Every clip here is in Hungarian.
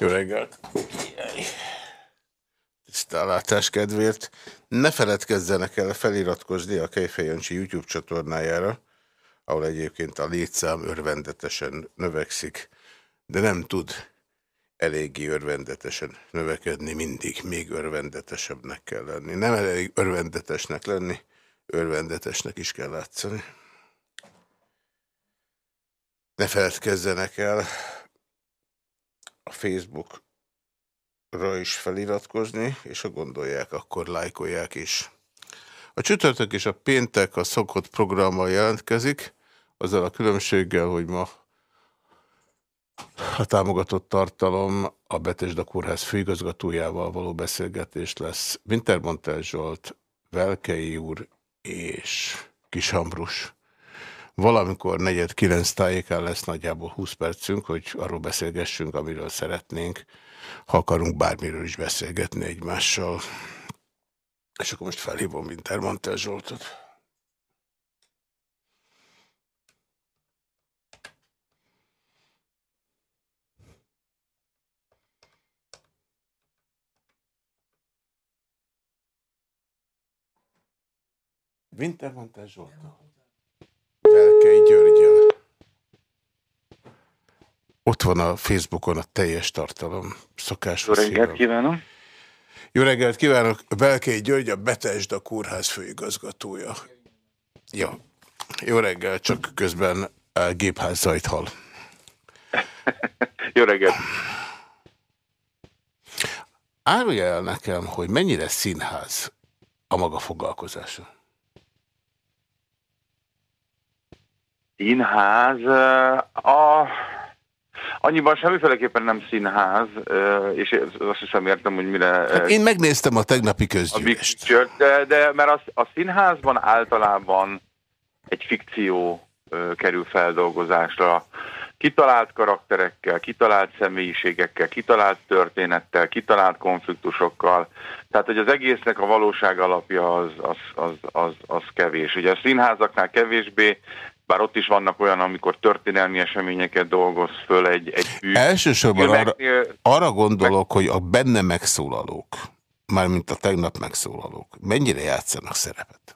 Jó reggelt! Tisztálátás kedvéért. Ne feledkezzenek el feliratkozni a Kejfej Jancsi YouTube csatornájára, ahol egyébként a létszám örvendetesen növekszik, de nem tud eléggé örvendetesen növekedni, mindig még örvendetesebbnek kell lenni. Nem elég örvendetesnek lenni, örvendetesnek is kell látszani. Ne feledkezzenek el a Facebookra is feliratkozni, és ha gondolják, akkor lájkolják is. A csütörtök és a péntek a szokott programmal jelentkezik, azzal a különbséggel, hogy ma a támogatott tartalom a Betesda Kórház főigazgatójával való beszélgetés lesz. Wintermontel Zsolt, Velkei úr és Kishambrus. Valamikor negyed kilenc tájékán lesz nagyjából 20 percünk, hogy arról beszélgessünk, amiről szeretnénk, ha akarunk bármiről is beszélgetni egymással. És akkor most felhívom Wintermontel Zsoltot. Wintermontel Zsoltot. Velkei Györgyel. Ott van a Facebookon a teljes tartalom. Szokásos Jó reggelt kívánok! Jó reggelt kívánok! Velkei György, a Betesda Kórház főigazgatója. Jó. Jó reggelt, csak közben a gépház zajt hall. Jó reggelt! Árulja el nekem, hogy mennyire színház a maga foglalkozása? Színház, a... annyiban semmiféleképpen nem színház, és azt hiszem értem, hogy mire... Hát én megnéztem a tegnapi közgyűlést. A de, de mert a, a színházban általában egy fikció kerül feldolgozásra. Kitalált karakterekkel, kitalált személyiségekkel, kitalált történettel, kitalált konfliktusokkal. Tehát, hogy az egésznek a valóság alapja az, az, az, az, az kevés. Ugye a színházaknál kevésbé, bár ott is vannak olyan, amikor történelmi eseményeket dolgoz föl egy, egy. Elsősorban arra, arra gondolok, hogy a benne megszólalók, mármint a tegnap megszólalók, mennyire játszanak szerepet?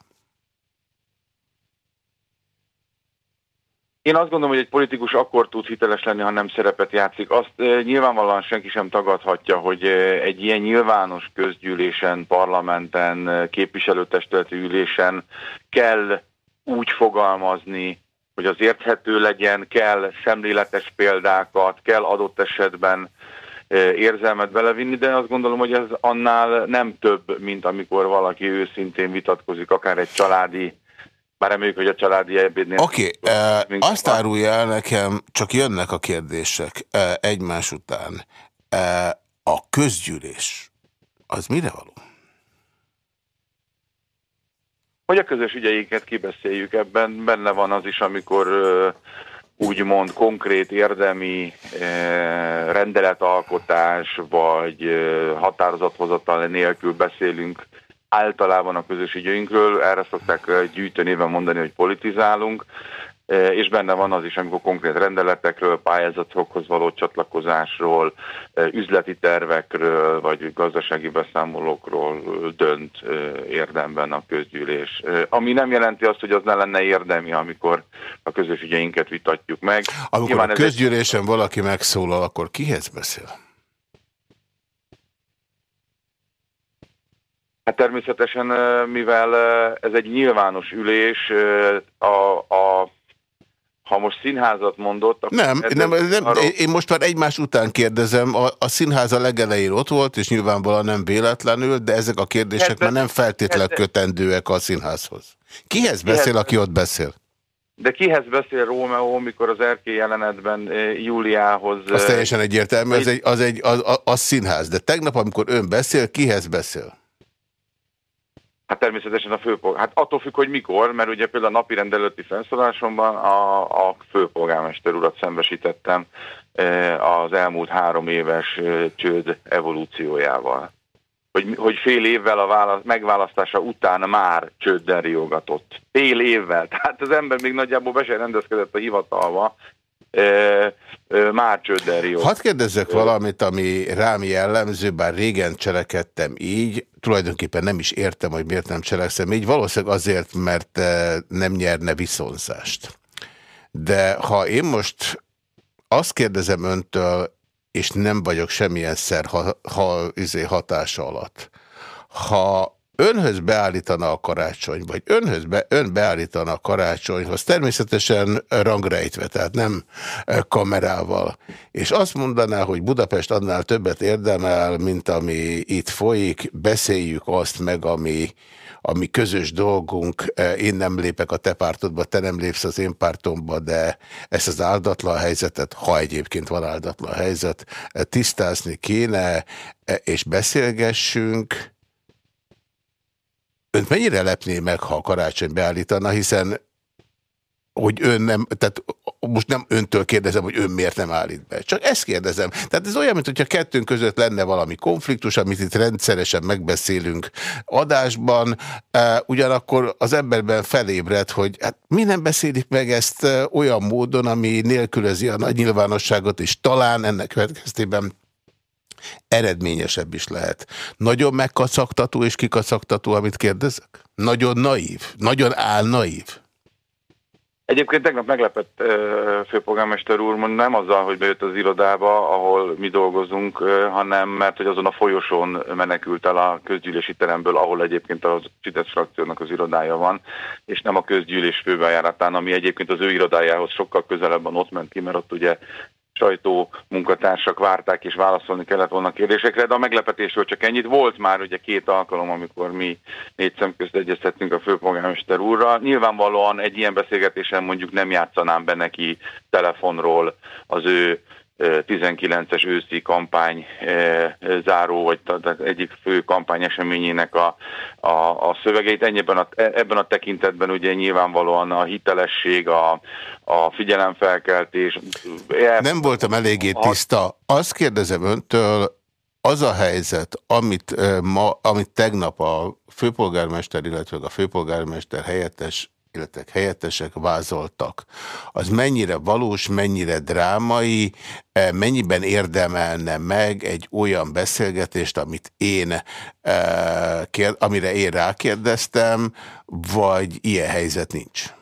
Én azt gondolom, hogy egy politikus akkor tud hiteles lenni, ha nem szerepet játszik. Azt e, nyilvánvalóan senki sem tagadhatja, hogy e, egy ilyen nyilvános közgyűlésen, parlamenten, képviselőtestületi ülésen kell úgy fogalmazni, hogy az érthető legyen, kell szemléletes példákat, kell adott esetben érzelmet belevinni, de azt gondolom, hogy ez annál nem több, mint amikor valaki őszintén vitatkozik, akár egy családi bár reméljük, hogy a családi ebédnél... Oké, okay, uh, azt árulja el nekem, csak jönnek a kérdések uh, egymás után. Uh, a közgyűlés, az mire való? Hogy a közös ügyeiket kibeszéljük. Ebben benne van az is, amikor úgymond konkrét érdemi rendeletalkotás vagy határozathozatal nélkül beszélünk általában a közös ügyeinkről. Erre szokták gyűjtőnéven mondani, hogy politizálunk. E, és benne van az is, amikor konkrét rendeletekről, pályázatokhoz való csatlakozásról, e, üzleti tervekről, vagy gazdasági beszámolókról dönt e, érdemben a közgyűlés. Ami nem jelenti azt, hogy az ne lenne érdemi, amikor a közös ügyeinket vitatjuk meg. Amikor Nyilván a közgyűlésen egy... valaki megszólal, akkor kihez beszél? Hát természetesen, mivel ez egy nyilvános ülés, a, a ha most színházat mondott... Akkor nem, nem, nem arról... én most már egymás után kérdezem, a, a színház a legelején ott volt, és nyilvánvalóan nem véletlenül, de ezek a kérdések Kedve... már nem feltétlenül kötendőek a színházhoz. Kihez beszél, Kihez... aki ott beszél? De kihez beszél Rómeó, mikor az erkély jelenetben eh, Júliához... Az eh, teljesen egyértelmű, az egy, az, egy, az, az, az színház. De tegnap, amikor ön beszél, kihez beszél? Hát természetesen a főpolgár. Hát attól függ, hogy mikor, mert ugye például a napi rendelőtti felszólásomban a, a főpolgármester urat szembesítettem e, az elmúlt három éves e, csőd evolúciójával. Hogy, hogy fél évvel a válasz, megválasztása után már csődden riogatott. Fél évvel. Tehát az ember még nagyjából be sem rendezkedett a hivatalba, már csőddel jó. Hadd kérdezzek valamit, ami rám jellemző, bár régen cselekedtem így, tulajdonképpen nem is értem, hogy miért nem cselekszem így, valószínűleg azért, mert nem nyerne viszonzást. De ha én most azt kérdezem öntől, és nem vagyok semmilyen szer ha, ha, izé hatása alatt, ha önhöz beállítana a karácsony, vagy önhöz be, ön beállítana a karácsonyhoz, természetesen rangrejtve, tehát nem e, kamerával, és azt mondaná, hogy Budapest annál többet érdemel, mint ami itt folyik, beszéljük azt meg, ami, ami közös dolgunk, e, én nem lépek a te pártodba, te nem lépsz az én pártomba, de ezt az áldatlan helyzetet, ha egyébként van áldatlan helyzet, e, tisztázni kéne, és beszélgessünk, Önt mennyire lepné meg, ha a karácsony beállítana, hiszen hogy ön nem, tehát most nem öntől kérdezem, hogy ön miért nem állít be. Csak ezt kérdezem. Tehát ez olyan, mint hogyha kettőnk között lenne valami konfliktus, amit itt rendszeresen megbeszélünk adásban, ugyanakkor az emberben felébred, hogy hát mi nem beszélik meg ezt olyan módon, ami nélkülözi a nagy nyilvánosságot, és talán ennek következtében eredményesebb is lehet. Nagyon megkacagtató és kikacagtató, amit kérdezek? Nagyon naív? Nagyon álnaív? Egyébként tegnap meglepett főpolgármester úr, nem azzal, hogy bejött az irodába, ahol mi dolgozunk, hanem mert hogy azon a folyosón menekült el a közgyűlési teremből, ahol egyébként a Fidesz frakciónak az irodája van, és nem a közgyűlés főbejáratán, ami egyébként az ő irodájához sokkal közelebben ott ment ki, mert ott ugye sajtó munkatársak várták és válaszolni kellett volna kérdésekre, de a meglepetésről csak ennyit. Volt már ugye két alkalom, amikor mi négy szem közt egyeztettünk a főpolgármester úrral. Nyilvánvalóan egy ilyen beszélgetésen mondjuk nem játszanám be neki telefonról az ő 19-es őszi kampány záró, vagy egyik fő kampány eseményének a, a, a szövegeit. Ennyiben a, ebben a tekintetben ugye nyilvánvalóan a hitelesség, a, a figyelemfelkeltés. Nem voltam eléggé tiszta. Azt kérdezem öntől, az a helyzet, amit, ma, amit tegnap a főpolgármester, illetve a főpolgármester helyettes illetve helyettesek vázoltak. Az mennyire valós, mennyire drámai, e, mennyiben érdemelne meg egy olyan beszélgetést, amit én, e, amire én rákérdeztem, vagy ilyen helyzet nincs?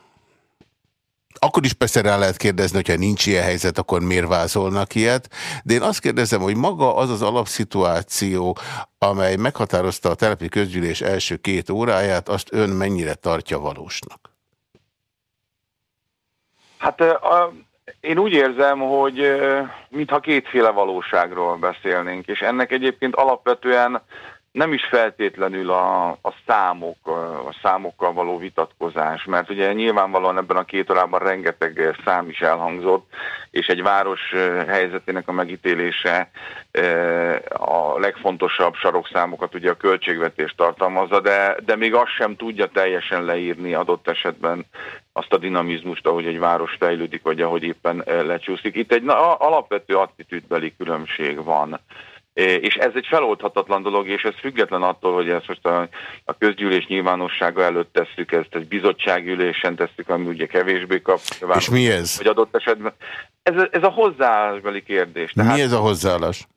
Akkor is persze rá lehet kérdezni, hogyha nincs ilyen helyzet, akkor miért vázolnak ilyet. De én azt kérdezem, hogy maga az az alapszituáció, amely meghatározta a telepi közgyűlés első két óráját, azt ön mennyire tartja valósnak? Hát a, én úgy érzem, hogy mintha kétféle valóságról beszélnénk, és ennek egyébként alapvetően nem is feltétlenül a, a számok, a számokkal való vitatkozás, mert ugye nyilvánvalóan ebben a két órában rengeteg szám is elhangzott, és egy város helyzetének a megítélése a legfontosabb sarokszámokat ugye a költségvetés tartalmazza, de, de még azt sem tudja teljesen leírni adott esetben azt a dinamizmust, ahogy egy város fejlődik, vagy ahogy éppen lecsúszik. Itt egy alapvető attitűdbeli különbség van és ez egy feloldhatatlan dolog, és ez független attól, hogy ezt most a, a közgyűlés nyilvánossága előtt tesszük, ezt egy bizottságülésen tesszük, ami ugye kevésbé kap. És mi ez? Vagy adott esetben. Ez, ez a hozzáállásbeli kérdés. Tehát, mi ez a hozzáállás?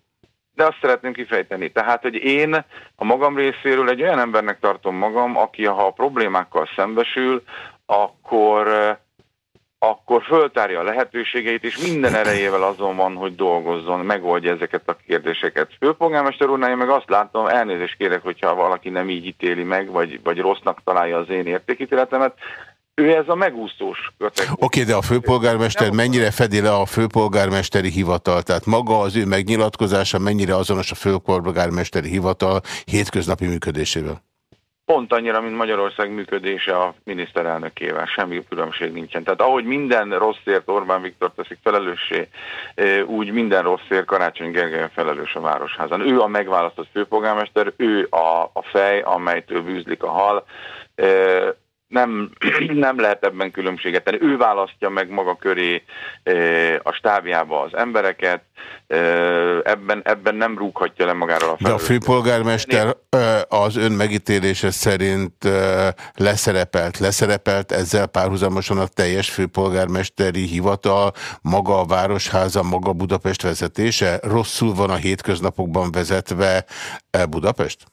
De azt szeretném kifejteni. Tehát, hogy én a magam részéről egy olyan embernek tartom magam, aki ha a problémákkal szembesül, akkor akkor föltárja a lehetőségeit, és minden erejével azon van, hogy dolgozzon, megoldja ezeket a kérdéseket. Főpolgármester úrnál én meg azt látom, elnézést kérek, hogyha valaki nem így ítéli meg, vagy, vagy rossznak találja az én értékítéletemet, ő ez a megúszós Oké, okay, de a főpolgármester mennyire fedi le a főpolgármesteri hivatal? Tehát maga az ő megnyilatkozása mennyire azonos a főpolgármesteri hivatal hétköznapi működésével? Pont annyira, mint Magyarország működése a miniszterelnökével, semmi különbség nincsen. Tehát ahogy minden rosszért Orbán Viktor teszik felelőssé, úgy minden rosszért Karácsony Gergely felelős a Városházan. Ő a megválasztott főpolgármester, ő a, a fej, amelytől bűzlik a hal, nem, nem lehet ebben különbséget tenni. Ő választja meg maga köré a stábjába az embereket, ebben, ebben nem rúghatja le magáról a De a főpolgármester az ön megítélése szerint leszerepelt, leszerepelt ezzel párhuzamosan a teljes főpolgármesteri hivatal, maga a Városháza, maga Budapest vezetése? Rosszul van a hétköznapokban vezetve Budapest?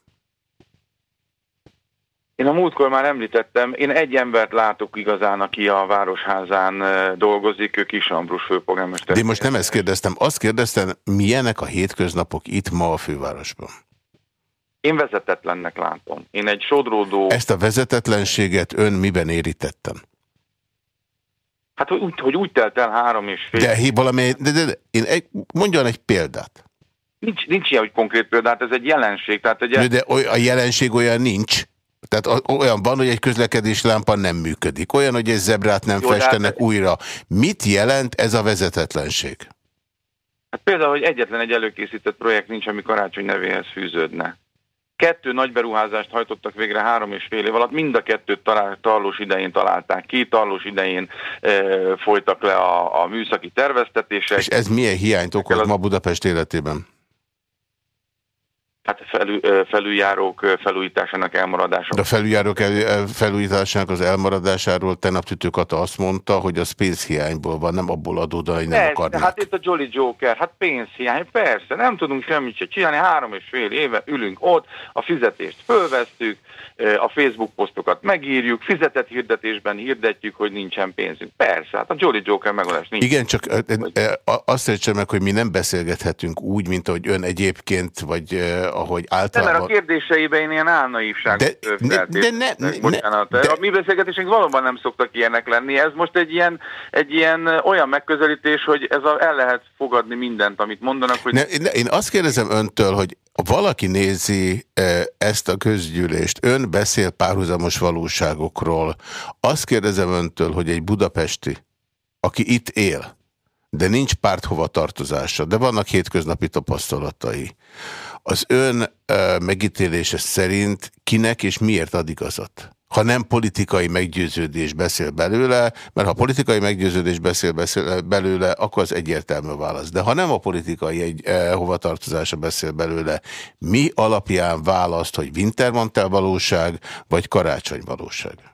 Én a múltkor már említettem, én egy embert látok igazán, aki a Városházán dolgozik, ő Kis Ambrus főpolgármester. De most nem ezt kérdeztem, azt kérdeztem, milyenek a hétköznapok itt ma a fővárosban? Én vezetetlennek látom. Én egy sodródó... Ezt a vezetetlenséget ön miben érítettem? Hát, hogy úgy, hogy úgy telt el három és fél... De, valami, de, de, de én egy, mondjon egy példát. Nincs, nincs ilyen, hogy konkrét példát, ez egy jelenség. Tehát egy... De, de a jelenség olyan nincs. Tehát olyan van, hogy egy közlekedés lámpa nem működik. Olyan, hogy egy zebrát nem Jó, festenek hát... újra. Mit jelent ez a vezetetlenség? Hát például, hogy egyetlen egy előkészített projekt nincs, ami karácsony nevéhez fűződne. Kettő nagy beruházást hajtottak végre három és fél év alatt, mind a kettőt talál, tarlós idején találták ki, tarlós idején e, folytak le a, a műszaki terveztetések. És ez milyen hiányt okoz ma Budapest életében? Hát felül, felüljárók felújításának elmaradása. A felüljárók felújításának az elmaradásáról tegnap Tütőkata azt mondta, hogy az pénzhiányból van, nem abból adódva, hogy nem Persze, akarnak. Hát itt a Jolly Joker, hát pénzhiány, persze, nem tudunk semmit se csinálni, három és fél éve ülünk ott, a fizetést fölvesztük, a Facebook posztokat megírjuk, fizetett hirdetésben hirdetjük, hogy nincsen pénzünk. Persze, hát a Jolly Joker megoldás nincs. Igen, csak azt értsem meg, hogy mi nem beszélgethetünk úgy, mint ahogy ön egyébként, vagy ahogy általában... Nem, mert a kérdéseiben én ilyen álnaívságot de, de, de, ne, ne, de, A mi beszélgetésünk valóban nem szoktak ilyenek lenni. Ez most egy ilyen, egy ilyen olyan megközelítés, hogy ez a, el lehet fogadni mindent, amit mondanak. Hogy... Ne, ne, én azt kérdezem öntől, hogy valaki nézi ezt a közgyűlést, ön beszél párhuzamos valóságokról. Azt kérdezem öntől, hogy egy budapesti, aki itt él, de nincs párt hova tartozása, de vannak hétköznapi tapasztalatai. Az ön megítélése szerint kinek és miért ad igazat? Ha nem politikai meggyőződés beszél belőle, mert ha politikai meggyőződés beszél, beszél belőle, akkor az egyértelmű válasz. De ha nem a politikai egy, eh, hovatartozása beszél belőle, mi alapján választ, hogy Wintermantel valóság, vagy karácsony valóság?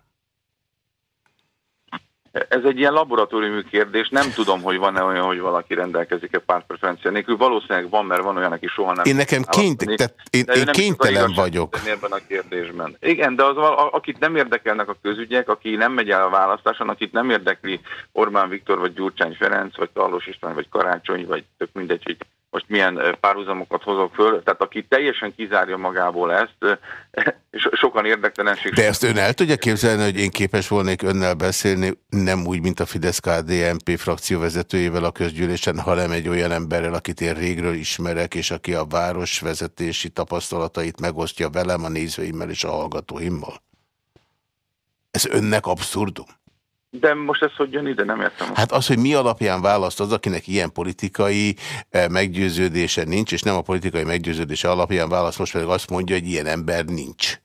Ez egy ilyen laboratóriumi kérdés, nem tudom, hogy van-e olyan, hogy valaki rendelkezik-e pártpreferencia nélkül. Valószínűleg van, mert van olyan, aki soha nem... Én nekem kényt, tehát én, én kénytelen vagyok. Ebben a kérdésben. Igen, de az, akit nem érdekelnek a közügyek, aki nem megy el a választáson, akit nem érdekli Orbán Viktor, vagy Gyurcsány Ferenc, vagy Tarlós István, vagy Karácsony, vagy tök mindegy, hogy most milyen párhuzamokat hozok föl, tehát aki teljesen kizárja magából ezt, sokan érdektelenség. De ezt ön el tudja képzelni, hogy én képes volnék önnel beszélni, nem úgy, mint a Fidesz-KDNP frakció vezetőjével a közgyűlésen, hanem egy olyan emberrel, akit én régről ismerek, és aki a város vezetési tapasztalatait megosztja velem, a nézőimmel és a hallgatóimmal. Ez önnek abszurdum? De most ez hogy jön ide, nem értem. Hát az, hogy mi alapján választ az, akinek ilyen politikai eh, meggyőződése nincs, és nem a politikai meggyőződése alapján választ, most pedig azt mondja, hogy ilyen ember nincs.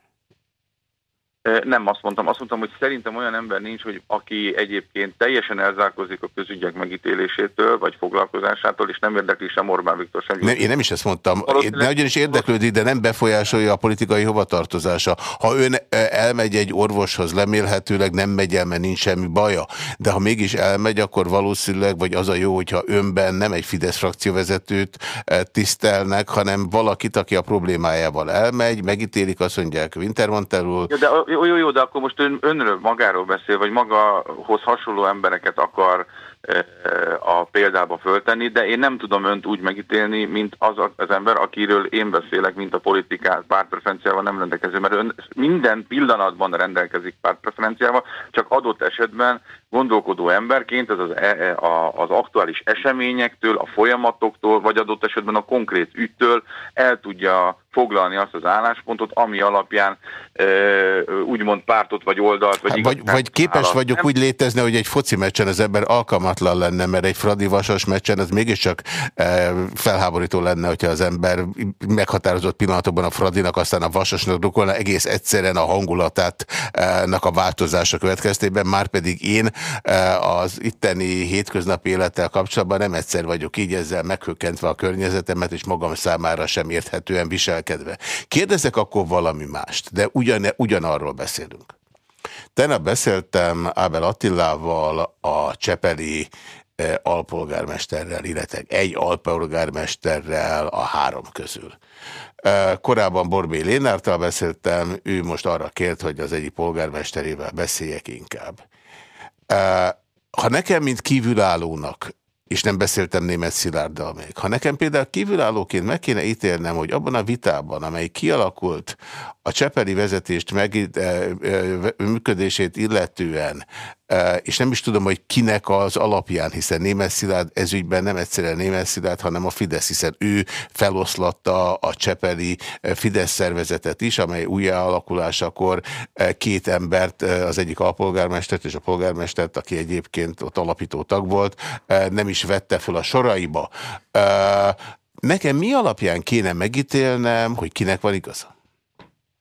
Nem azt mondtam, azt mondtam, hogy szerintem olyan ember nincs, hogy aki egyébként teljesen elzárkozik a közügyek megítélésétől, vagy foglalkozásától, és nem érdekli sem Orbán Viktor sem. Nem, én nem is ezt mondtam. Nagyon is érdeklődik, de nem befolyásolja a politikai hovatartozása. Ha ön elmegy egy orvoshoz, lemélhetőleg nem megy el, mert nincs semmi baja. De ha mégis elmegy, akkor valószínűleg, vagy az a jó, hogyha önben nem egy Fidesz frakcióvezetőt tisztelnek, hanem valakit, aki a problémájával elmegy, megítélik, azt mondják Wintermantelul. Ja, de jó, jó, jó, de akkor most ön, önről magáról beszél, vagy magahoz hasonló embereket akar a példába föltenni, de én nem tudom önt úgy megítélni, mint az az ember, akiről én beszélek, mint a politikát pártpreferenciával nem rendelkező, mert ön minden pillanatban rendelkezik pártpreferenciával, csak adott esetben gondolkodó emberként ez az, e, e, az aktuális eseményektől, a folyamatoktól, vagy adott esetben a konkrét ügytől el tudja foglalni azt az álláspontot, ami alapján e, úgymond pártot vagy oldalt. Vagy, hát, vagy, vagy képes vagyok nem? úgy létezni, hogy egy foci meccsen az ember alkalmat irgalmatlan lenne, mert egy Fradi Vasas meccsen ez mégiscsak e, felháborító lenne, hogyha az ember meghatározott pillanatokban a Fradinak, aztán a Vasasnak drukkolna egész egyszerűen a hangulatát e, a változása következtében, már pedig én az itteni hétköznapi élettel kapcsolatban nem egyszer vagyok így ezzel meghökkentve a környezetemet, és magam számára sem érthetően viselkedve. Kérdezek akkor valami mást, de ugyan, ugyanarról beszélünk. Tegnap beszéltem Ábel Attilával a Csepeli eh, alpolgármesterrel, illetve egy alpolgármesterrel a három közül. Eh, korábban Borbé Lénártal beszéltem, ő most arra kért, hogy az egyik polgármesterével beszéljek inkább. Ha nekem, mint kívülállónak és nem beszéltem német Szilárddal még. Ha nekem például kívülállóként meg kéne ítélnem, hogy abban a vitában, amely kialakult a Csepeli vezetést meg, működését illetően és nem is tudom, hogy kinek az alapján, hiszen Németh Szilárd ezügyben nem egyszerűen Németh Szilárd, hanem a Fidesz, hiszen ő feloszlatta a Csepeli Fidesz szervezetet is, amely újjáalakulásakor két embert, az egyik alpolgármestert és a polgármestert, aki egyébként ott alapító tag volt, nem is vette fel a soraiba. Nekem mi alapján kéne megítélnem, hogy kinek van igaza?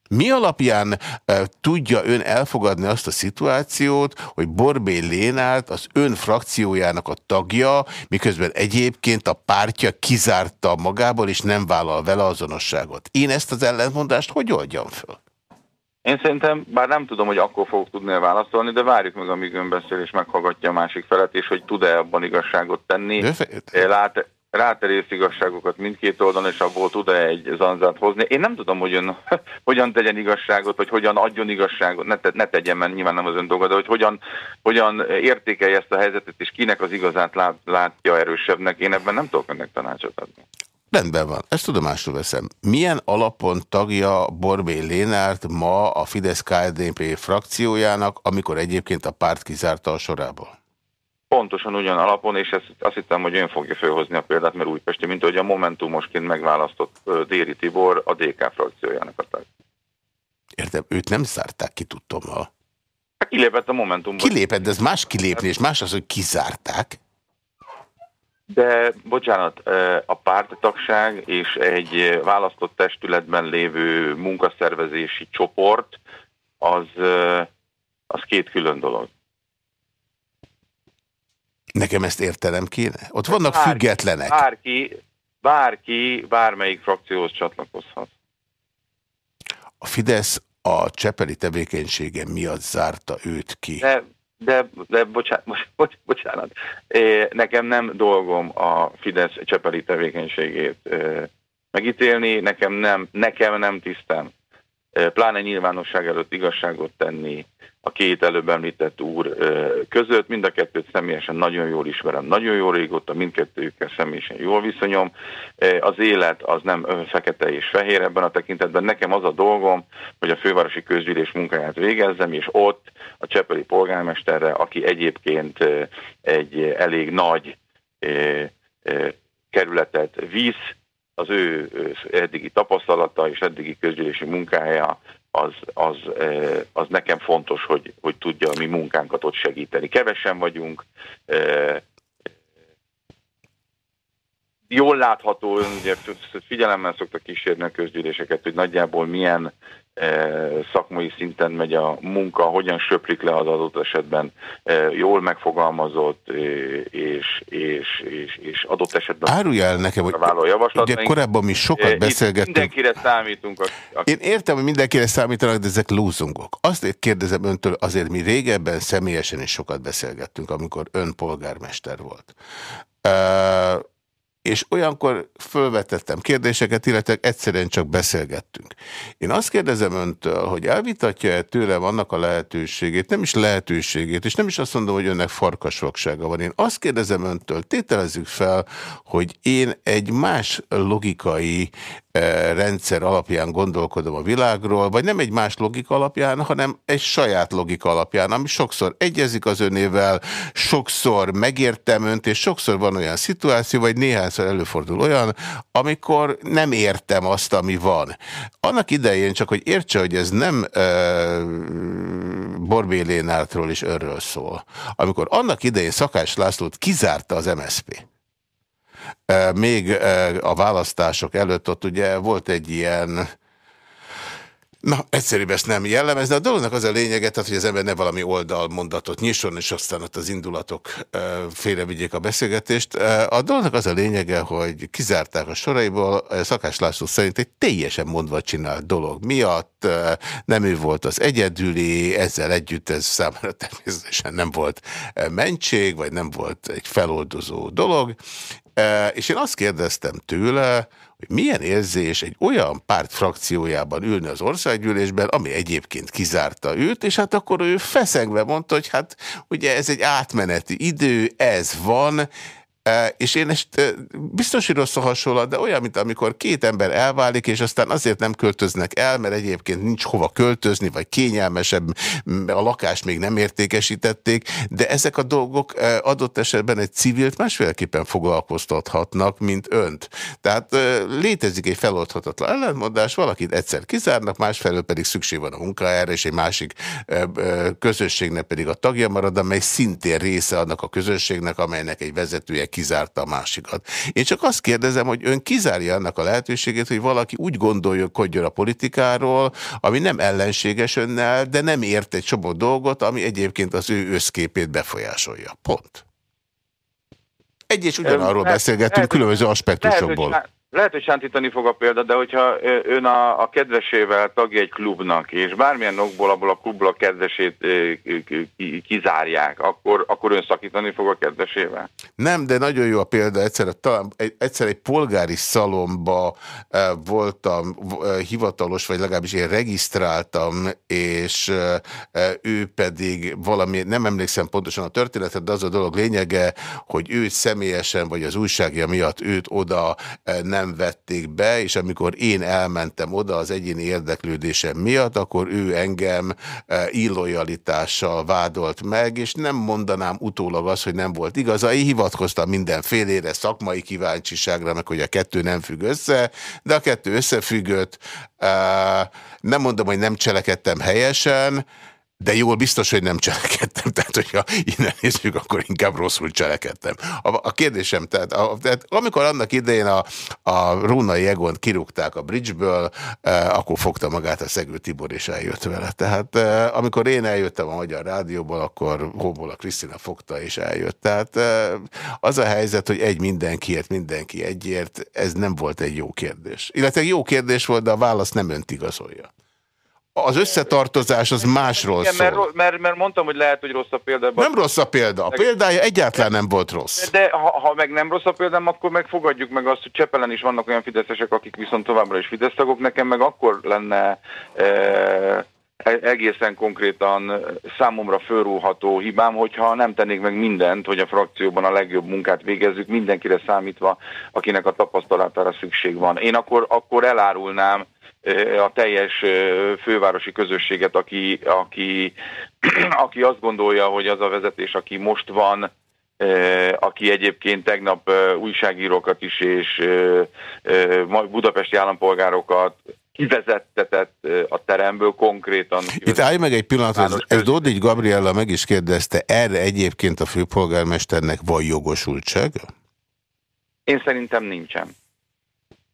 Mi alapján e, tudja ön elfogadni azt a szituációt, hogy Borbé Lénárt az ön frakciójának a tagja, miközben egyébként a pártja kizárta magából, és nem vállal vele azonosságot. Én ezt az ellentmondást hogy oldjam föl? Én szerintem, bár nem tudom, hogy akkor fogok tudni válaszolni, de várjuk meg, amíg ön beszél, és meghallgatja a másik felet, és hogy tud-e abban igazságot tenni. Lát, ráterész igazságokat mindkét oldalon, és abból tud-e egy zanzát hozni. Én nem tudom, hogy ön hogyan tegyen igazságot, vagy hogyan adjon igazságot, ne, te, ne tegyen, mert nyilván nem az ön dolga, de hogy hogyan, hogyan értékelje ezt a helyzetet, és kinek az igazát lát, látja erősebbnek. Én ebben nem tudok önnek tanácsot adni. Rendben van, ezt tudomásul veszem. Milyen alapon tagja Borbé Lénárt ma a Fidesz-KDNP frakciójának, amikor egyébként a párt kizárta a sorából? Pontosan ugyan alapon, és ezt azt hittem, hogy ön fogja felhozni a példát, mert Újpesti, mint hogy a Momentumosként megválasztott Déri Tibor a DK frakciójának a tag. Értem, őt nem zárták ki tudtommal. Hát kilépett a Momentumból. Kilépett, de ez más kilépni, és más az, hogy kizárták. De, bocsánat, a párttagság és egy választott testületben lévő munkaszervezési csoport, az, az két külön dolog. Nekem ezt értelem kéne? Ott vannak bárki, függetlenek. Bárki, bárki, bármelyik frakcióhoz csatlakozhat. A Fidesz a Csepeli tevékenysége miatt zárta őt ki. De, de, de bocsánat, bocs, bocsánat, nekem nem dolgom a Fidesz Csepeli tevékenységét megítélni, nekem nem, nekem nem tisztem, pláne nyilvánosság előtt igazságot tenni a két előbb említett úr között. Mind a kettőt személyesen nagyon jól ismerem, nagyon jó régóta, mindkettőjükkel személyesen jól viszonyom. Az élet az nem fekete és fehér ebben a tekintetben. Nekem az a dolgom, hogy a fővárosi közgyűlés munkáját végezzem, és ott a Csepeli polgármesterre, aki egyébként egy elég nagy kerületet visz, az ő eddigi tapasztalata és eddigi közgyűlési munkája az, az, az nekem fontos, hogy, hogy tudja a mi munkánkat ott segíteni. Kevesen vagyunk, jól látható, ugye figyelemmel szoktak kísérni a közgyűléseket, hogy nagyjából milyen szakmai szinten megy a munka, hogyan söprik le az adott esetben jól megfogalmazott és, és, és, és adott esetben Árulja el nekem, hogy ugye korábban mi sokat beszélgettünk. Mindenkire számítunk. A, a... Én értem, hogy mindenkire számítanak, de ezek lúzungok. Azt kérdezem öntől, azért mi régebben személyesen is sokat beszélgettünk, amikor ön polgármester volt. Uh, és olyankor fölvetettem kérdéseket, illetve egyszerűen csak beszélgettünk. Én azt kérdezem öntől, hogy elvitatja-e tőlem annak a lehetőségét, nem is lehetőségét, és nem is azt mondom, hogy önnek farkasvaksága van. Én azt kérdezem öntől, tételezzük fel, hogy én egy más logikai rendszer alapján gondolkodom a világról, vagy nem egy más logika alapján, hanem egy saját logika alapján, ami sokszor egyezik az önével, sokszor megértem önt, és sokszor van olyan szituáció, vagy néhányszor előfordul olyan, amikor nem értem azt, ami van. Annak idején csak, hogy értse, hogy ez nem uh, Borbé Lénártról is örről szól. Amikor annak idején Szakás Lászlót kizárta az MSZP, még a választások előtt ott ugye volt egy ilyen Na, egyszerűbb ezt nem jellemezni. A dolognak az a lényege, tehát, hogy az ember ne valami oldalmondatot nyisson, és aztán ott az indulatok félrevigyék a beszélgetést. A dolognak az a lényege, hogy kizárták a soraiból, Szakás László szerint egy teljesen mondva csinált dolog miatt, nem ő volt az egyedüli, ezzel együtt ez számára természetesen nem volt mentség, vagy nem volt egy feloldozó dolog, és én azt kérdeztem tőle, hogy milyen érzés egy olyan párt frakciójában ülni az országgyűlésben, ami egyébként kizárta őt, és hát akkor ő feszengve mondta, hogy hát ugye ez egy átmeneti idő, ez van, és én ezt biztos, hogy rossz a hasonlat, de olyan, mint amikor két ember elválik, és aztán azért nem költöznek el, mert egyébként nincs hova költözni, vagy kényelmesebb, a lakást még nem értékesítették, de ezek a dolgok adott esetben egy civilt másféleképpen foglalkoztathatnak, mint önt. Tehát létezik egy feloldhatatlan ellentmondás, valakit egyszer kizárnak, másfelől pedig szükség van a munkájára, és egy másik közösségnek pedig a tagja marad, amely szintén része annak a közösségnek, amelynek egy vezetője kizárta a másikat. Én csak azt kérdezem, hogy ön kizárja annak a lehetőségét, hogy valaki úgy gondolkodjon a politikáról, ami nem ellenséges önnel, de nem ért egy csomó dolgot, ami egyébként az ő összképét befolyásolja. Pont. Egy és ugyanarról beszélgetünk különböző aspektusokból. Lehet, lehet, hogy sántítani fog a példa, de hogyha ön a, a kedvesével tagja egy klubnak, és bármilyen okból abból a klubból a kedvesét kizárják, akkor, akkor ön szakítani fog a kedvesével? Nem, de nagyon jó a példa. Egyszer, talán, egyszer egy polgári szalomba voltam hivatalos, vagy legalábbis én regisztráltam, és ő pedig valami, nem emlékszem pontosan a történetet, de az a dolog lényege, hogy őt személyesen, vagy az újságja miatt őt oda nem nem vették be, és amikor én elmentem oda az egyéni érdeklődésem miatt, akkor ő engem e, illojalitással vádolt meg, és nem mondanám utólag azt, hogy nem volt igaza. Én hivatkoztam mindenfélére, szakmai kíváncsiságra, meg hogy a kettő nem függ össze, de a kettő összefüggött. E, nem mondom, hogy nem cselekedtem helyesen, de jól biztos, hogy nem cselekedtem. Tehát, hogyha innen nézzük, akkor inkább rosszul cselekedtem. A, a kérdésem, tehát, a, tehát amikor annak idején a, a Rónai Egont kirúgták a bridgeből, eh, akkor fogta magát a Szegő Tibor, és eljött vele. Tehát eh, amikor én eljöttem a Magyar Rádióból, akkor Hóból a Krisztina fogta, és eljött. Tehát eh, az a helyzet, hogy egy mindenkiért, mindenki egyért, ez nem volt egy jó kérdés. Illetve jó kérdés volt, de a válasz nem önt igazolja az összetartozás az másról Igen, szól. Mert, mert, mert mondtam, hogy lehet, hogy rossz a példa. Nem rossz a példa. A példája egyáltalán nem volt rossz. De ha, ha meg nem rossz a példám, akkor megfogadjuk meg azt, hogy Csepelen is vannak olyan fideszesek, akik viszont továbbra is Fidesz tagok. Nekem meg akkor lenne e, e egészen konkrétan számomra fölrúható hibám, hogyha nem tennék meg mindent, hogy a frakcióban a legjobb munkát végezzük, mindenkire számítva, akinek a tapasztalatára szükség van. Én akkor, akkor elárulnám a teljes fővárosi közösséget, aki, aki, aki azt gondolja, hogy az a vezetés, aki most van, aki egyébként tegnap újságírókat is és budapesti állampolgárokat kivezettetett a teremből konkrétan. Itt állj meg egy pillanat, ez, ez Dódigy Gabriella meg is kérdezte, erre egyébként a főpolgármesternek van jogosultsága? Én szerintem nincsen.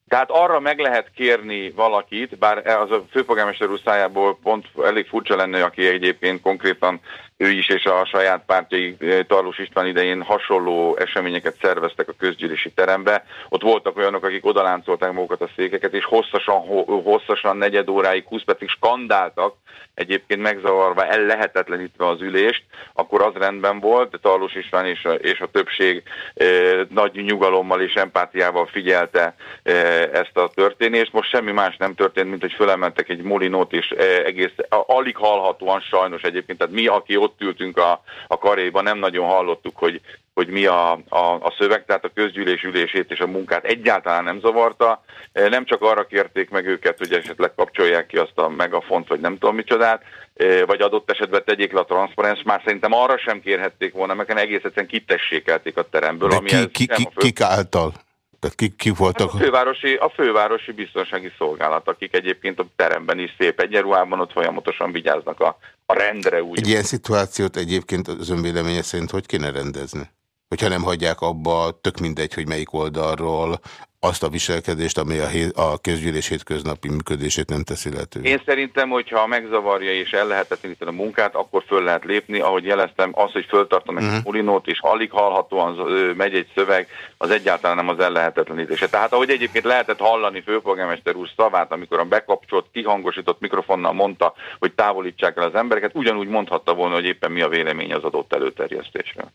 Tehát arra meg lehet kérni valakit, bár az a főpolgármester úr szájából pont elég furcsa lenne, aki egyébként konkrétan ő is és a saját pártjai eh, Tarlós István idején hasonló eseményeket szerveztek a közgyűlési terembe. Ott voltak olyanok, akik odaláncolták magukat a székeket, és hosszasan, hosszasan negyed óráig, 20 percig skandáltak, egyébként megzavarva, ellehetetlenítve az ülést, akkor az rendben volt, de Tarlós István és a, és a többség e, nagy nyugalommal és empátiával figyelte e, ezt a történést. Most semmi más nem történt, mint hogy fölemeltek egy molinót, és e, egész alig hallhatóan sajnos egyébként, tehát mi, aki ott ültünk a, a karéban, nem nagyon hallottuk, hogy, hogy mi a, a, a szöveg, tehát a közgyűlés ülését és a munkát egyáltalán nem zavarta. E, nem csak arra kérték meg őket, hogy esetleg kapcsolják ki azt a megafont, vagy nem tudom micsodát, e, vagy adott esetben tegyék le a transzparens, már szerintem arra sem kérhették volna, mert egész egyszerűen kitessékelték a teremből. De ki, ki, ki, kik által? Tehát ki, ki voltak? Hát a, fővárosi, a fővárosi biztonsági szolgálat, akik egyébként a teremben is szép egyenruhában ott folyamatosan vigyáznak a, a rendre. Úgy. Egy ilyen szituációt egyébként az önvéleménye szerint hogy kéne rendezni? Hogyha nem hagyják abba, tök mindegy, hogy melyik oldalról azt a viselkedést, ami a, a közgyűlés hétköznapi működését nem teszi lehetővé. Én szerintem, hogyha megzavarja és el lehetetleníteni a munkát, akkor föl lehet lépni. Ahogy jeleztem, az, hogy föltartanak uh -huh. a mulinót, és alig hallhatóan megy egy szöveg, az egyáltalán nem az ellehetetlenítése. Tehát ahogy egyébként lehetett hallani főpolgármester úr szavát, amikor a bekapcsolt, kihangosított mikrofonnal mondta, hogy távolítsák el az embereket, ugyanúgy mondhatta volna, hogy éppen mi a vélemény az adott előterjesztésről.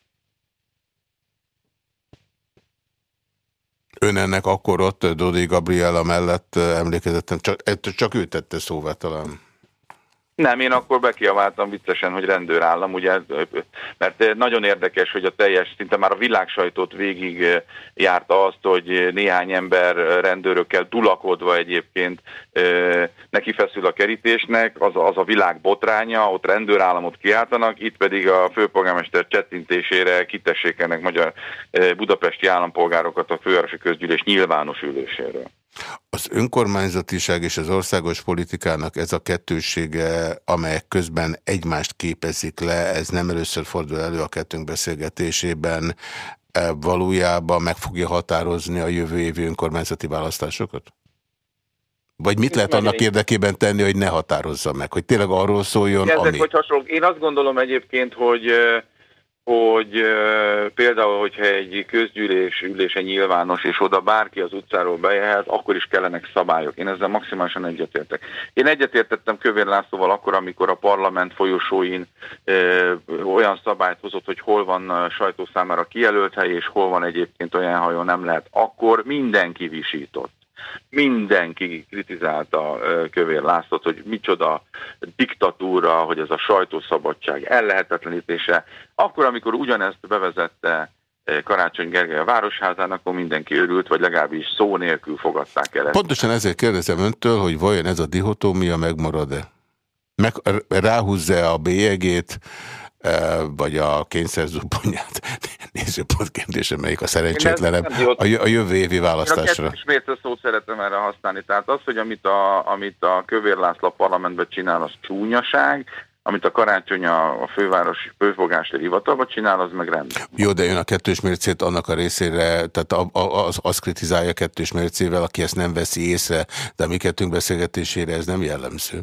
Ön ennek akkor ott Dodi Gabriela mellett emlékezettem, csak, csak ő tette szóvá talán. Nem, én akkor bekiaváltam viccesen, hogy rendőrállam, ugye, mert nagyon érdekes, hogy a teljes, szinte már a világsajtót végig járta azt, hogy néhány ember rendőrökkel tulakodva egyébként neki feszül a kerítésnek, az, az a világ botránya, ott rendőrállamot kiáltanak, itt pedig a főpolgármester csettintésére kitessék ennek magyar budapesti állampolgárokat a fővárosi közgyűlés nyilvános üléséről. Az önkormányzatiság és az országos politikának ez a kettősége, amelyek közben egymást képezik le, ez nem először fordul elő a kettőnk beszélgetésében, e, valójában meg fogja határozni a jövő évi önkormányzati választásokat? Vagy mit lehet annak érdekében tenni, hogy ne határozza meg? Hogy tényleg arról szóljon, Ezek, ami... Hogy hasonlók. Én azt gondolom egyébként, hogy hogy például, hogyha egy közgyűlés ülése nyilvános, és oda bárki az utcáról bejöhet, akkor is kellenek szabályok. Én ezzel maximálisan egyetértek. Én egyetértettem Kövér Lászlóval akkor, amikor a parlament folyosóin e, olyan szabályt hozott, hogy hol van sajtó számára kijelölt hely, és hol van egyébként olyan, ahol nem lehet. Akkor mindenki visított mindenki kritizálta Kövér Lászlót, hogy micsoda diktatúra, hogy ez a sajtószabadság ellehetetlenítése. Akkor, amikor ugyanezt bevezette Karácsony Gergely a Városházán, akkor mindenki örült, vagy legalábbis szó nélkül fogadták el. Pontosan ezért kérdezem öntől, hogy vajon ez a dihotómia megmarad-e? Meg, ráhúzza a bélyegét, vagy a kényszerzubbonyát nézőpont kérdése, melyik a szerencsétlenebb a, a jövő évi választásra. Én a szót szeretem erre használni. Tehát az, hogy amit a, amit a Kövér László parlamentben csinál, az csúnyaság, amit a karácsony a, a fővárosi főfogási hivatalban csinál, az meg rendben. Jó, de jön a kettős mércét annak a részére, tehát a, a, az, az kritizálja kettős mércével, aki ezt nem veszi észre, de a mi kettőnk beszélgetésére ez nem jellemző.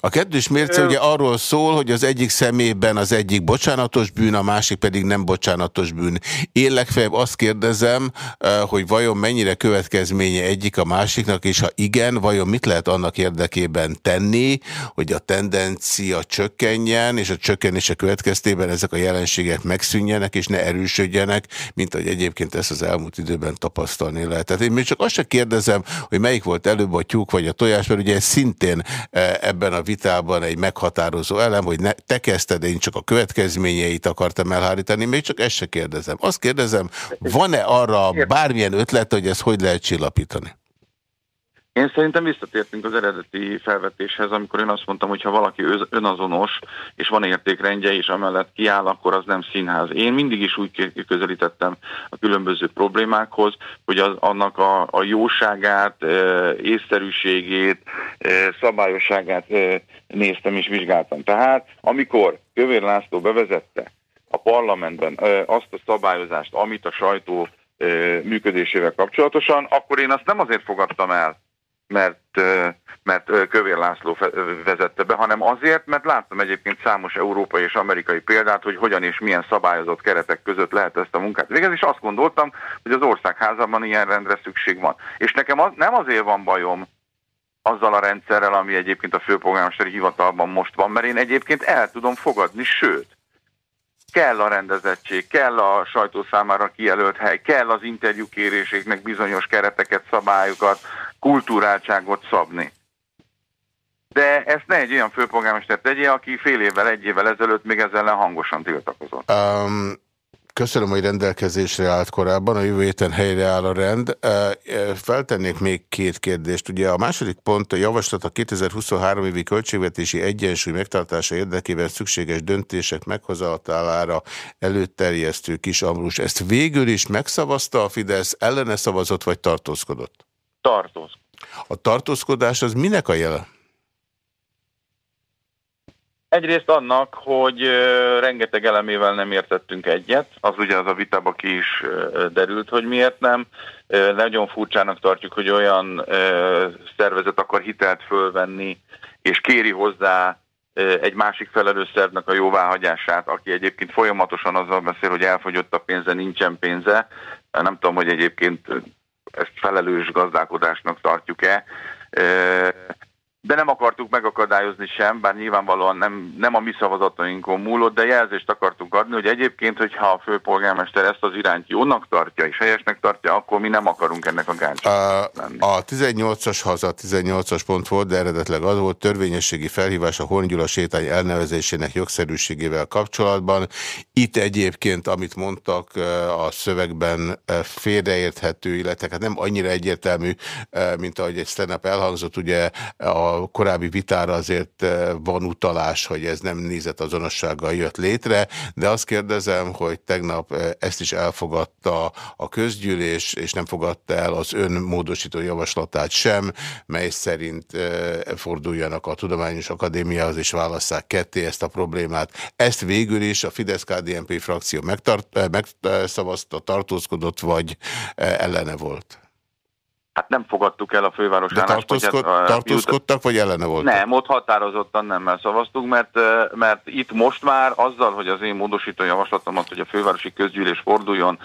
A kettős mérce ugye arról szól, hogy az egyik szemében az egyik bocsánatos bűn, a másik pedig nem bocsánatos bűn. Én legfeljebb azt kérdezem, hogy vajon mennyire következménye egyik a másiknak, és ha igen, vajon mit lehet annak érdekében tenni, hogy a tendencia csökkenjen, és a csökkenése következtében ezek a jelenségek megszűnjenek, és ne erősödjenek, mint ahogy egyébként ezt az elmúlt időben tapasztalni lehet. Tehát én még csak azt se kérdezem, hogy melyik volt előbb a tyúk vagy a tojás, mert ugye szintén ebben a vitában egy meghatározó elem, hogy ne, te kezdted, én csak a következményeit akartam elhárítani, még csak ezt se kérdezem. Azt kérdezem, van-e arra bármilyen ötlet, hogy ezt hogy lehet csillapítani? Én szerintem visszatértünk az eredeti felvetéshez, amikor én azt mondtam, hogy ha valaki önazonos, és van értékrendje, és amellett kiáll, akkor az nem színház. Én mindig is úgy közelítettem a különböző problémákhoz, hogy az, annak a, a jóságát, észszerűségét, szabályosságát néztem és vizsgáltam. Tehát amikor Kövér László bevezette a parlamentben azt a szabályozást, amit a sajtó működésével kapcsolatosan, akkor én azt nem azért fogadtam el, mert, mert Kövér László vezette be, hanem azért, mert láttam egyébként számos európai és amerikai példát, hogy hogyan és milyen szabályozott keretek között lehet ezt a munkát végezni, és azt gondoltam, hogy az országházában ilyen rendre szükség van. És nekem az, nem azért van bajom azzal a rendszerrel, ami egyébként a főpolgármesteri hivatalban most van, mert én egyébként el tudom fogadni, sőt, kell a rendezettség, kell a sajtó számára kijelölt hely, kell az interjúkéréseknek bizonyos kereteket, szabályokat, kulturáltságot szabni. De ezt ne egy olyan főpolgármester tegye, aki fél évvel, egy évvel ezelőtt még ezzel ellen hangosan tiltakozott. Um, Köszönöm, hogy rendelkezésre állt korábban, a jövő héten helyreáll a rend. Feltennék még két kérdést. Ugye a második pont a javaslat a 2023 évi költségvetési egyensúly megtartása érdekében szükséges döntések meghozatalára előterjesztő kis Ambrus. Ezt végül is megszavazta a Fidesz, ellene szavazott vagy tartózkodott? Tartózkodott. A tartózkodás az minek a jele? Egyrészt annak, hogy rengeteg elemével nem értettünk egyet, az ugye az a vitába ki is derült, hogy miért nem. Nagyon furcsának tartjuk, hogy olyan szervezet akar hitelt fölvenni, és kéri hozzá egy másik felelős szervnek a jóváhagyását, aki egyébként folyamatosan azzal beszél, hogy elfogyott a pénze, nincsen pénze. Nem tudom, hogy egyébként ezt felelős gazdálkodásnak tartjuk-e de nem akartuk megakadályozni sem, bár nyilvánvalóan nem, nem a mi szavazatainkon múlott, de jelzést akartunk adni, hogy egyébként, hogyha a főpolgármester ezt az irányt jónak tartja és helyesnek tartja, akkor mi nem akarunk ennek a gáncsának lenni. A 18-as haza 18-as pont volt, de eredetleg az volt törvényességi felhívás a Horngyula sétány elnevezésének jogszerűségével kapcsolatban. Itt egyébként, amit mondtak a szövegben félreérthető, illetve hát nem annyira egyértelmű, mint ahogy egy stand elhangzott, ugye a a korábbi vitára azért eh, van utalás, hogy ez nem nézetazonossággal jött létre, de azt kérdezem, hogy tegnap eh, ezt is elfogadta a közgyűlés, és nem fogadta el az ön módosító javaslatát sem, mely szerint eh, forduljanak a Tudományos Akadémiához, és válasszák ketté ezt a problémát. Ezt végül is a Fidesz-KDNP frakció megszavazta, tartózkodott, vagy ellene volt? Hát nem fogadtuk el a főváros De tartózkod, tartózkodtak, vagy ellene volt? Nem, ott határozottan nem szavaztunk, mert, mert itt most már azzal, hogy az én módosító javaslatomat, hogy a fővárosi közgyűlés forduljon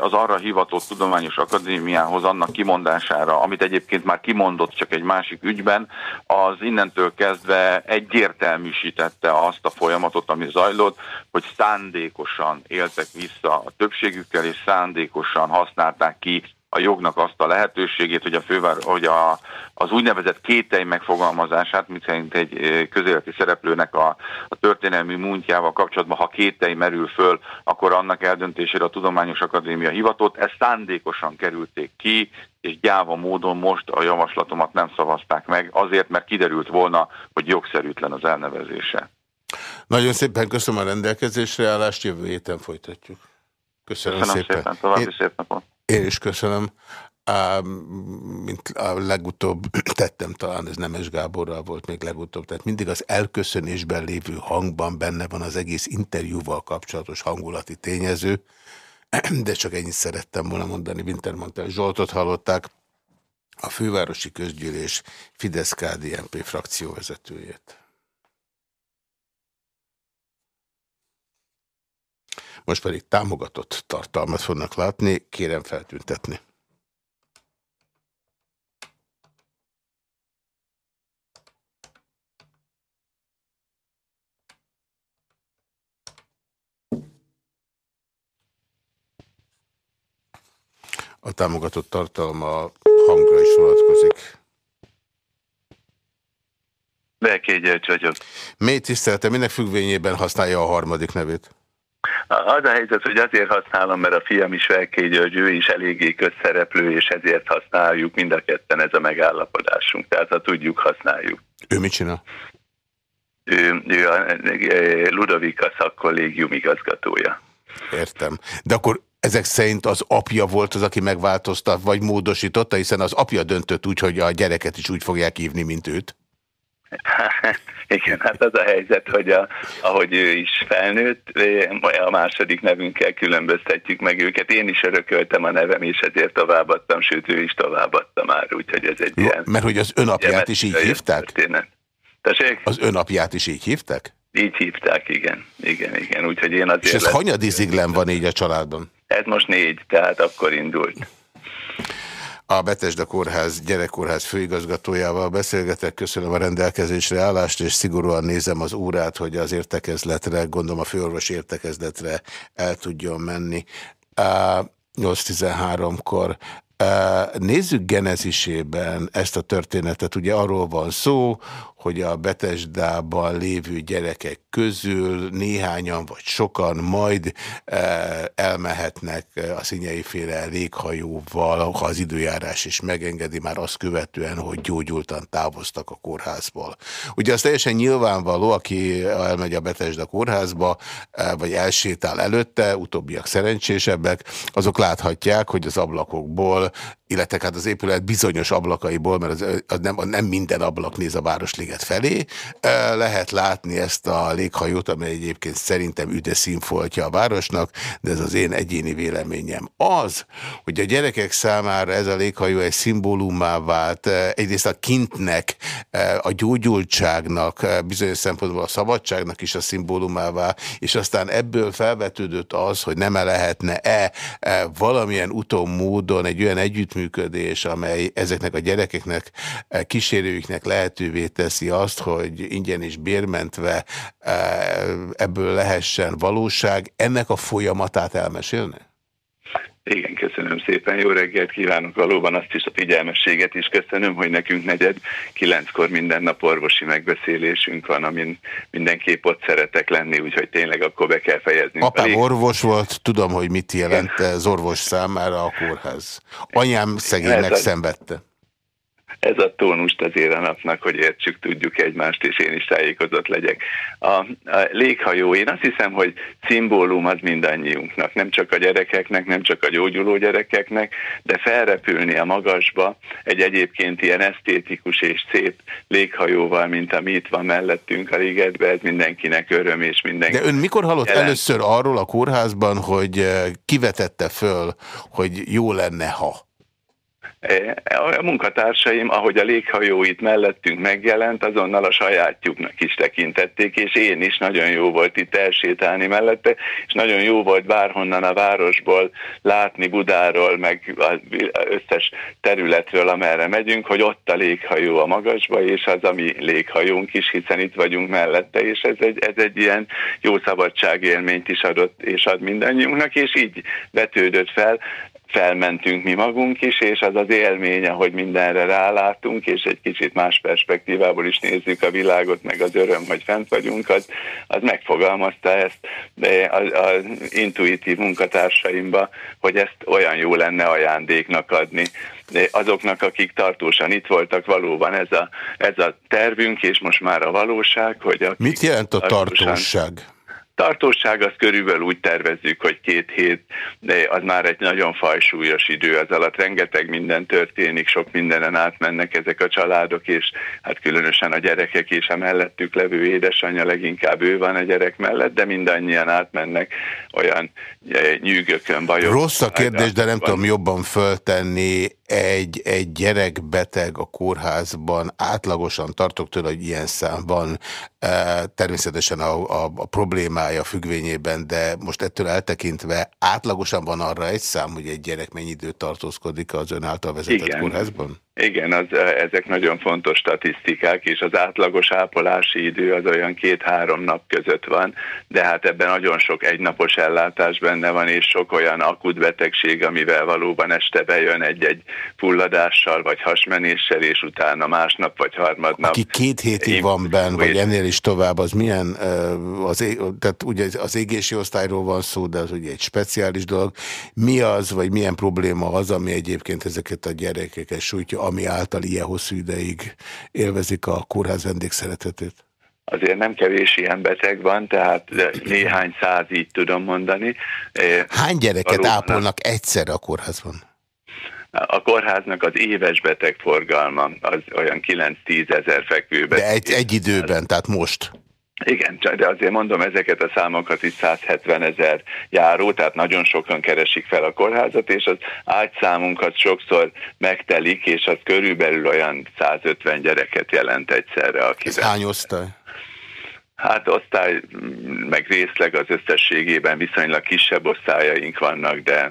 az arra hivatott tudományos akadémiához annak kimondására, amit egyébként már kimondott csak egy másik ügyben, az innentől kezdve egyértelműsítette azt a folyamatot, ami zajlott, hogy szándékosan éltek vissza a többségükkel, és szándékosan használták ki a jognak azt a lehetőségét, hogy a, fővár, hogy a, az úgynevezett kétely megfogalmazását, mint szerint egy közéleti szereplőnek a, a történelmi múntjával kapcsolatban, ha kétely merül föl, akkor annak eldöntésére a Tudományos Akadémia hivatott. Ezt szándékosan kerülték ki, és gyáva módon most a javaslatomat nem szavazták meg, azért, mert kiderült volna, hogy jogszerűtlen az elnevezése. Nagyon szépen köszönöm a rendelkezésre állást, jövő héten folytatjuk. Köszönöm, köszönöm szépen. szépen. További Én... szép napot. Én is köszönöm. Mint a legutóbb tettem, talán ez Nemes Gáborral volt még legutóbb, tehát mindig az elköszönésben lévő hangban benne van az egész interjúval kapcsolatos hangulati tényező, de csak ennyit szerettem volna mondani. Wintermantel Zsoltot hallották, a fővárosi közgyűlés Fidesz-KDNP frakcióvezetőjét. Most pedig támogatott tartalmat fognak látni, kérem feltüntetni. A támogatott tartalma hangra is vonatkozik. Belkégyelt vagyok. Mély tisztelete, minek függvényében használja a harmadik nevét? Az a helyzet, hogy azért használom, mert a fiam is Velké György, ő is eléggé közszereplő, és ezért használjuk mind a ketten ez a megállapodásunk. Tehát ha tudjuk, használjuk. Ő mit csinál? Ő, ő a Ludovika szakkollégium igazgatója. Értem. De akkor ezek szerint az apja volt az, aki megváltoztat, vagy módosította, hiszen az apja döntött úgy, hogy a gyereket is úgy fogják hívni, mint őt. Igen, hát az a helyzet, hogy a, ahogy ő is felnőtt, a második nevünkkel különböztetjük meg őket. Én is örököltem a nevem, és ezért továbbadtam, sőt ő is továbbadta már, úgyhogy ez egy ilyen... Mert hogy az önapját is így hívták? Tessék? Az önapját is így hívták? Így hívták, igen. Igen, igen. Úgyhogy én azért... És ez hanyadiziglen van így a családban? Ez most négy, tehát akkor indult. A Betesda Kórház gyerekkórház főigazgatójával beszélgetek. Köszönöm a rendelkezésre állást, és szigorúan nézem az órát, hogy az értekezletre, gondolom a főorvos értekezletre el tudjon menni. 8.13-kor Nézzük genezisében ezt a történetet. Ugye arról van szó, hogy a Betesdában lévő gyerekek közül néhányan vagy sokan majd elmehetnek a színyei féle léghajóval, ha az időjárás is megengedi, már azt követően, hogy gyógyultan távoztak a kórházból. Ugye az teljesen nyilvánvaló, aki elmegy a Betesda kórházba, vagy elsétál előtte, utóbbiak szerencsésebbek, azok láthatják, hogy az ablakokból illetve hát az épület bizonyos ablakaiból, mert az, az nem, nem minden ablak néz a Városliget felé, lehet látni ezt a léghajót, amely egyébként szerintem üde színfoltja a városnak, de ez az én egyéni véleményem. Az, hogy a gyerekek számára ez a léghajó egy szimbólummá vált, egyrészt a kintnek, a gyógyultságnak, bizonyos szempontból a szabadságnak is a szimbólumává, és aztán ebből felvetődött az, hogy nem -e lehetne-e valamilyen uton módon egy olyan együtt együttműködés, amely ezeknek a gyerekeknek, eh, kísérőiknek lehetővé teszi azt, hogy ingyen is bérmentve eh, ebből lehessen valóság, ennek a folyamatát elmesélni? Igen, köszönöm szépen, jó reggelt kívánok, valóban azt is a figyelmességet is köszönöm, hogy nekünk negyed kilenckor minden nap orvosi megbeszélésünk van, amin mindenképp ott szeretek lenni, úgyhogy tényleg akkor be kell fejezni. Apám Elég... orvos volt, tudom, hogy mit jelent az orvos számára a kórház. Anyám szegény megszenvedte ez a tónust azért a napnak, hogy értsük, tudjuk egymást, és én is tájékozott legyek. A, a léghajó, én azt hiszem, hogy szimbólum az mindannyiunknak, nem csak a gyerekeknek, nem csak a gyógyuló gyerekeknek, de felrepülni a magasba egy egyébként ilyen esztétikus és szép léghajóval, mint ami itt van mellettünk a ligetben, ez mindenkinek öröm és mindenki. De ön mikor hallott jelent... először arról a kórházban, hogy eh, kivetette föl, hogy jó lenne, ha? A munkatársaim, ahogy a léghajó itt mellettünk megjelent, azonnal a sajátjuknak is tekintették, és én is nagyon jó volt itt elsétálni mellette, és nagyon jó volt bárhonnan a városból látni Budáról, meg az összes területről, amerre megyünk, hogy ott a léghajó a magasba, és az a mi léghajónk is, hiszen itt vagyunk mellette, és ez egy, ez egy ilyen jó szabadságélményt is adott, és ad mindannyiunknak, és így vetődött fel felmentünk mi magunk is, és az az élménye, hogy mindenre rálátunk, és egy kicsit más perspektívából is nézzük a világot, meg az öröm, hogy fent vagyunk, az, az megfogalmazta ezt de az, az intuitív munkatársaimba, hogy ezt olyan jó lenne ajándéknak adni. De azoknak, akik tartósan itt voltak, valóban ez a, ez a tervünk, és most már a valóság, hogy... Mit jelent a tartóság? Tartóság az körülbelül úgy tervezzük, hogy két hét, de az már egy nagyon fajsúlyos idő, az alatt rengeteg minden történik, sok mindenen átmennek ezek a családok, és hát különösen a gyerekek és a mellettük levő édesanyja leginkább ő van a gyerek mellett, de mindannyian átmennek olyan eh, nyűgökön, bajokon. Rossz a kérdés, de nem van. tudom jobban föltenni egy, egy gyerek beteg a kórházban, átlagosan tartok tőle, hogy ilyen szám van, természetesen a, a, a problémája függvényében, de most ettől eltekintve átlagosan van arra egy szám, hogy egy gyerek mennyi időt tartózkodik az ön által vezetett Igen. kórházban? Igen, az, ezek nagyon fontos statisztikák, és az átlagos ápolási idő az olyan két-három nap között van, de hát ebben nagyon sok egynapos ellátás benne van, és sok olyan akut betegség, amivel valóban este bejön egy-egy fulladással, vagy hasmenéssel, és utána másnap, vagy harmadnap. Aki két hétig van benn, vagy ennél is tovább, az milyen, az, tehát ugye az égési osztályról van szó, de az ugye egy speciális dolog. Mi az, vagy milyen probléma az, ami egyébként ezeket a gyerekeket sújtja, ami által ilyen hosszú ideig élvezik a kórház vendégszeretetét? Azért nem kevés ilyen beteg van, tehát néhány száz így tudom mondani. Hány gyereket Valóban ápolnak egyszerre a kórházban? A kórháznak az éves betegforgalma az olyan 9-10 ezer fekvőben. De egy, egy időben, tehát most? Igen, de azért mondom ezeket a számokat, itt 170 ezer járó, tehát nagyon sokan keresik fel a kórházat, és az ágyszámunkat sokszor megtelik, és az körülbelül olyan 150 gyereket jelent egyszerre. Akivel. Ez hány osztály? Hát osztály, meg részleg az összességében viszonylag kisebb osztályaink vannak, de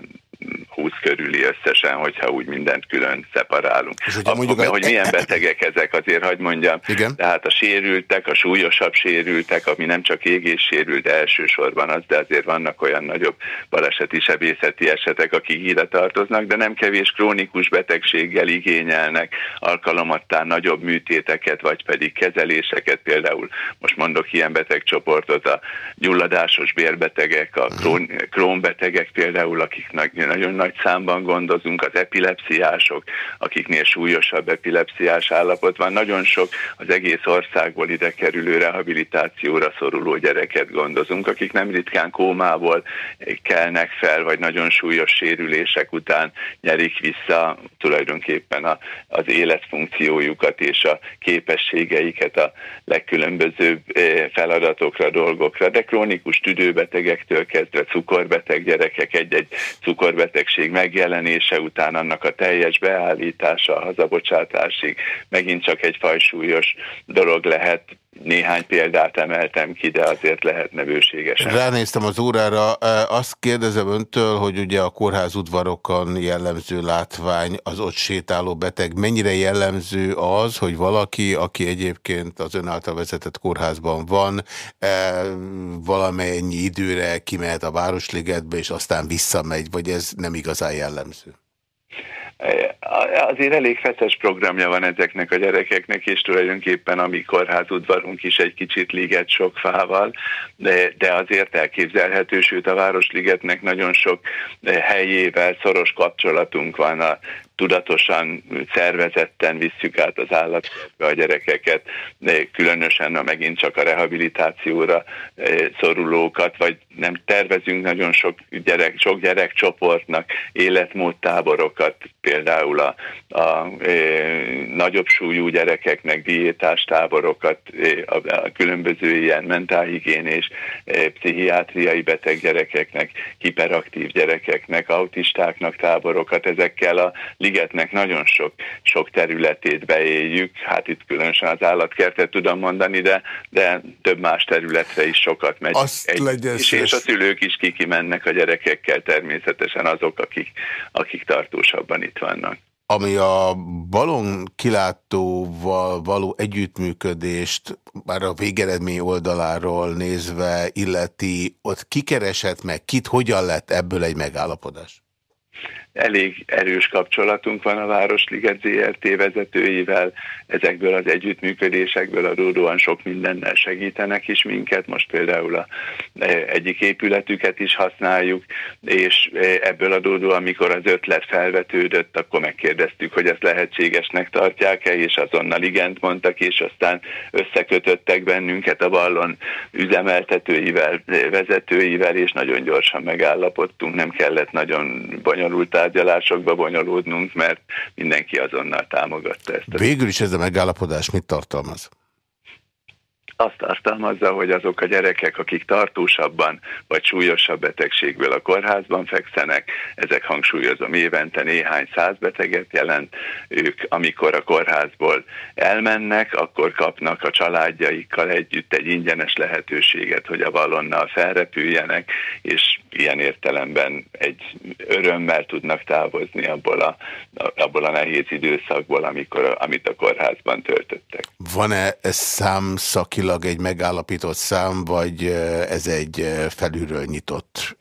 20 körüli összesen, hogyha úgy mindent külön szeparálunk. És ugye mondjuk Akkor, a... hogy milyen betegek ezek, azért hagyd mondjam. Igen. Tehát a sérültek, a súlyosabb sérültek, ami nem csak égéssérült elsősorban az, de azért vannak olyan nagyobb baleseti sebészeti esetek, akik ide tartoznak, de nem kevés krónikus betegséggel igényelnek alkalomattán nagyobb műtéteket, vagy pedig kezeléseket, például most mondok ilyen betegcsoportot, a gyulladásos bérbetegek, a krón, krónbetegek például, akik nagyon nagy számban gondozunk, az epilepsziások, akiknél súlyosabb epilepsziás állapot van. Nagyon sok az egész országból ide kerülő rehabilitációra szoruló gyereket gondozunk, akik nem ritkán kómából kelnek fel, vagy nagyon súlyos sérülések után nyerik vissza tulajdonképpen a, az életfunkciójukat és a képességeiket a legkülönbözőbb eh, feladatokra, dolgokra, de krónikus tüdőbetegektől kezdve cukorbeteg gyerekek, egy-egy cukorbetegség megjelenése után annak a teljes beállítása, a hazabocsátásig megint csak egy fajsúlyos dolog lehet, néhány példát emeltem ki, de azért lehetne bőségesen. Ránéztem az órára, azt kérdezem öntől, hogy ugye a kórház udvarokon jellemző látvány az ott sétáló beteg. Mennyire jellemző az, hogy valaki, aki egyébként az ön által vezetett kórházban van, valamennyi időre kimehet a Városligetbe, és aztán visszamegy, vagy ez nem igazán jellemző? Azért elég feszes programja van ezeknek a gyerekeknek, és tulajdonképpen a mi kórházudvarunk is egy kicsit liget sok fával, de, de azért elképzelhető, sőt a Városligetnek nagyon sok helyével szoros kapcsolatunk van a tudatosan, szervezetten visszük át az állatkertbe a gyerekeket, különösen a megint csak a rehabilitációra eh, szorulókat, vagy nem tervezünk nagyon sok gyerek, sok gyerekcsoportnak életmódtáborokat, például a, a, e, nagyobb súlyú gyerekeknek diétás táborokat, e, a, a különböző ilyen mentálhigiénés, e, pszichiátriai beteg gyerekeknek, hiperaktív gyerekeknek, autistáknak táborokat, ezekkel a ligetnek nagyon sok, sok területét beéljük, hát itt különösen az állatkertet tudom mondani, de, de több más területre is sokat megy. Azt egy, és, és a szülők is kikimennek a gyerekekkel természetesen azok, akik, akik tartósabban itt vannak. Ami a balon kilátóval való együttműködést, már a végeredmény oldaláról nézve illeti, ott kikeresett meg, kit hogyan lett ebből egy megállapodás? Elég erős kapcsolatunk van a Városliget ZRT vezetőivel, ezekből az együttműködésekből adódóan sok mindennel segítenek is minket, most például a e, egyik épületüket is használjuk, és e, ebből adódóan, amikor az ötlet felvetődött, akkor megkérdeztük, hogy ezt lehetségesnek tartják-e, és azonnal igent mondtak, és aztán összekötöttek bennünket a ballon üzemeltetőivel, vezetőivel, és nagyon gyorsan megállapodtunk, nem kellett nagyon bonyolult tárgyalásokba bonyolódnunk, mert mindenki azonnal támogatta ezt. Végül is ez a megállapodás mit tartalmaz? azt tartalmazza, hogy azok a gyerekek, akik tartósabban vagy súlyosabb betegségből a kórházban fekszenek, ezek hangsúlyozom évente néhány száz beteget jelent, ők amikor a kórházból elmennek, akkor kapnak a családjaikkal együtt egy ingyenes lehetőséget, hogy a ballonnal felrepüljenek, és ilyen értelemben egy örömmel tudnak távozni abból a, abból a nehéz időszakból, amikor, amit a kórházban töltöttek. Van-e számszakilag egy megállapított szám, vagy ez egy felülről nyitott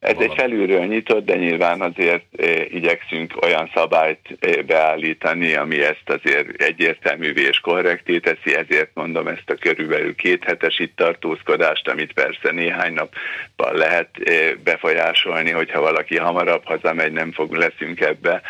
ez egy felülről nyitott, de nyilván azért igyekszünk olyan szabályt beállítani, ami ezt azért egyértelművé és korrekté teszi, ezért mondom ezt a körülbelül két hetes itt tartózkodást, amit persze néhány napban lehet befolyásolni, hogyha valaki hamarabb hazamegy, nem fog leszünk ebbe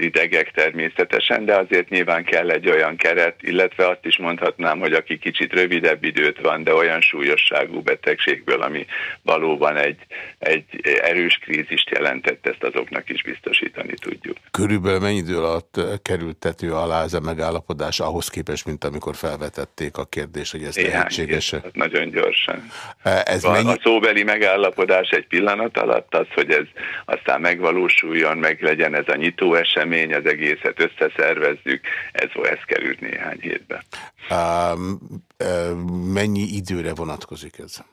idegek természetesen, de azért nyilván kell egy olyan keret, illetve azt is mondhatnám, hogy aki kicsit rövidebb időt van, de olyan súlyosságú betegségből, ami valóban egy, egy egy erős krízist jelentett, ezt azoknak is biztosítani tudjuk. Körülbelül mennyi idő alatt került tető alá ez a megállapodás ahhoz képest, mint amikor felvetették a kérdést, hogy ez lehetséges -e? Nagyon gyorsan. E, ez a, mennyi... a szóbeli megállapodás egy pillanat alatt az, hogy ez aztán megvalósuljon, meg legyen ez a nyitó esemény, az egészet összeszervezzük, ez, ez került néhány hétbe. Um, mennyi időre vonatkozik ez?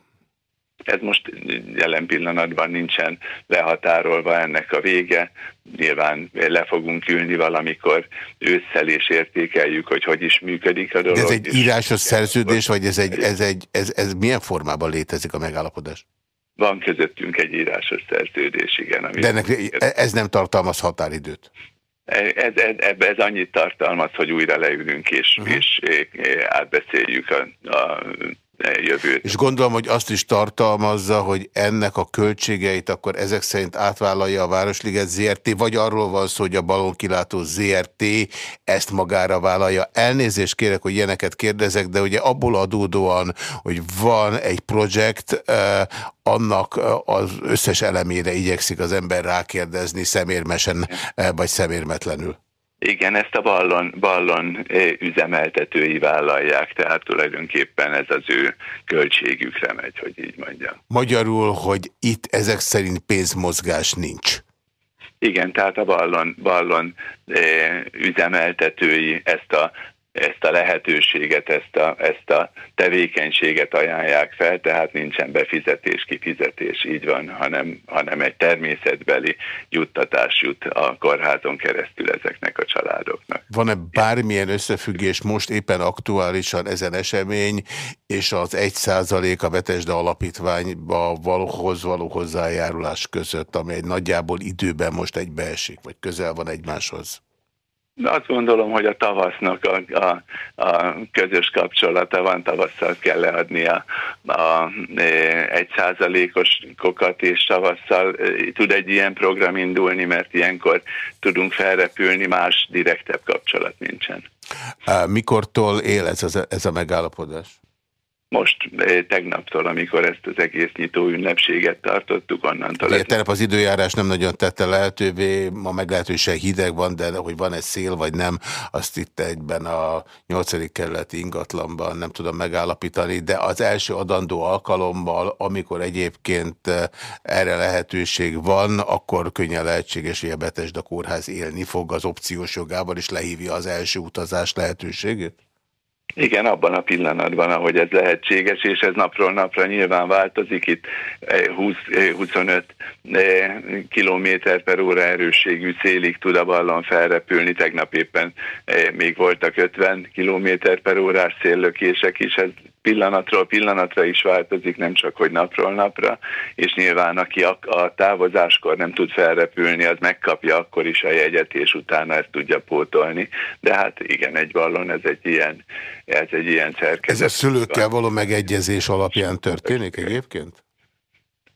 Ez most jelen pillanatban nincsen lehatárolva ennek a vége. Nyilván le fogunk ülni valamikor ősszel, és értékeljük, hogy hogy is működik a dolog. De ez egy írásos szerződés, vagy ez, egy, ez, egy, ez, ez milyen formában létezik a megállapodás? Van közöttünk egy írásos szerződés, igen. De ennek, ez nem tartalmaz határidőt? Ez, ez, ez, ez annyit tartalmaz, hogy újra leülünk és, uh -huh. és átbeszéljük a, a jövőt. És gondolom, hogy azt is tartalmazza, hogy ennek a költségeit akkor ezek szerint átvállalja a Városliget ZRT, vagy arról van szó, hogy a balonkilátó ZRT ezt magára vállalja. Elnézést kérek, hogy ilyeneket kérdezek, de ugye abból adódóan, hogy van egy projekt, annak az összes elemére igyekszik az ember rákérdezni szemérmesen, vagy szemérmetlenül. Igen, ezt a ballon, ballon üzemeltetői vállalják, tehát tulajdonképpen ez az ő költségükre megy, hogy így mondjam. Magyarul, hogy itt ezek szerint pénzmozgás nincs. Igen, tehát a ballon, ballon üzemeltetői ezt a ezt a lehetőséget, ezt a, ezt a tevékenységet ajánlják fel, tehát nincsen befizetés, kifizetés, így van, hanem, hanem egy természetbeli juttatás jut a kórházon keresztül ezeknek a családoknak. Van-e bármilyen összefüggés most éppen aktuálisan ezen esemény és az egy százalék a Betesda Alapítványba valóhoz való hozzájárulás között, ami egy nagyjából időben most egybeesik, vagy közel van egymáshoz? Azt gondolom, hogy a tavasznak a, a, a közös kapcsolata van, tavasszal kell leadni a, a egy százalékos kokat, és tavasszal e, tud egy ilyen program indulni, mert ilyenkor tudunk felrepülni, más direktebb kapcsolat nincsen. Mikortól él ez, ez a megállapodás? Most eh, tegnaptól, amikor ezt az egész nyitó ünnepséget tartottuk, onnantól... Ugye, terep az időjárás nem nagyon tette lehetővé, ma meglehetősen hideg van, de hogy van egy szél vagy nem, azt itt egyben a 8. kerületi ingatlanban nem tudom megállapítani, de az első adandó alkalommal, amikor egyébként eh, erre lehetőség van, akkor könnyen lehetséges, hogy a Betesda kórház élni fog az opciós jogával, és lehívja az első utazás lehetőségét? Igen, abban a pillanatban, ahogy ez lehetséges, és ez napról napra nyilván változik, itt 20-25 eh, eh, km per óra erősségű szélig tud a ballon felrepülni, tegnap éppen eh, még voltak 50 km per órás széllökések is, ez pillanatról pillanatra is változik, nem csak hogy napról napra, és nyilván aki a, a távozáskor nem tud felrepülni, az megkapja akkor is a jegyet, és utána ezt tudja pótolni. De hát igen, egy ballon, ez egy ilyen, ez egy ilyen szerkezet. Ez a szülőkkel való megegyezés alapján történik egyébként?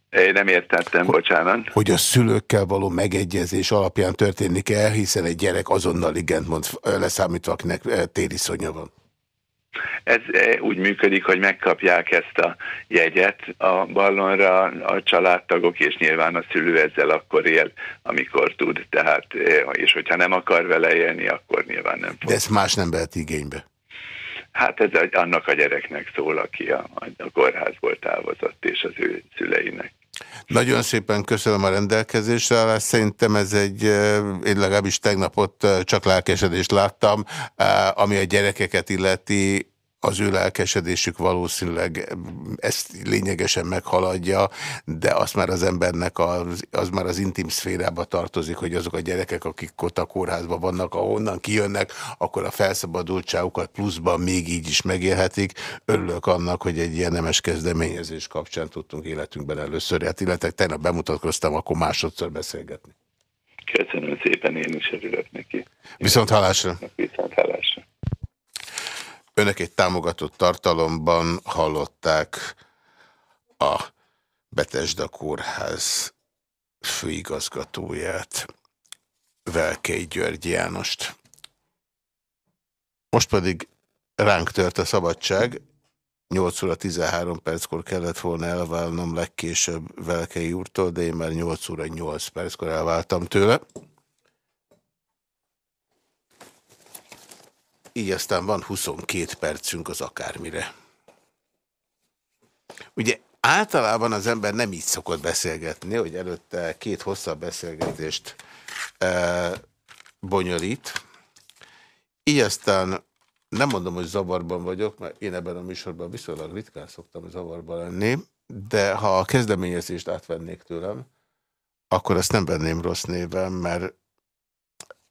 Én nem értettem, bocsánat. Hogy a szülőkkel való megegyezés alapján történik el, hiszen egy gyerek azonnal igent mond, leszámítva, akinek tériszonya van. Ez eh, úgy működik, hogy megkapják ezt a jegyet a ballonra a családtagok, és nyilván a szülő ezzel akkor él, amikor tud. Tehát, eh, és hogyha nem akar vele élni, akkor nyilván nem fog. De ezt más nem vehet igénybe? Hát ez annak a gyereknek szól, aki a, a kórházból távozott, és az ő szüleinek. Nagyon szépen köszönöm a rendelkezésre állást. Szerintem ez egy, eh, én legalábbis tegnap ott csak lelkesedést láttam, ami a gyerekeket illeti, az ő lelkesedésük valószínűleg ezt lényegesen meghaladja, de azt már az embernek az, az már az intim szférába tartozik, hogy azok a gyerekek, akik ott a kórházban vannak, ahonnan kijönnek, akkor a felszabadultságukat pluszban még így is megélhetik. Örülök annak, hogy egy ilyen nemes kezdeményezés kapcsán tudtunk életünkben először, hát illetve tegnap bemutatkoztam, akkor másodszor beszélgetni. Köszönöm szépen, én is örülök neki. Viszont hallásra. Viszont hallásra. Önök egy támogatott tartalomban hallották a Betesda Kórház főigazgatóját, Velkei György Jánost. Most pedig ránk tört a szabadság, 8 óra 13 perckor kellett volna elválnom legkésőbb Velkei úrtól, de én már 8 óra 8 perckor elváltam tőle. Így aztán van 22 percünk az akármire. Ugye általában az ember nem így szokott beszélgetni, hogy előtte két hosszabb beszélgetést e, bonyolít. Így aztán nem mondom, hogy zavarban vagyok, mert én ebben a műsorban viszonylag ritkán szoktam zavarban lenni, de ha a kezdeményezést átvennék tőlem, akkor ezt nem venném rossz néven, mert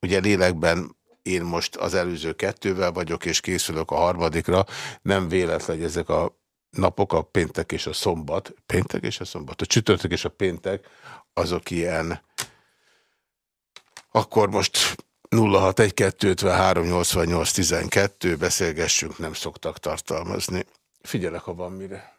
ugye lélekben én most az előző kettővel vagyok, és készülök a harmadikra. Nem véletlen, hogy ezek a napok, a péntek és a szombat, péntek és a szombat, a csütörtök és a péntek, azok ilyen, akkor most 061-253-88-12 beszélgessünk, nem szoktak tartalmazni. Figyelek, ha van mire.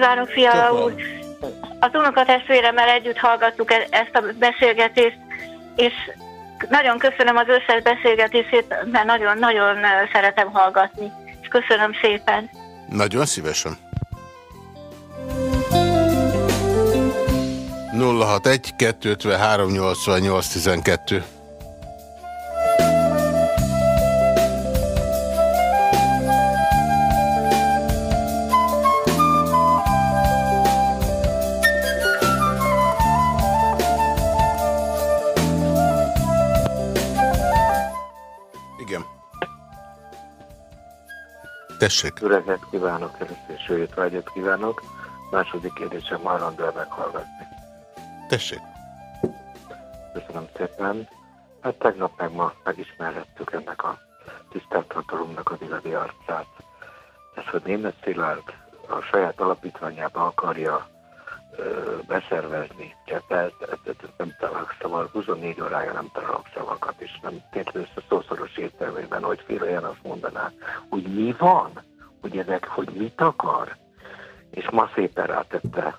Kívánok, Fiala úr! Az unokatestvéremmel együtt hallgattuk ezt a beszélgetést, és nagyon köszönöm az összes beszélgetését, mert nagyon-nagyon szeretem hallgatni. És köszönöm szépen. Nagyon szívesen. 061 253 88 12 Tessék. Üreget kívánok, először is jöjjött kívánok. Második kérdésem hajlandó meghallgatni. Tessék. Köszönöm szépen. Hát tegnap meg ma megismerhettük ennek a tisztelt az igazi arcát. Ez, hogy német Szilárd a saját alapítványába akarja beszervezni csepelt, nem találok szavak, 24 órája nem találok szavakat, és nem tétlenül szószoros értelmében, hogy fél olyan azt mondaná, hogy mi van, hogy ezek, hogy mit akar, és ma szépen rátette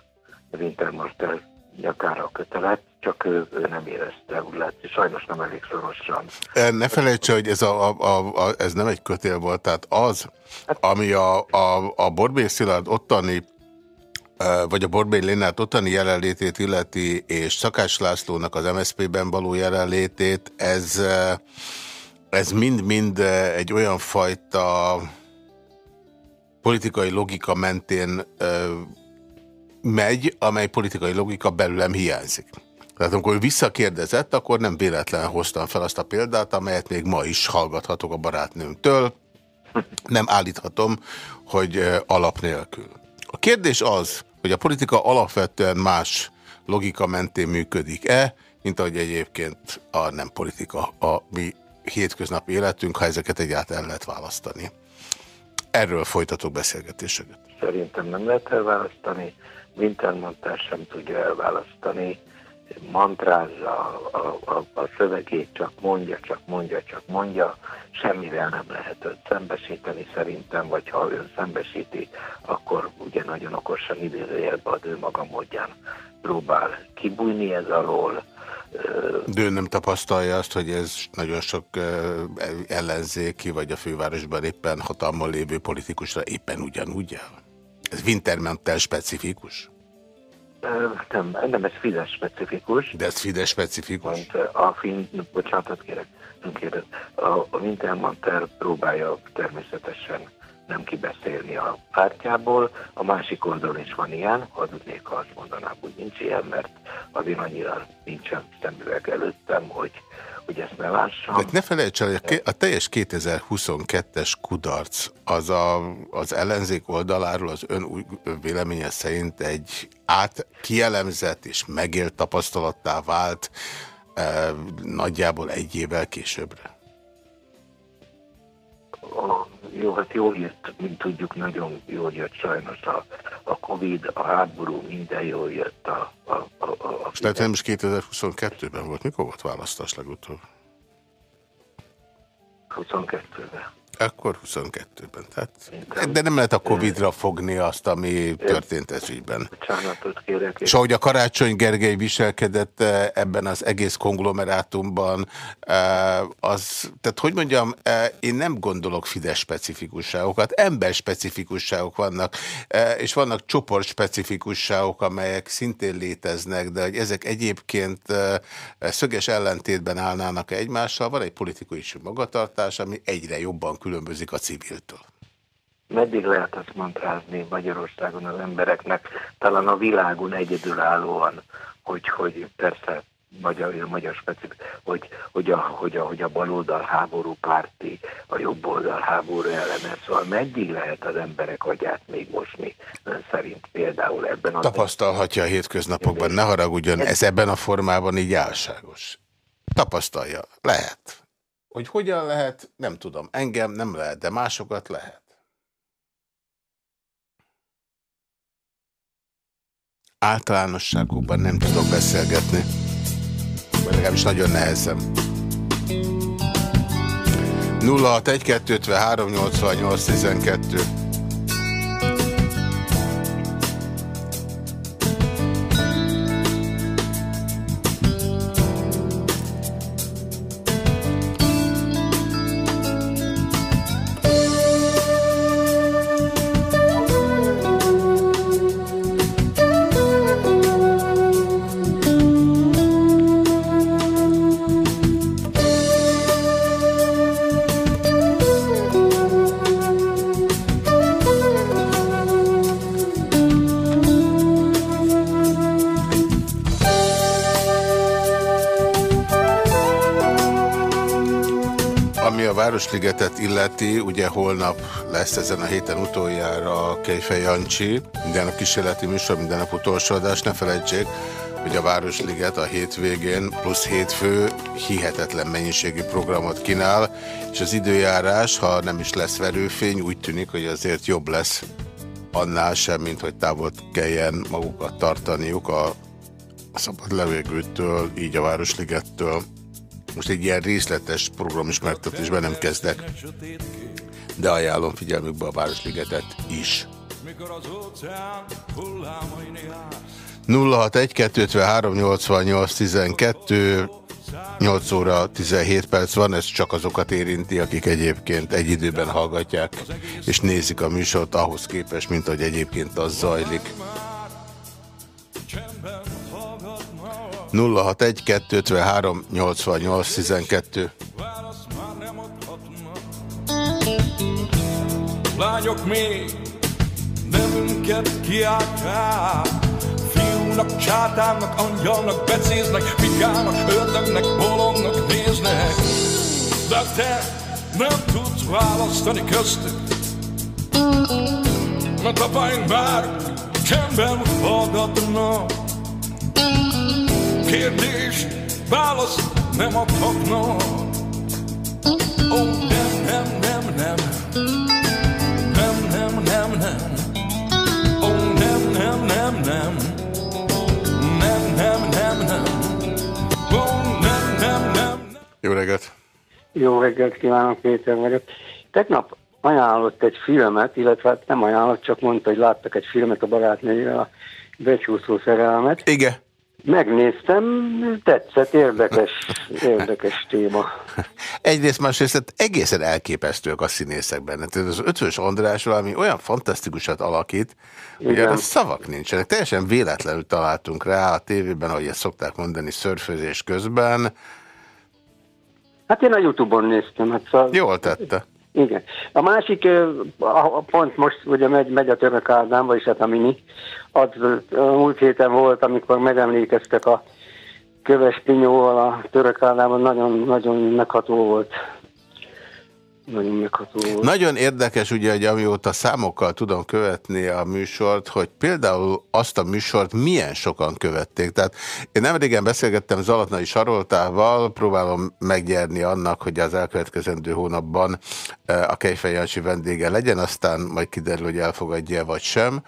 Wintermaster nyakára a kötelet, csak ő, ő nem érezte, úgy látszik, sajnos nem elég szorosan. Ne felejtse, hogy ez, a, a, a, ez nem egy kötél volt, tehát az, hát- ami a, a, a Borbély Szilárd ottani vagy a Borbély Lénát ottani jelenlétét illeti, és Szakás Lászlónak az MSZP-ben való jelenlétét, ez ez mind-mind egy olyan fajta politikai logika mentén megy, amely politikai logika belőlem hiányzik. Tehát amikor visszakérdezett, akkor nem véletlen hoztam fel azt a példát, amelyet még ma is hallgathatok a barátnőmtől. Nem állíthatom, hogy alap nélkül. A kérdés az, hogy a politika alapvetően más logika mentén működik-e, mint ahogy egyébként a nem politika a mi hétköznapi életünk, ha ezeket egyáltalán lehet választani. Erről folytatok beszélgetéseket. Szerintem nem lehet elválasztani, Wintermantel sem tudja elválasztani, mantrázza a, a, a szövegét, csak mondja, csak mondja, csak mondja, semmivel nem lehet őt szembesíteni szerintem, vagy ha ön szembesíti, akkor ugye nagyon okosan idézőjelbe ad ő maga módján próbál kibújni ez alól. De ő nem tapasztalja azt, hogy ez nagyon sok ellenzéki, vagy a fővárosban éppen hatalmon lévő politikusra éppen ugyanúgy el? Ez Wintermantel specifikus? Nem, nem, ez Fidesz specifikus. De ez Fidesz specifikus? A finn, bocsánatot kérek, nem kérdez. A, a Wintermanter próbálja természetesen nem kibeszélni a pártjából. A másik oldalon is van ilyen, hazudnék, ha azt mondanám, hogy nincs ilyen, mert azért annyira nincsen szemüveg előttem, hogy, hogy ezt ne lássam. De ne felejts el, hogy a teljes 2022-es kudarc az a, az ellenzék oldaláról az ön véleménye szerint egy át kielemzett és megélt tapasztalattá vált eh, nagyjából egy évvel későbbre. A, jó, hát jól jött, mint tudjuk, nagyon jól jött sajnos a, a Covid, a háború, minden jól jött. A, a, a, a, És lehet, nem is 2022-ben volt. Mikor volt választás legutóbb? 22-ben. Akkor 22-ben. Tehát, de nem lehet a Covid-ra fogni azt, ami történt ez ügyben. Bocsánatot kérek. És ahogy a Karácsony Gergely viselkedett eh, ebben az egész konglomerátumban, eh, az, tehát hogy mondjam, eh, én nem gondolok Fidesz specifikusságokat, ember specifikusságok vannak, és vannak csoport specifikusságok, amelyek szintén léteznek, de hogy ezek egyébként szöges ellentétben állnának egymással, van egy politikai magatartás, ami egyre jobban különbözik a civiltől? Meddig lehet azt mondrázni Magyarországon az embereknek, talán a világon egyedülállóan, hogy, hogy persze magyar, magyar specifik, hogy, hogy, a, hogy, a, hogy a baloldal háború párti, a jobb oldal háború ellene. Szóval meddig lehet az emberek agyát még mosni szerint például ebben a... Tapasztalhatja a hétköznapokban, ne haragudjon, ez ebben a formában így álságos. Tapasztalja, lehet. Hogy hogyan lehet, nem tudom. Engem nem lehet, de másokat lehet. Általánosságokban nem tudok beszélgetni. Vagy legalábbis nagyon nehezen. 061 253 12 Városligetet illeti, ugye holnap lesz ezen a héten utoljára Kejfej Jancsi, minden a kísérleti műsor, minden nap utolsó adás, ne felejtsék, hogy a Városliget a hétvégén plusz hétfő hihetetlen mennyiségű programot kínál, és az időjárás, ha nem is lesz verőfény, úgy tűnik, hogy azért jobb lesz annál sem, mint hogy távol kelljen magukat tartaniuk a szabad levegőtől, így a Városligettől. Most egy ilyen részletes programismertetésben nem kezdek, de ajánlom figyelmükbe a Városligetet is. 061 253 88 12 8 óra 17 perc van, ez csak azokat érinti, akik egyébként egy időben hallgatják és nézik a műsort ahhoz képest, mint hogy egyébként az zajlik. 061 253 88 12 Lányok még nevünket kiáltják. Fiúnak, csátának, angyalnak becéznek Pikának, ördögnek, bolondnak néznek. De te nem tudsz választani köztük. Mert a bár csendben hallgatnak kérdés, válasz nem adhatnak. Ó, oh, nem, nem, nem, nem, nem, nem, nem, nem. Ó, oh, nem, nem, nem, nem, nem, nem, nem, nem. Ó, oh, nem, nem, nem. Jó reggelt! Jó reggelt kívánok, Péter vagyok. Tegnap ajánlott egy filmet, illetve hát nem ajánlott, csak mondta, hogy láttak egy filmet a barátnőjével, a becsúszó szerelmet. Igen Megnéztem, tetszett, érdekes, érdekes téma. Egyrészt, másrészt hát egészen elképesztőek a színészek benne. Tehát az ötvös András valami olyan fantasztikusat alakít, hogy arra szavak nincsenek. Teljesen véletlenül találtunk rá a tévében, ahogy ezt szokták mondani, szörfőzés közben. Hát én a Youtube-on néztem. Hát szóval... Jól tette. Igen. A másik, a pont most ugye megy, megy a török Ádám, vagyis hát a mini, az múlt héten volt, amikor megemlékeztek a köves pinyóval a török Ádámon, nagyon, nagyon megható volt. Nagyon megható. Nagyon érdekes ugye, hogy amióta számokkal tudom követni a műsort, hogy például azt a műsort milyen sokan követték. Tehát én nem régen beszélgettem Zalatnai Saroltával, próbálom megnyerni annak, hogy az elkövetkezendő hónapban a Kejfej Jancsi vendége legyen, aztán majd kiderül, hogy elfogadja vagy sem.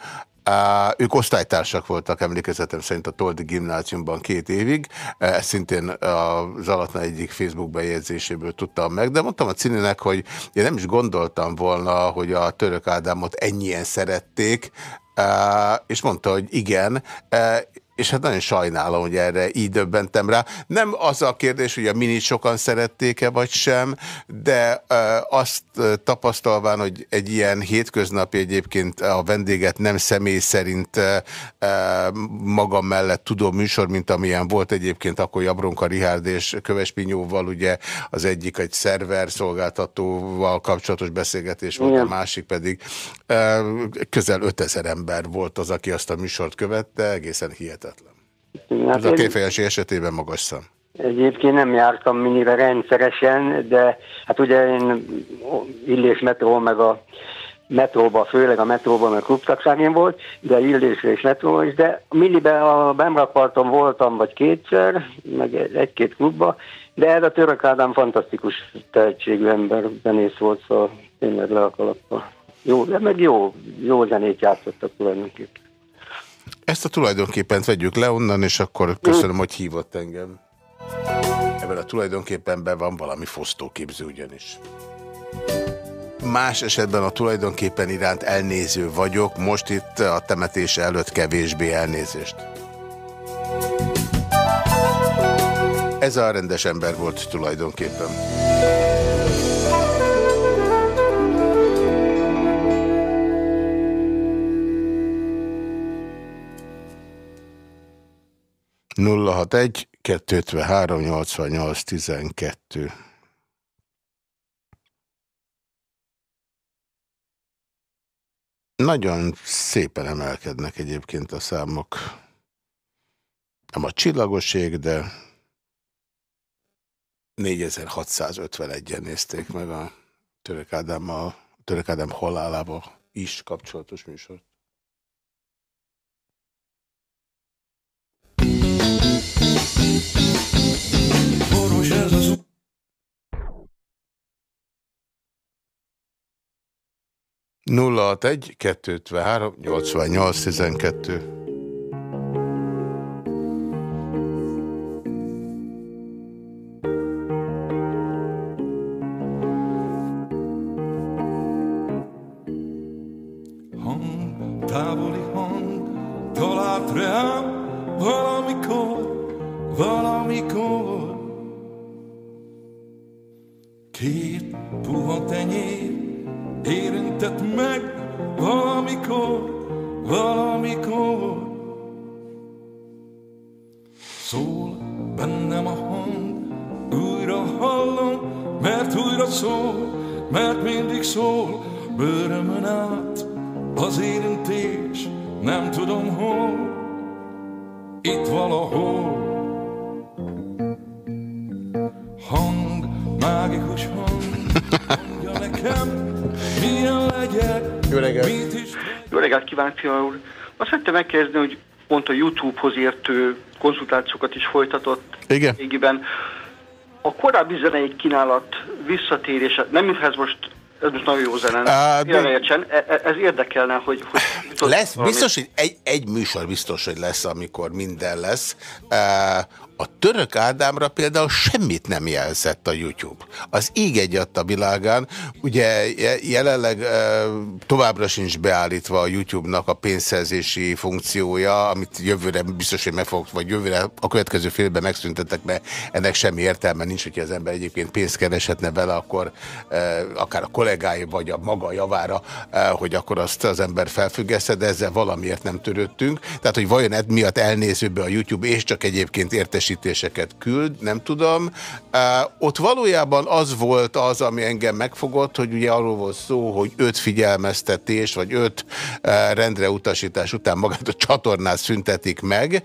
Ők osztálytársak voltak, emlékezetem szerint a Toldi gimnáziumban két évig. Uh, szintén az Alatna egyik Facebook bejegyzéséből tudtam meg, de mondtam a Cininek, hogy én nem is gondoltam volna, hogy a török Ádámot ennyien szerették, és mondta, hogy igen, és hát nagyon sajnálom, hogy erre így döbbentem rá. Nem az a kérdés, hogy a minit sokan szerették-e vagy sem, de azt tapasztalván, hogy egy ilyen hétköznapi egyébként a vendéget nem személy szerint magam mellett tudom műsor, mint amilyen volt egyébként akkor Jabronka Rihárd és Köves Pinyóval, ugye az egyik egy szerver szolgáltatóval kapcsolatos beszélgetés volt, Igen. a másik pedig közel 5000 ember volt az, aki azt a műsort követte, egészen hihetetlen hihetetlen. Hát Ez a kéfejesi esetében magas szám. Egyébként nem jártam minire rendszeresen, de hát ugye én Illés metró meg a metróba, főleg a metróban, mert klubtagságén volt, de Illésre és metró is, de a Millibe a Bemraparton voltam vagy kétszer, meg egy-két klubba, de ez a Török Ádám fantasztikus tehetségű ember, zenész volt, szóval tényleg le a kalappa. Jó, de meg jó, jó zenét játszottak tulajdonképpen. Ezt a tulajdonképpen vegyük le onnan, és akkor köszönöm, hogy hívott engem. Ebben a tulajdonképpen be van valami fosztóképző ugyanis. Más esetben a tulajdonképpen iránt elnéző vagyok, most itt a temetése előtt kevésbé elnézést. Ez a rendes ember volt tulajdonképpen. 061 253 88 12 Nagyon szépen emelkednek egyébként a számok. Nem a csillagoség, de 4651-en nézték meg a Török Ádámmal, Török Ádám halálával is kapcsolatos műsort. 061 253 88 12 Úr. Azt szeretném megkérdezni, hogy pont a YouTube-hoz értő konzultációkat is folytatott. Igen. Régiben. A korábbi zenei kínálat visszatérése, nem mintha ez most ez most nagyon jó zene. Uh, értsen, e, e, ez érdekelne, hogy... hogy lesz, valami... biztos, hogy egy, egy műsor biztos, hogy lesz, amikor minden lesz. Uh, A török Ádámra például semmit nem jelzett a YouTube. Az íg egyat a világán, ugye jelenleg továbbra sincs beállítva a YouTube-nak a pénzszerzési funkciója, amit jövőre biztos, hogy meg fog, vagy jövőre a következő félben megszüntetek, mert ennek semmi értelme nincs, hogyha az ember egyébként pénzt kereshetne vele, akkor akár a kollégái, vagy a maga javára, hogy akkor azt az ember felfüggeszte, de ezzel valamiért nem törődtünk. Tehát, hogy vajon ed miatt elnézőbe a YouTube, és csak egyébként értesítéseket küld, nem tudom. Ott valójában az volt az, ami engem megfogott, hogy ugye arról volt szó, hogy öt figyelmeztetés, vagy öt rendre utasítás után magát a csatornát szüntetik meg.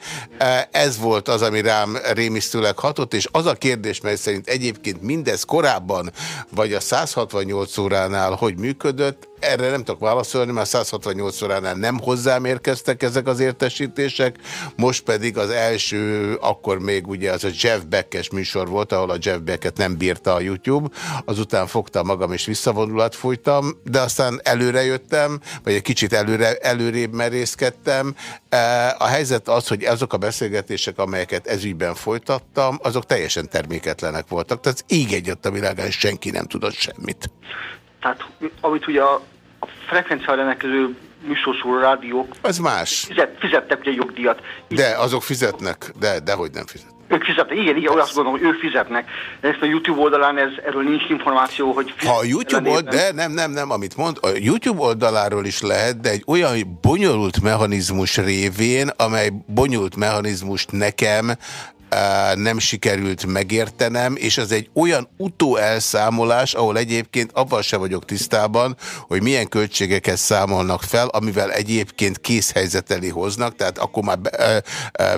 Ez volt az, ami rám rémisztőleg hatott, és az a kérdés, mely szerint egyébként mindez korábban, vagy a 168 óránál hogy működött, erre nem tudok válaszolni, mert 168 óránál nem hozzám érkeztek ezek az értesítések, most pedig az első, akkor még ugye az a Jeff Beckes műsor volt, ahol a Jeff Becket nem bírta a YouTube, azután fogtam magam és visszavonulat folytam, de aztán előre jöttem, vagy egy kicsit előre, előrébb merészkedtem. E, a helyzet az, hogy azok a beszélgetések, amelyeket ezügyben folytattam, azok teljesen terméketlenek voltak. Tehát így egyet a világán senki nem tudott semmit. Tehát amit ugye a, a frekvencia rendelkező műsorszóró rádiók... Ez más. Fizet, fizettek ugye jogdíjat. De azok fizetnek, de dehogy nem fizetnek. Ők fizetnek, igen, igen, azt gondolom, hogy ők fizetnek. De ezt a YouTube oldalán ez, erről nincs információ, hogy Ha a YouTube oldal, de nem, nem, nem, amit mond, a YouTube oldaláról is lehet, de egy olyan bonyolult mechanizmus révén, amely bonyolult mechanizmust nekem nem sikerült megértenem, és az egy olyan utóelszámolás, ahol egyébként avval se vagyok tisztában, hogy milyen költségeket számolnak fel, amivel egyébként készhelyzeteli hoznak, tehát akkor már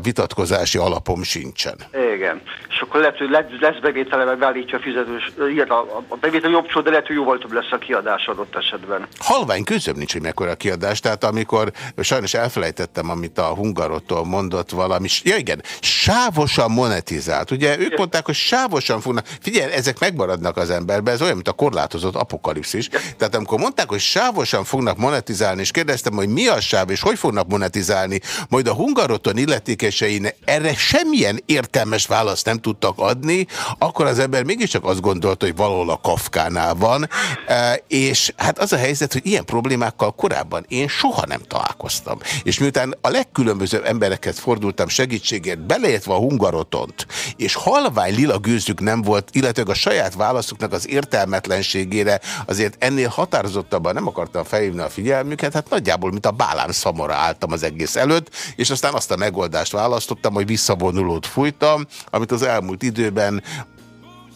vitatkozási alapom sincsen. Igen. És akkor lehet, hogy lesz bevétele, meg beállítja a fizetős, igen, a, a bevétel jobb de lehet, hogy jóval több lesz a kiadás adott esetben. Halvány közöm nincs, hogy mekkora a kiadás, tehát amikor sajnos elfelejtettem, amit a hungarottól mondott valami, ja igen, sávos sávosan monetizált. Ugye ők mondták, hogy sávosan fognak, figyelj, ezek megmaradnak az emberben, ez olyan, mint a korlátozott apokalipszis. Tehát amikor mondták, hogy sávosan fognak monetizálni, és kérdeztem, hogy mi a sáv, és hogy fognak monetizálni, majd a hungaroton illetékesein erre semmilyen értelmes választ nem tudtak adni, akkor az ember mégiscsak azt gondolta, hogy valahol a Kafkánál van, e, és hát az a helyzet, hogy ilyen problémákkal korábban én soha nem találkoztam. És miután a legkülönbözőbb embereket fordultam segítségért, beleértve a hungar hungarotont, és halvány lila gőzük nem volt, illetve a saját válaszuknak az értelmetlenségére azért ennél határozottabban nem akartam felhívni a figyelmüket, hát nagyjából, mint a bálám szamora álltam az egész előtt, és aztán azt a megoldást választottam, hogy visszavonulót fújtam, amit az elmúlt időben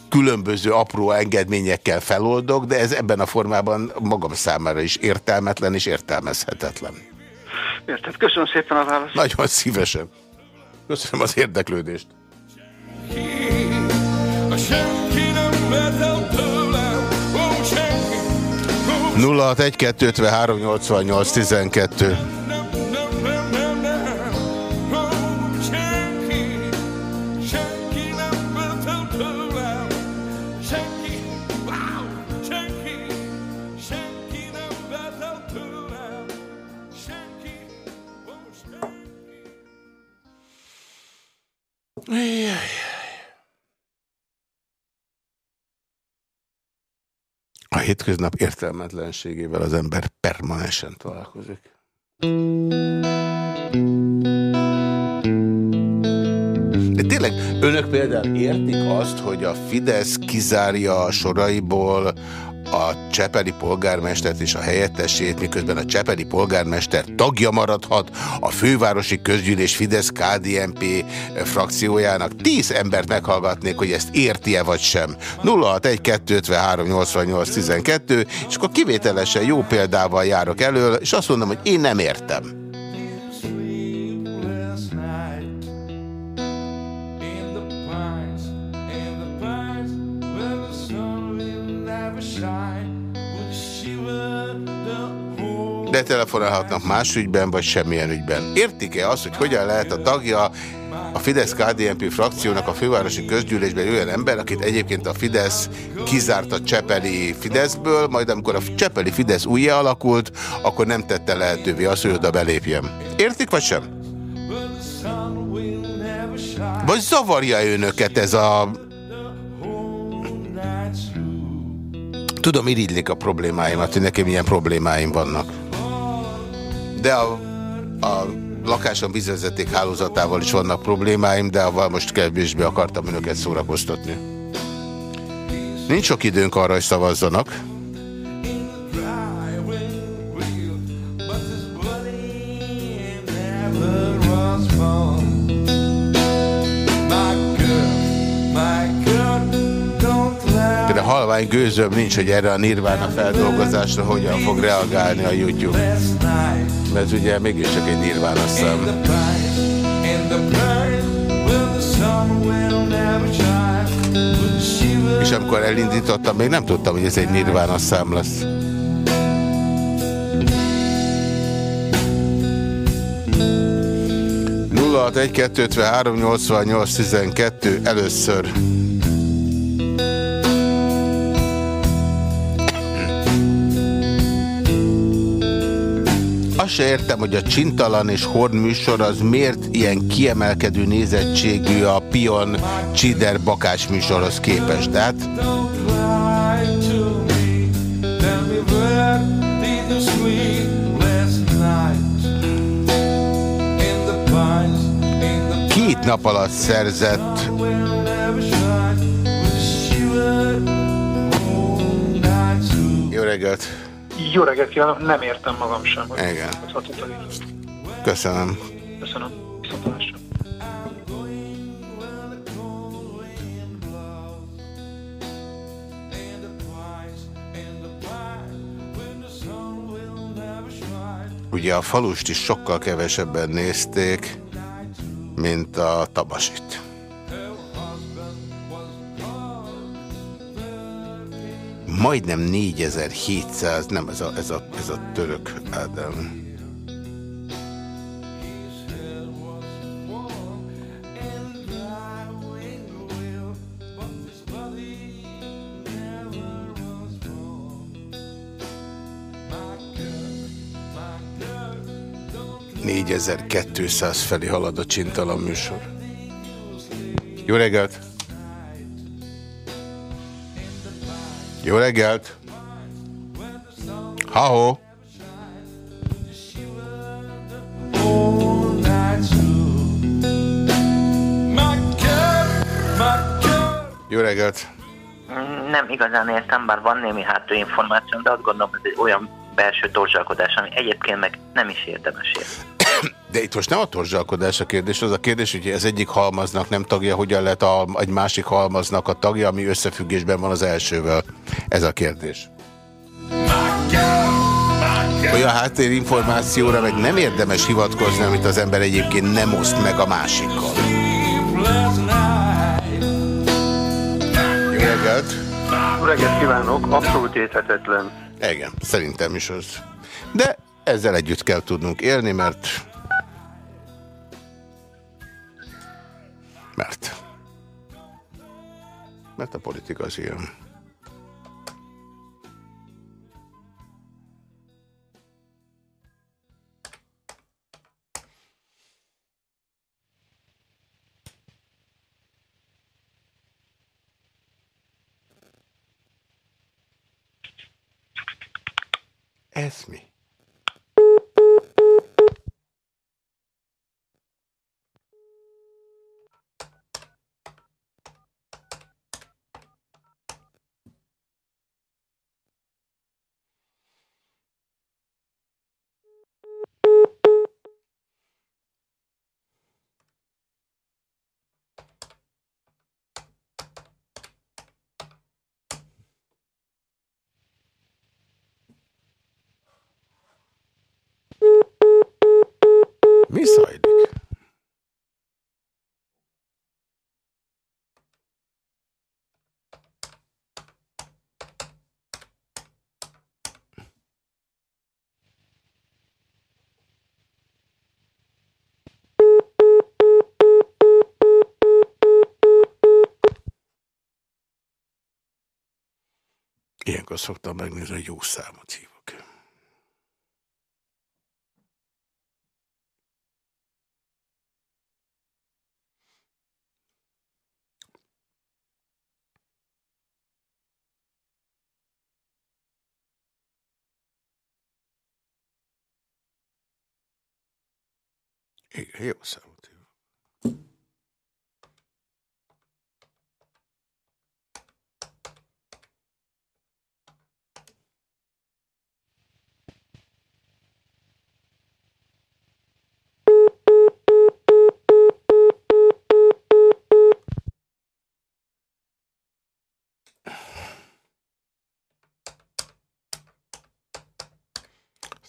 különböző apró engedményekkel feloldok, de ez ebben a formában magam számára is értelmetlen és értelmezhetetlen. Érted, köszönöm szépen a választ. Nagyon szívesen. Köszönöm az érdeklődést. Nulla 06 1 2 53 88 12 A hétköznap értelmetlenségével az ember permanensen találkozik. De tényleg, önök például értik azt, hogy a Fidesz kizárja a soraiból a Csepeli polgármestert és a helyettesét, miközben a Csepeli polgármester tagja maradhat a fővárosi közgyűlés Fidesz-KDNP frakciójának. Tíz embert meghallgatnék, hogy ezt érti-e vagy sem. 061-253-88-12, és akkor kivételesen jó példával járok elől, és azt mondom, hogy én nem értem. De telefonálhatnak más ügyben, vagy semmilyen ügyben. Értik-e azt, hogy hogyan lehet a tagja a Fidesz-KDNP frakciónak a fővárosi közgyűlésben olyan ember, akit egyébként a Fidesz kizárt a Csepeli Fideszből, majd amikor a Csepeli Fidesz újja alakult, akkor nem tette lehetővé azt, hogy oda belépjem. Értik vagy sem? Vagy zavarja önöket ez a... Tudom, irigylik a problémáimat, hogy nekem ilyen problémáim vannak. De a, a lakásom vízvezeték hálózatával is vannak problémáim, de avval most kevésbé akartam önöket szórakoztatni. Nincs sok időnk arra, hogy szavazzanak. De halvány gőzöm nincs, hogy erre a Nirvana feldolgozásra hogyan fog reagálni a YouTube. Mert ugye mégiscsak egy Nirvana szám. És amikor elindítottam, még nem tudtam, hogy ez egy Nirvana szám lesz. egy 2 88 12 először. Se értem, hogy a Csintalan és Horn műsor az miért ilyen kiemelkedő nézettségű a Pion Csider Bakás műsorhoz képest. Tehát... Két nap alatt szerzett Jó reggelt! Jó reggelt kívánok, nem értem magam sem. Hogy Igen. Köszönöm. Köszönöm. Viszontlátásra. Ugye a falust is sokkal kevesebben nézték, mint a tabasit. Majdnem 4700, nem ez a, ez a, ez a török Ádám. Négyezer-kétszáz felé halad a csintalan műsor. Jó reggelt! Jó reggelt! Ha-ho! Jó reggelt! Nem igazán értem, bár van némi háttérinformáció, de azt gondolom, hogy ez egy olyan belső torzsalkodás, ami egyébként meg nem is érdemes érni. De itt most nem a torzsalkodás a kérdés, az a kérdés, hogy ez egyik halmaznak nem tagja, hogyan lett a, egy másik halmaznak a tagja, ami összefüggésben van az elsővel. Ez a kérdés. Olyan háttérinformációra meg nem érdemes hivatkozni, amit az ember egyébként nem oszt meg a másikkal. Jó reggelt! Jó reggelt kívánok! Abszolút érthetetlen. Igen, szerintem is az. De ezzel együtt kell tudnunk élni, mert Mert. Mert a politika az ilyen. Ez mi? Ilyenkor szoktam megnézni, hogy jó számot hívok. Igen, jó számot hívok.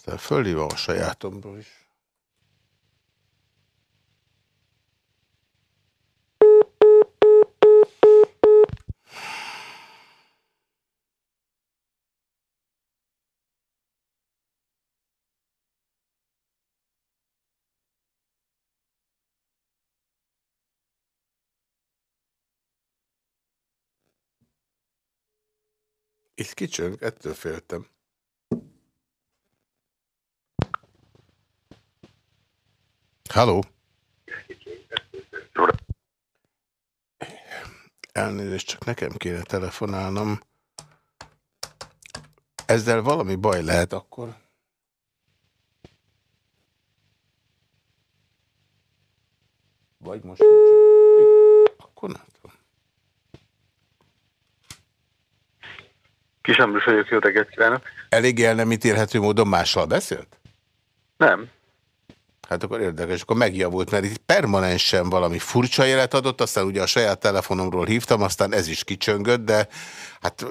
Aztán fölhívom a sajátomról is. Itt kicsönk, ettől féltem. Halló! Elnézést, csak nekem kéne telefonálnom. Ezzel valami baj lehet akkor? Vagy most kicsönk. Akkor nem tudom. Kis Ambrus vagyok, jó reggelt kívánok. Elég el nem ítélhető módon mással beszélt? Nem. Hát akkor érdekes, akkor megjavult, mert itt permanensen valami furcsa jelet adott, aztán ugye a saját telefonomról hívtam, aztán ez is kicsöngött, de hát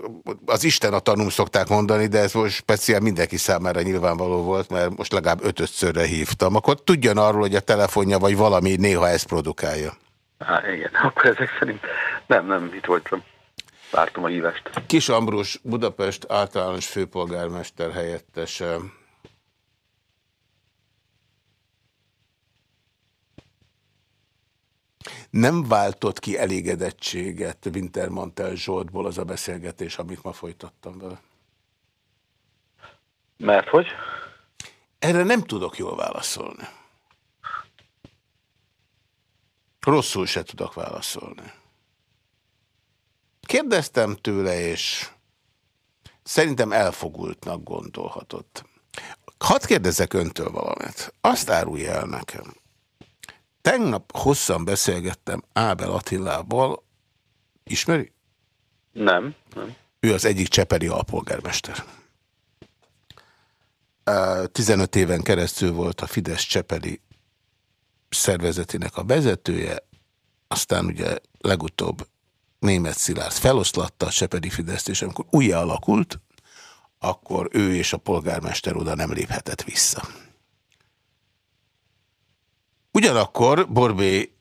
az Isten a tanum szokták mondani, de ez most speciál mindenki számára nyilvánvaló volt, mert most legalább ötötszörre hívtam. Akkor tudjon arról, hogy a telefonja vagy valami néha ezt produkálja. Há, igen, akkor ezek szerint nem, nem, itt voltam. Vártam a hívást. Kis Ambrus, Budapest általános főpolgármester helyettese. Nem váltott ki elégedettséget Wintermantel Zsoltból az a beszélgetés, amit ma folytattam vele. Mert hogy? Erre nem tudok jól válaszolni. Rosszul se tudok válaszolni. Kérdeztem tőle, és szerintem elfogultnak gondolhatott. Hadd kérdezzek öntől valamit. Azt árulja el nekem. Tegnap hosszan beszélgettem Ábel Attilával. Ismeri? Nem, nem. Ő az egyik cseperi alpolgármester. 15 éven keresztül volt a Fidesz cseperi szervezetének a vezetője, aztán ugye legutóbb német Szilárd feloszlatta a Sepedi Fideszt, és amikor újra alakult, akkor ő és a polgármester oda nem léphetett vissza. Ugyanakkor Borbé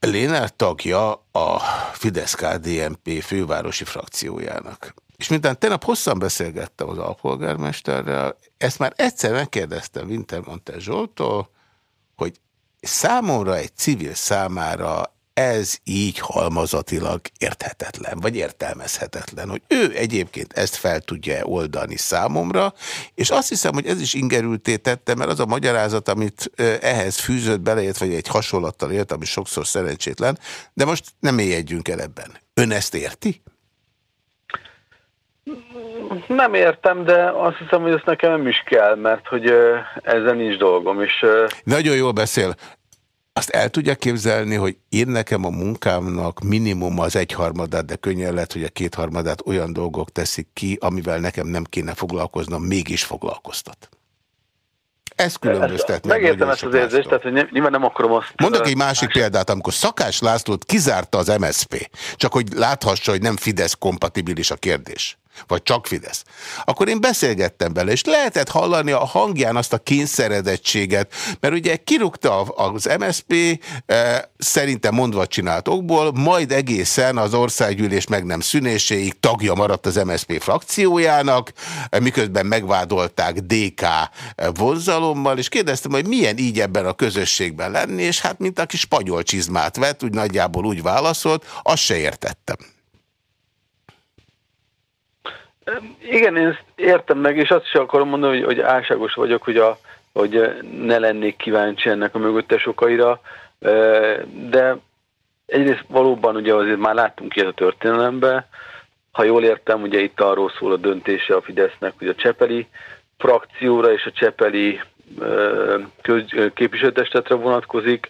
Lénár tagja a Fidesz-KDNP fővárosi frakciójának. És mintán tegnap hosszan beszélgettem az alpolgármesterrel, ezt már egyszer megkérdeztem Wintermantel Zsoltól, hogy számomra egy civil számára ez így halmazatilag érthetetlen, vagy értelmezhetetlen, hogy ő egyébként ezt fel tudja -e oldani számomra, és azt hiszem, hogy ez is ingerülté tette, mert az a magyarázat, amit ehhez fűzött beleért, vagy egy hasonlattal élt, ami sokszor szerencsétlen, de most nem mélyedjünk el ebben. Ön ezt érti? Nem értem, de azt hiszem, hogy ezt nekem nem is kell, mert hogy ezzel nincs dolgom. És, Nagyon jól beszél. Azt el tudja képzelni, hogy én nekem a munkámnak minimum az egyharmadát, de könnyen lehet, hogy a kétharmadát olyan dolgok teszik ki, amivel nekem nem kéne foglalkoznom, mégis foglalkoztat. Ez különböztet meg. Megértem ezt az érzést, tehát hogy nyilván nem akarom azt... Mondok egy másik más... példát, amikor Szakás Lászlót kizárta az MSP, csak hogy láthassa, hogy nem Fidesz kompatibilis a kérdés vagy csak Fidesz, akkor én beszélgettem vele, és lehetett hallani a hangján azt a kényszeredettséget, mert ugye kirúgta az MSP eh, szerintem mondva csinált okból, majd egészen az országgyűlés meg nem szünéséig tagja maradt az MSP frakciójának, eh, miközben megvádolták DK eh, vonzalommal, és kérdeztem, hogy milyen így ebben a közösségben lenni, és hát mint aki spanyol csizmát vett, úgy nagyjából úgy válaszolt, azt se értettem. Igen, én ezt értem meg, és azt is akarom mondani, hogy, hogy álságos vagyok, hogy, a, hogy ne lennék kíváncsi ennek a mögöttes okaira, de egyrészt valóban ugye azért már láttunk ilyet a történelemben, ha jól értem, ugye itt arról szól a döntése a Fidesznek, hogy a Csepeli frakcióra és a Csepeli képviselőtestetre vonatkozik,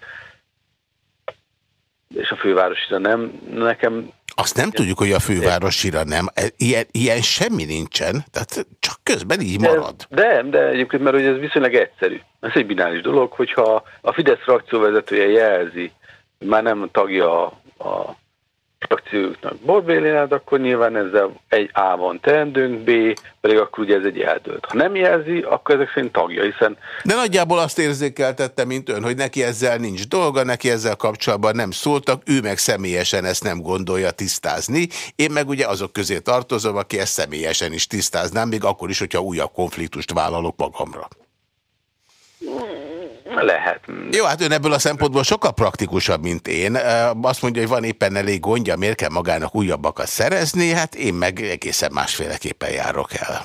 és a fővárosira nem. Nekem azt nem tudjuk, hogy a fővárosira nem. E, ilyen, ilyen semmi nincsen, tehát csak közben így marad. De, de egyébként, mert ez viszonylag egyszerű. Ez egy bináris dolog, hogyha a Fidesz frakcióvezetője jelzi, hogy már nem tagja a frakcióknak Borbélénát, akkor nyilván ezzel egy A van teendőnk, B pedig akkor ugye ez egy eldőlt. Ha nem jelzi, akkor ezek szerint tagja, hiszen... De nagyjából azt érzékeltette, mint ön, hogy neki ezzel nincs dolga, neki ezzel kapcsolatban nem szóltak, ő meg személyesen ezt nem gondolja tisztázni. Én meg ugye azok közé tartozom, aki ezt személyesen is tisztáznám, még akkor is, hogyha újabb konfliktust vállalok magamra. Lehet. Jó, hát ön ebből a szempontból sokkal praktikusabb, mint én. Azt mondja, hogy van éppen elég gondja, miért kell magának újabbakat szerezni, hát én meg egészen másféleképpen járok el.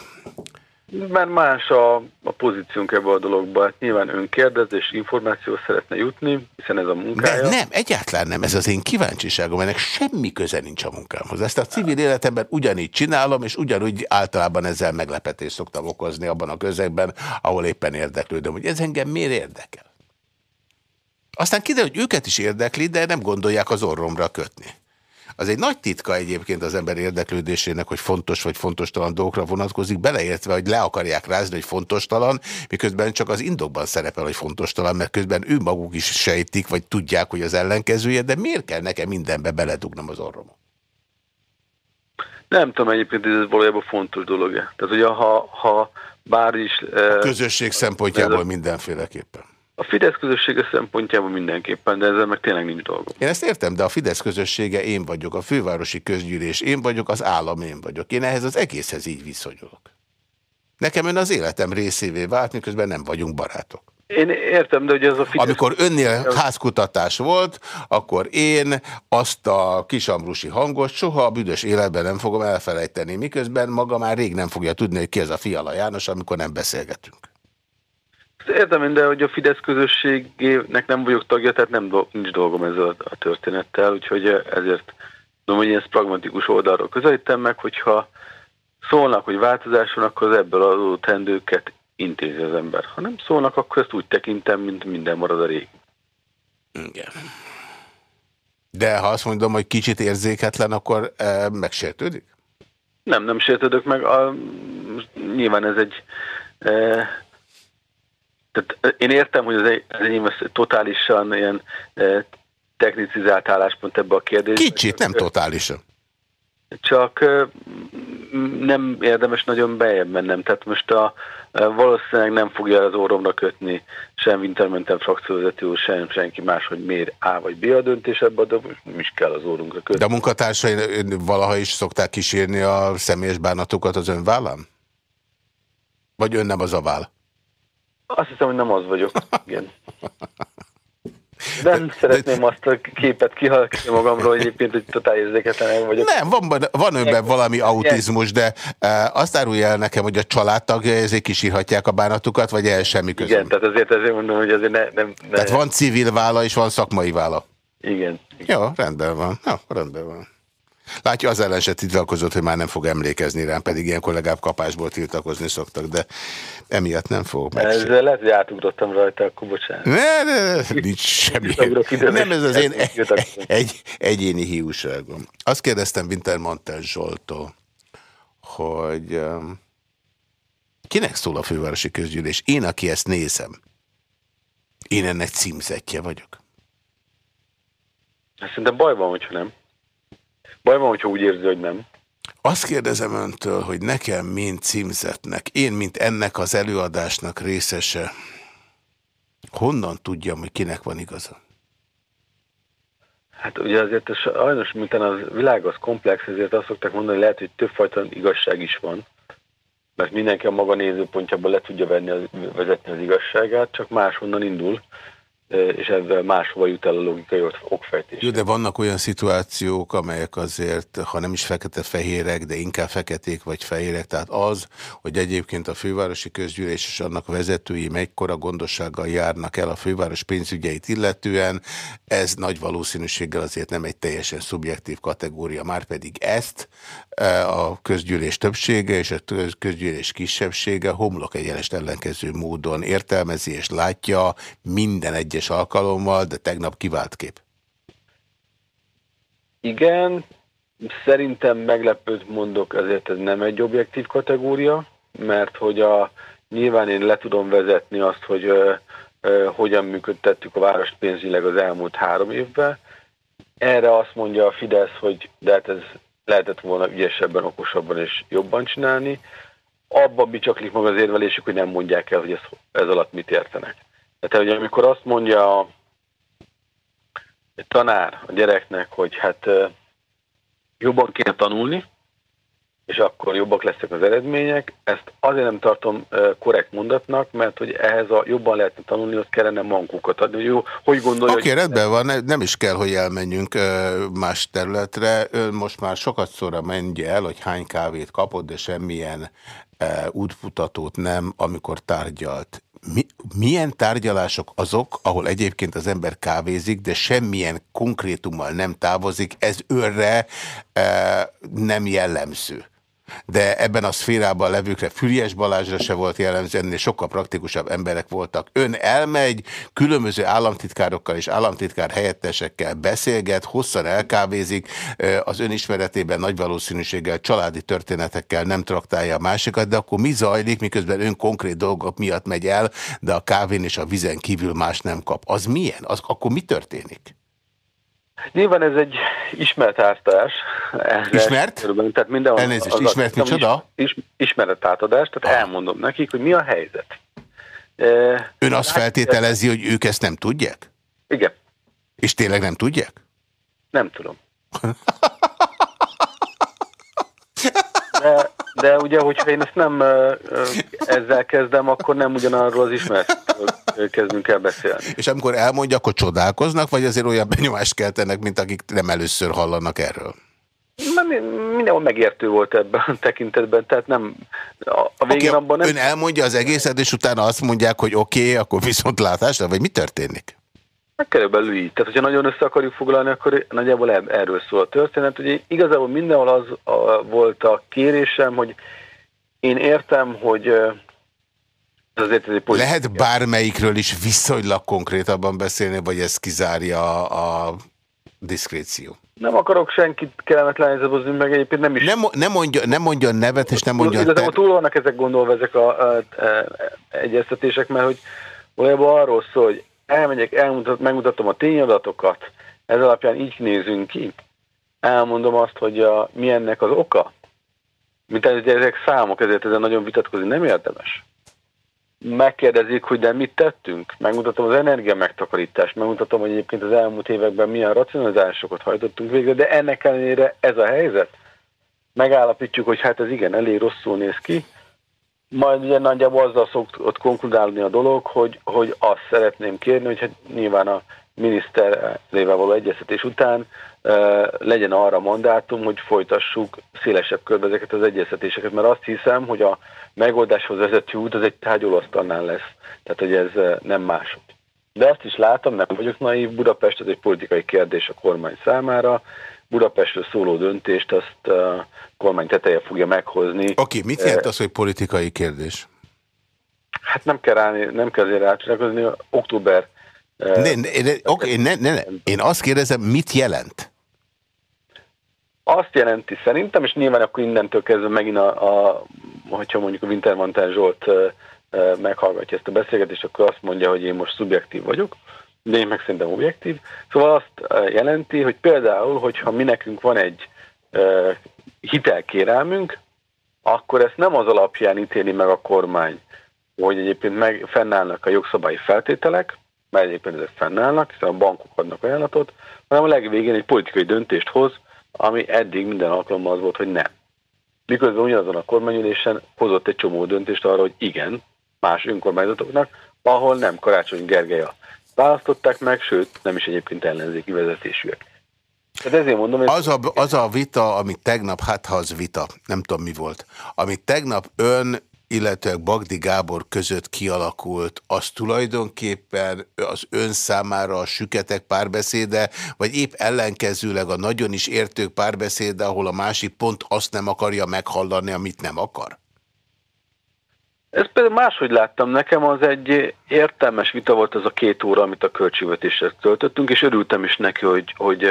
Mert más a, a pozíciónk ebbe a dologba. Hát nyilván ön kérdez és információ szeretne jutni, hiszen ez a munkája. De nem, egyáltalán nem. Ez az én kíváncsiságom, ennek semmi köze nincs a munkámhoz. Ezt a civil életemben ugyanígy csinálom, és ugyanúgy általában ezzel meglepetést szoktam okozni abban a közegben, ahol éppen érdeklődöm, hogy ez engem miért érdekel. Aztán kiderül, hogy őket is érdekli, de nem gondolják az orromra kötni. Az egy nagy titka egyébként az ember érdeklődésének, hogy fontos vagy fontos talan dolgokra vonatkozik, beleértve, hogy le akarják rázni, hogy fontos talan, miközben csak az indokban szerepel, hogy fontos talan, mert közben ő maguk is sejtik, vagy tudják, hogy az ellenkezője, de miért kell nekem mindenbe beledugnom az orromon? Nem tudom egyébként, hogy ez valójában fontos dolog -e. Tehát, hogy ha, ha bár is... A közösség szempontjából mindenféleképpen. A Fidesz közössége szempontjából mindenképpen, de ezzel meg tényleg nincs dolgom. Én ezt értem, de a Fidesz közössége én vagyok, a fővárosi közgyűlés én vagyok, az állam én vagyok. Én ehhez az egészhez így viszonyulok. Nekem ön az életem részévé vált, miközben nem vagyunk barátok. Én értem, de hogy ez a Fidesz... Amikor önnél házkutatás volt, akkor én azt a kisambrusi hangot soha a büdös életben nem fogom elfelejteni, miközben maga már rég nem fogja tudni, hogy ki ez a Fiala János, amikor nem beszélgetünk. Értem de hogy a Fidesz közösségének nem vagyok tagja, tehát nem nincs dolgom ezzel a történettel, úgyhogy ezért tudom, hogy én ezt pragmatikus oldalról közelítem meg, hogyha szólnak, hogy változás van, akkor az ebből adó tendőket intézi az ember. Ha nem szólnak, akkor ezt úgy tekintem, mint minden marad a régi. Igen. De ha azt mondom, hogy kicsit érzéketlen, akkor e, megsértődik? Nem, nem sértődök meg. A, nyilván ez egy e, tehát én értem, hogy az enyém az totálisan ilyen technicizált álláspont ebbe a kérdésbe. Kicsit, nem totálisan. Csak nem érdemes nagyon bejebb mennem. Tehát most a, valószínűleg nem fogja az óromra kötni sem Wintermenten frakcióvezető, sem senki más, hogy miért A vagy B a döntés ebbe, de nem is kell az órunkra kötni. De a munkatársai valaha is szokták kísérni a személyes bánatokat az ön vállán? Vagy ön nem az a váll? Azt hiszem, hogy nem az vagyok. Igen. Nem szeretném azt a képet kihalkítani magamról, hogy egyébként, hogy totál érzéketlen vagyok. Nem, van, van önben valami autizmus, de e, azt árulja el nekem, hogy a családtagja ezért kisírhatják a bánatukat, vagy el semmi közön. Igen, tehát azért, azért mondom, hogy azért ne, nem... Ne. Tehát van civil vála és van szakmai vála. Igen. Jó, rendben van. Jó, rendben van. Látja, az ellen se tiltakozott, hogy már nem fog emlékezni rám, pedig ilyen legalább kapásból tiltakozni szoktak, de emiatt nem fog meg. Ezzel lehet, hogy átugrottam rajta, akkor bocsánat. Ne, ne, ne, nincs semmi. Nem, ez az én egy, egyéni hiúságom. Azt kérdeztem Wintermantel Zsoltól, hogy um, kinek szól a fővárosi közgyűlés? Én, aki ezt nézem, én ennek címzetje vagyok. Szerintem baj van, hogyha nem. Baj van, hogyha úgy érzi, hogy nem. Azt kérdezem öntől, hogy nekem, mint címzetnek, én, mint ennek az előadásnak részese, honnan tudjam, hogy kinek van igaza? Hát ugye azért sajnos, mint a világ az komplex, ezért azt szokták mondani, hogy lehet, hogy többfajta igazság is van, mert mindenki a maga nézőpontjából le tudja venni vezetni az igazságát, csak máshonnan indul. És ebben máshova jut el a logikai okfejtés. Jó, de vannak olyan szituációk, amelyek azért, ha nem is fekete-fehérek, de inkább feketék vagy fehérek, tehát az, hogy egyébként a fővárosi közgyűlés és annak vezetői mekkora gondossággal járnak el a főváros pénzügyeit illetően, ez nagy valószínűséggel azért nem egy teljesen szubjektív kategória, már pedig ezt a közgyűlés többsége és a közgyűlés kisebbsége homlok egyenest ellenkező módon értelmezi és látja minden egyes alkalommal, de tegnap kivált kép. Igen, szerintem meglepőt mondok, ezért ez nem egy objektív kategória, mert hogy a, nyilván én le tudom vezetni azt, hogy ö, ö, hogyan működtettük a várost pénzügyileg az elmúlt három évben. Erre azt mondja a Fidesz, hogy de hát ez lehetett volna ügyesebben, okosabban és jobban csinálni. Abban bicsaklik meg az érvelésük, hogy nem mondják el, hogy ez, ez alatt mit értenek. Tehát, hogy amikor azt mondja a, egy tanár a gyereknek, hogy hát jobban kéne tanulni, és akkor jobbak lesznek az eredmények. Ezt azért nem tartom korrekt mondatnak, mert hogy ehhez a jobban lehetne tanulni, ott kellene mankukat adni. Jó, hogy gondolja? Oké, okay, rendben van, nem is kell, hogy elmenjünk más területre. Ön most már sokat szóra menje el, hogy hány kávét kapott, de semmilyen útmutatót nem, amikor tárgyalt. Mi, milyen tárgyalások azok, ahol egyébként az ember kávézik, de semmilyen konkrétummal nem távozik, ez őrre e, nem jellemző de ebben a szférában levőkre Füriás Balázsra se volt jellemző, ennél sokkal praktikusabb emberek voltak. Ön elmegy, különböző államtitkárokkal és államtitkár helyettesekkel beszélget, hosszan elkávézik, az önismeretében nagy valószínűséggel családi történetekkel nem traktálja a másikat, de akkor mi zajlik, miközben ön konkrét dolgok miatt megy el, de a kávén és a vizen kívül más nem kap. Az milyen? Az, akkor mi történik? Nyilván ez egy ismert átadás. Ismert? Körülbelül, tehát mindenhol Elnézést, az ismert micsoda? Is, ismeret átadás, tehát ah. elmondom nekik, hogy mi a helyzet. Ön azt feltételezi, hogy ők ezt nem tudják? Igen. És tényleg nem tudják? Nem tudom. De, de ugye, hogyha én ezt nem ezzel kezdem, akkor nem ugyanarról az ismert kezdünk el beszélni. És amikor elmondja, akkor csodálkoznak, vagy azért olyan benyomást keltenek, mint akik nem először hallanak erről? Mindenhol megértő volt ebben a tekintetben, tehát nem a végén okay, abban nem... Ön elmondja az egészet, és utána azt mondják, hogy oké, okay, akkor viszontlátásra, vagy mi történik? Hát körülbelül így. Tehát, hogyha nagyon össze akarjuk foglalni, akkor nagyjából erről szól a történet. Ugye igazából mindenhol az a, volt a kérésem, hogy én értem, hogy azért ez egy Lehet bármelyikről is viszonylag konkrétabban beszélni, vagy ez kizárja a, a diszkréció? Nem akarok senkit kellemetlen helyzetbe meg egyébként nem is. Nem, nem, mondja, nem mondja nevet, és nem mondja... Igazából túl vannak ezek gondolva ezek a, a, a, a egyeztetések, mert hogy valójában arról szól, hogy elmegyek, elmutat, megmutatom a tényadatokat, ez alapján így nézünk ki. Elmondom azt, hogy a, mi ennek az oka. Mint ez, ezek számok, ezért ezen nagyon vitatkozni nem érdemes. Megkérdezik, hogy de mit tettünk? Megmutatom az energia megtakarítást, megmutatom, hogy egyébként az elmúlt években milyen racionalizásokat hajtottunk végre, de ennek ellenére ez a helyzet. Megállapítjuk, hogy hát ez igen, elég rosszul néz ki, majd ugye nagyjából azzal szokott konkludálni a dolog, hogy, hogy azt szeretném kérni, hogy hát nyilván a miniszterével való egyeztetés után uh, legyen arra mandátum, hogy folytassuk szélesebb körbe ezeket az egyeztetéseket, mert azt hiszem, hogy a megoldáshoz vezető út az egy tárgyalóasztalnál lesz, tehát hogy ez nem másod. De azt is látom, nem vagyok naív, Budapest az egy politikai kérdés a kormány számára, Budapestről szóló döntést azt a kormány teteje fogja meghozni. Oké, okay, mit jelent az, hogy politikai kérdés? Hát nem kell, ráni, nem kell azért rácsolálkozni, október... Ne, ne, ne, okay, ne, ne, ne. Én azt kérdezem, mit jelent? Azt jelenti szerintem, és nyilván akkor innentől kezdve megint, a, a, hogyha mondjuk a Wintermantel Zsolt meghallgatja ezt a beszélgetést, akkor azt mondja, hogy én most szubjektív vagyok de én meg szerintem objektív. Szóval azt jelenti, hogy például, hogyha mi nekünk van egy hitelkérelmünk, akkor ezt nem az alapján ítéli meg a kormány, hogy egyébként meg fennállnak a jogszabályi feltételek, mert egyébként ezek fennállnak, hiszen a bankok adnak ajánlatot, hanem a legvégén egy politikai döntést hoz, ami eddig minden alkalommal az volt, hogy nem. Miközben ugyanazon a kormányülésen hozott egy csomó döntést arra, hogy igen, más önkormányzatoknak, ahol nem Karácsony Gergely a választották meg, sőt, nem is egyébként ellenzéki vezetésűek. Tehát ezért mondom, hogy... Az a, az a vita, ami tegnap, hát ha az vita, nem tudom mi volt, ami tegnap ön illetve Bagdi Gábor között kialakult, az tulajdonképpen az ön számára a süketek párbeszéde, vagy épp ellenkezőleg a nagyon is értők párbeszéde, ahol a másik pont azt nem akarja meghallani, amit nem akar? Ez például máshogy láttam, nekem az egy értelmes vita volt az a két óra, amit a költségvetésre töltöttünk, és örültem is neki, hogy, hogy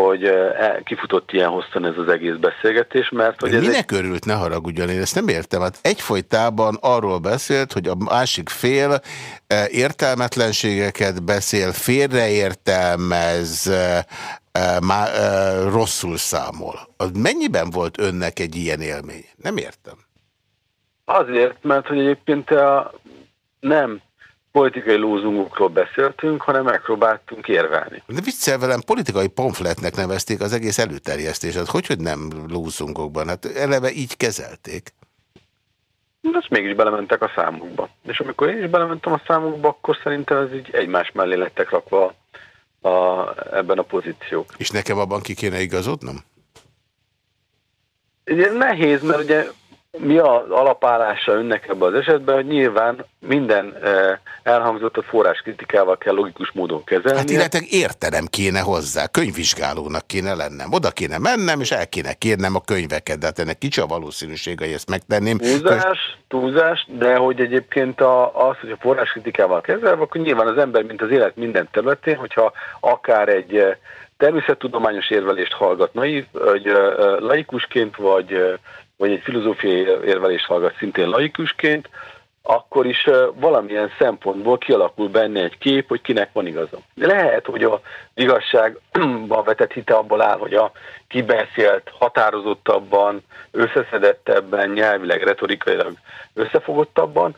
hogy e, kifutott ilyen hosszan ez az egész beszélgetés, mert... Hogy ez minek egy... örült, ne haragudjon, én ezt nem értem. Hát egyfolytában arról beszélt, hogy a másik fél értelmetlenségeket beszél, félreértelmez, má, rosszul számol. Az mennyiben volt önnek egy ilyen élmény? Nem értem. Azért, mert hogy egyébként a, nem politikai lózungokról beszéltünk, hanem megpróbáltunk érvelni. De viccel velem, politikai pamfletnek nevezték az egész előterjesztést. Hogy, hogy nem lózungokban? Hát eleve így kezelték. Azt mégis belementek a számukba. És amikor én is belementem a számukba, akkor szerintem ez így egymás mellé lettek rakva a, ebben a pozíciók. És nekem abban ki kéne igazodnom? Ugye nehéz, mert ugye mi az alapállása önnek ebben az esetben, hogy nyilván minden eh, elhangzottat forráskritikával kell logikus módon kezelni. Hát illetve értenem kéne hozzá, könyvvizsgálónak kéne lennem, oda kéne mennem, és el kéne kérnem a könyveket, de hát ennek kicsi a valószínűség, hogy ezt megtenném. Túlzás, túlzás, de hogy egyébként a, az, hogy a forráskritikával kezelve, akkor nyilván az ember, mint az élet minden területén, hogyha akár egy eh, természettudományos érvelést hallgat naiv, vagy eh, laikusként, vagy vagy egy filozófiai érvelést hallgat szintén laikusként, akkor is valamilyen szempontból kialakul benne egy kép, hogy kinek van igaza. Lehet, hogy a igazságban vetett hite abból áll, hogy a kibeszélt, határozottabban, összeszedettebben, nyelvileg, retorikailag összefogottabban,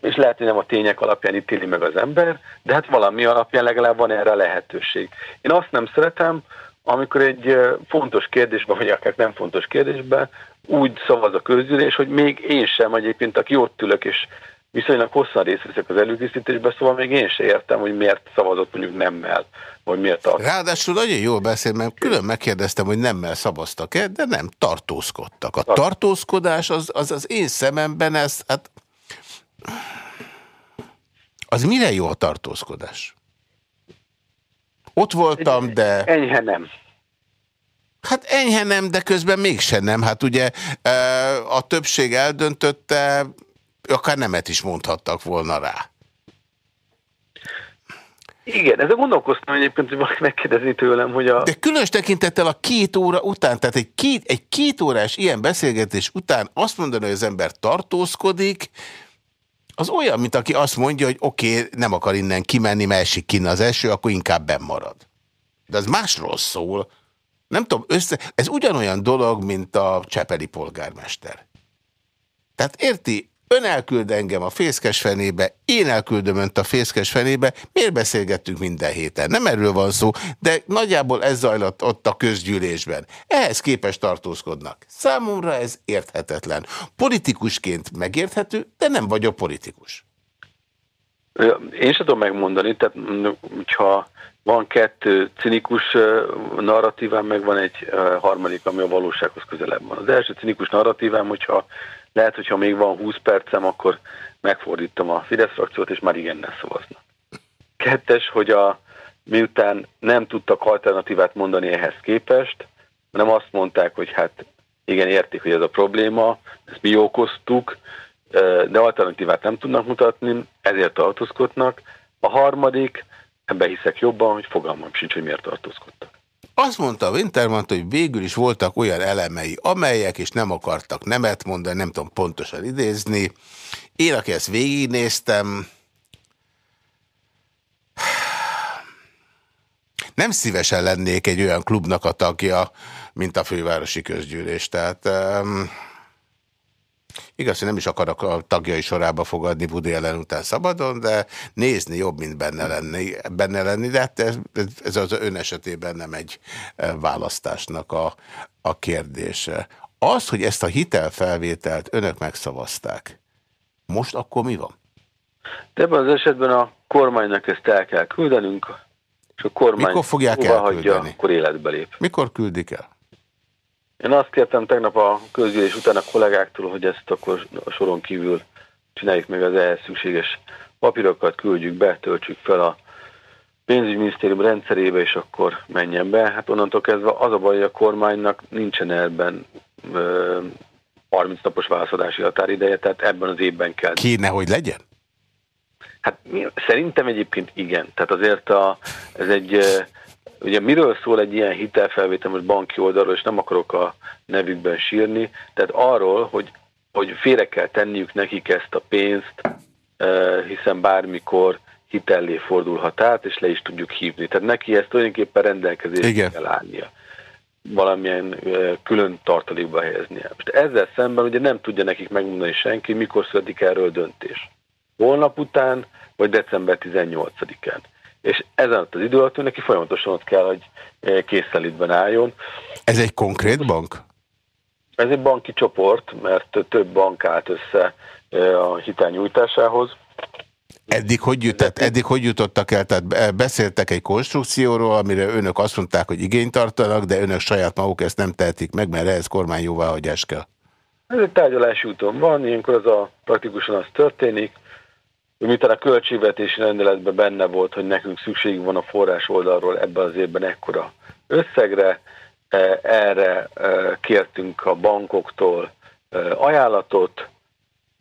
és lehet, hogy nem a tények alapján ítéli meg az ember, de hát valami alapján legalább van erre lehetőség. Én azt nem szeretem, amikor egy fontos kérdésben, vagy akár nem fontos kérdésben úgy szavaz a közgyűlés, hogy még én sem egyébként, aki ott ülök, és viszonylag hosszan részt veszek az előkészítésben, szóval még én sem értem, hogy miért szavazott mondjuk nemmel, vagy miért tart. Ráadásul nagyon jól beszél, mert külön megkérdeztem, hogy nemmel szavaztak-e, de nem, tartózkodtak. A tartózkodás az, az, az én szememben ez, hát az mire jó a tartózkodás? Ott voltam, de... Enyhe nem. Hát enyhe nem, de közben mégsem nem. Hát ugye a többség eldöntötte, akár nemet is mondhattak volna rá. Igen, ezzel gondolkoztam egyébként, hogy valaki megkérdezi tőlem, hogy a... De különös tekintettel a két óra után, tehát egy két, egy két órás ilyen beszélgetés után azt mondani, hogy az ember tartózkodik, az olyan, mint aki azt mondja, hogy oké, okay, nem akar innen kimenni, mert esik kinne az eső, akkor inkább benn marad. De az másról szól. Nem tudom, össze, ez ugyanolyan dolog, mint a csepeli polgármester. Tehát érti, ön elküld engem a fészkes fenébe, én elküldöm önt a fészkes fenébe, miért beszélgettünk minden héten? Nem erről van szó, de nagyjából ez zajlott ott a közgyűlésben. Ehhez képes tartózkodnak. Számomra ez érthetetlen. Politikusként megérthető, de nem vagyok politikus. Én sem tudom megmondani, tehát hogyha van kettő cinikus narratívám, meg van egy harmadik, ami a valósághoz közelebb van. Az első cinikus narratívám, hogyha lehet, hogyha még van 20 percem, akkor megfordítom a Fidesz frakciót, és már igennel szavaznak. Kettes, hogy a, miután nem tudtak alternatívát mondani ehhez képest, hanem azt mondták, hogy hát igen, értik, hogy ez a probléma, ezt mi okoztuk, de alternatívát nem tudnak mutatni, ezért tartózkodnak. A harmadik, ebben hiszek jobban, hogy fogalmam sincs, hogy miért tartózkodtak. Azt mondta a Wintermann, hogy végül is voltak olyan elemei, amelyek és nem akartak nemet mondani, nem tudom pontosan idézni. Én, aki ezt végignéztem, nem szívesen lennék egy olyan klubnak a tagja, mint a fővárosi közgyűlés. Tehát... Um, Igaz, hogy nem is akarok a tagjai sorába fogadni Budi ellen után szabadon, de nézni jobb, mint benne lenni, benne lenni de hát ez, ez az ön esetében nem egy e, választásnak a, a kérdése. Az, hogy ezt a hitelfelvételt önök megszavazták, most akkor mi van? De ebben az esetben a kormánynak ezt el kell küldenünk, és a kormány Mikor fogják elküldeni? Hagyja, akkor életbe lép. Mikor küldik el? Én azt kértem tegnap a közgyűlés után a kollégáktól, hogy ezt akkor a soron kívül csináljuk meg az ehhez szükséges papírokat, küldjük be, töltsük fel a pénzügyminisztérium rendszerébe, és akkor menjen be. Hát onnantól kezdve az a baj, hogy a kormánynak nincsen ebben ö, 30 napos válaszadási határideje, tehát ebben az évben kell. Kéne, hogy legyen? Hát szerintem egyébként igen. Tehát azért a, ez egy, ugye miről szól egy ilyen hitelfelvétel most banki oldalról, és nem akarok a nevükben sírni, tehát arról, hogy, hogy félre kell tenniük nekik ezt a pénzt, hiszen bármikor hitellé fordulhat át, és le is tudjuk hívni. Tehát neki ezt tulajdonképpen rendelkezésre kell állnia valamilyen külön tartalékba helyeznie. Most ezzel szemben ugye nem tudja nekik megmondani senki, mikor születik erről döntés. Holnap után, vagy december 18-án. És ezen az idő alatt neki folyamatosan ott kell, hogy készenlétben álljon. Ez egy konkrét bank? Ez egy banki csoport, mert több bank állt össze a hitel nyújtásához. Eddig hogy, jutott, eddig hogy jutottak el? Tehát beszéltek egy konstrukcióról, amire önök azt mondták, hogy igényt tartanak, de önök saját maguk ezt nem tehetik meg, mert ehhez kormány jóváhagyás kell. Ez egy tárgyalási úton van, ilyenkor az a praktikusan az történik, miután a költségvetési rendeletben benne volt, hogy nekünk szükségünk van a forrás oldalról ebben az évben ekkora összegre, e, erre e, kértünk a bankoktól e, ajánlatot,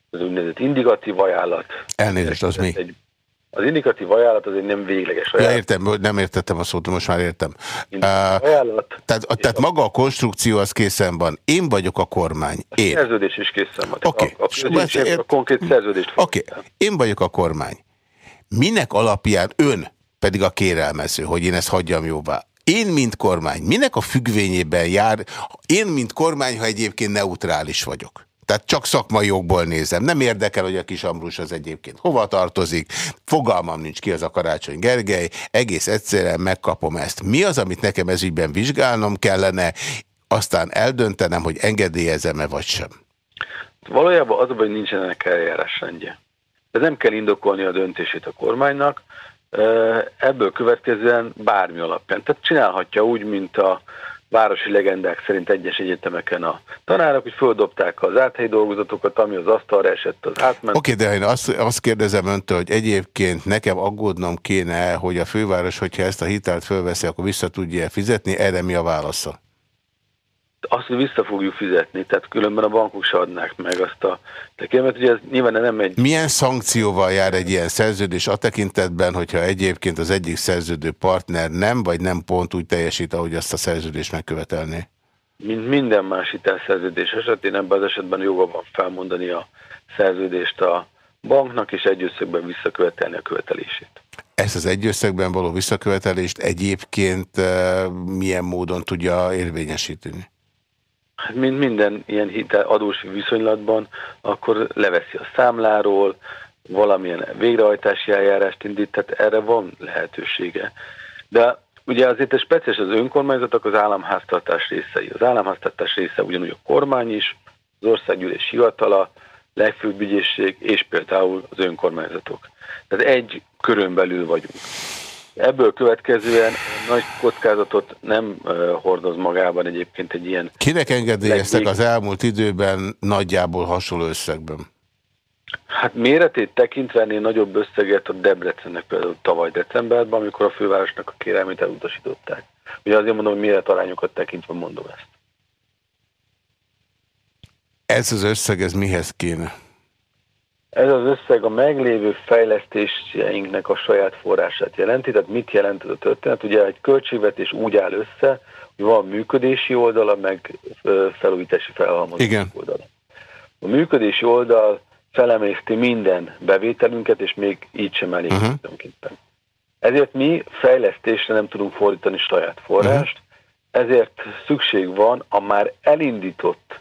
az úgynevezett indikatív ajánlat. Elnézést, az mi? Egy, az indikatív ajánlat az egy nem végleges ajánlat. Ja, értem, nem értettem a szót, most már értem. Uh, ajánlat. Tehát, tehát maga a konstrukció az készen van. Én vagyok a kormány. Én. A szerződés is készen van. Oké. Okay. A, a, a konkrét szerződést. Oké. Okay. Én vagyok a kormány. Minek alapján ön pedig a kérelmező, hogy én ezt hagyjam jóvá? Én, mint kormány, minek a függvényében jár? Én, mint kormány, ha egyébként neutrális vagyok. Tehát csak szakmai jogból nézem. Nem érdekel, hogy a kis Ambrus az egyébként hova tartozik. Fogalmam nincs ki az a Karácsony Gergely. Egész egyszerűen megkapom ezt. Mi az, amit nekem ezügyben vizsgálnom kellene, aztán eldöntenem, hogy engedélyezem-e vagy sem. Valójában az, hogy nincsenek eljárásrendje. Ez nem kell indokolni a döntését a kormánynak, ebből következően bármi alapján. Tehát csinálhatja úgy, mint a városi legendák szerint egyes egyetemeken a tanárok, hogy földobták az áthelyi dolgozatokat, ami az asztalra esett, az átment. Oké, okay, de én azt, azt kérdezem öntől, hogy egyébként nekem aggódnom kéne, hogy a főváros, hogyha ezt a hitelt fölveszi, akkor vissza tudja fizetni, erre mi a válasza? Azt, vissza fogjuk fizetni, tehát különben a bankok se adnák meg azt a tekémet, ugye ez nyilván nem egy... Milyen szankcióval jár egy ilyen szerződés a tekintetben, hogyha egyébként az egyik szerződő partner nem, vagy nem pont úgy teljesít, ahogy azt a szerződést megkövetelné? Mint minden más hitelszerződés esetén, ebben az esetben joga van felmondani a szerződést a banknak, és egy összegben visszakövetelni a követelését. Ezt az egy összegben való visszakövetelést egyébként eh, milyen módon tudja érvényesíteni? Mint minden ilyen hitel adós viszonylatban, akkor leveszi a számláról, valamilyen végrehajtási eljárást indít, tehát erre van lehetősége. De ugye azért a speciális az önkormányzatok az államháztartás részei. Az államháztartás része ugyanúgy a kormány is, az országgyűlés hivatala, legfőbb ügyészség és például az önkormányzatok. Tehát egy körön belül vagyunk. Ebből következően nagy kockázatot nem hordoz magában egyébként egy ilyen... Kinek engedélyeztek az elmúlt időben nagyjából hasonló összegben? Hát méretét tekintve ennél nagyobb összeget a Debrecennek például tavaly decemberben, amikor a fővárosnak a kérelmét elutasították. Ugye azért mondom, hogy méretarányokat tekintve mondom ezt. Ez az összeg, ez mihez kéne? Ez az összeg a meglévő fejlesztéseinknek a saját forrását jelenti. Tehát mit jelent ez a történet? Ugye egy költségvetés úgy áll össze, hogy van működési oldala, meg felújítási felhalmozási oldala. A működési oldal felemészti minden bevételünket, és még így sem elég uh -huh. Ezért mi fejlesztésre nem tudunk fordítani saját forrást, uh -huh. ezért szükség van a már elindított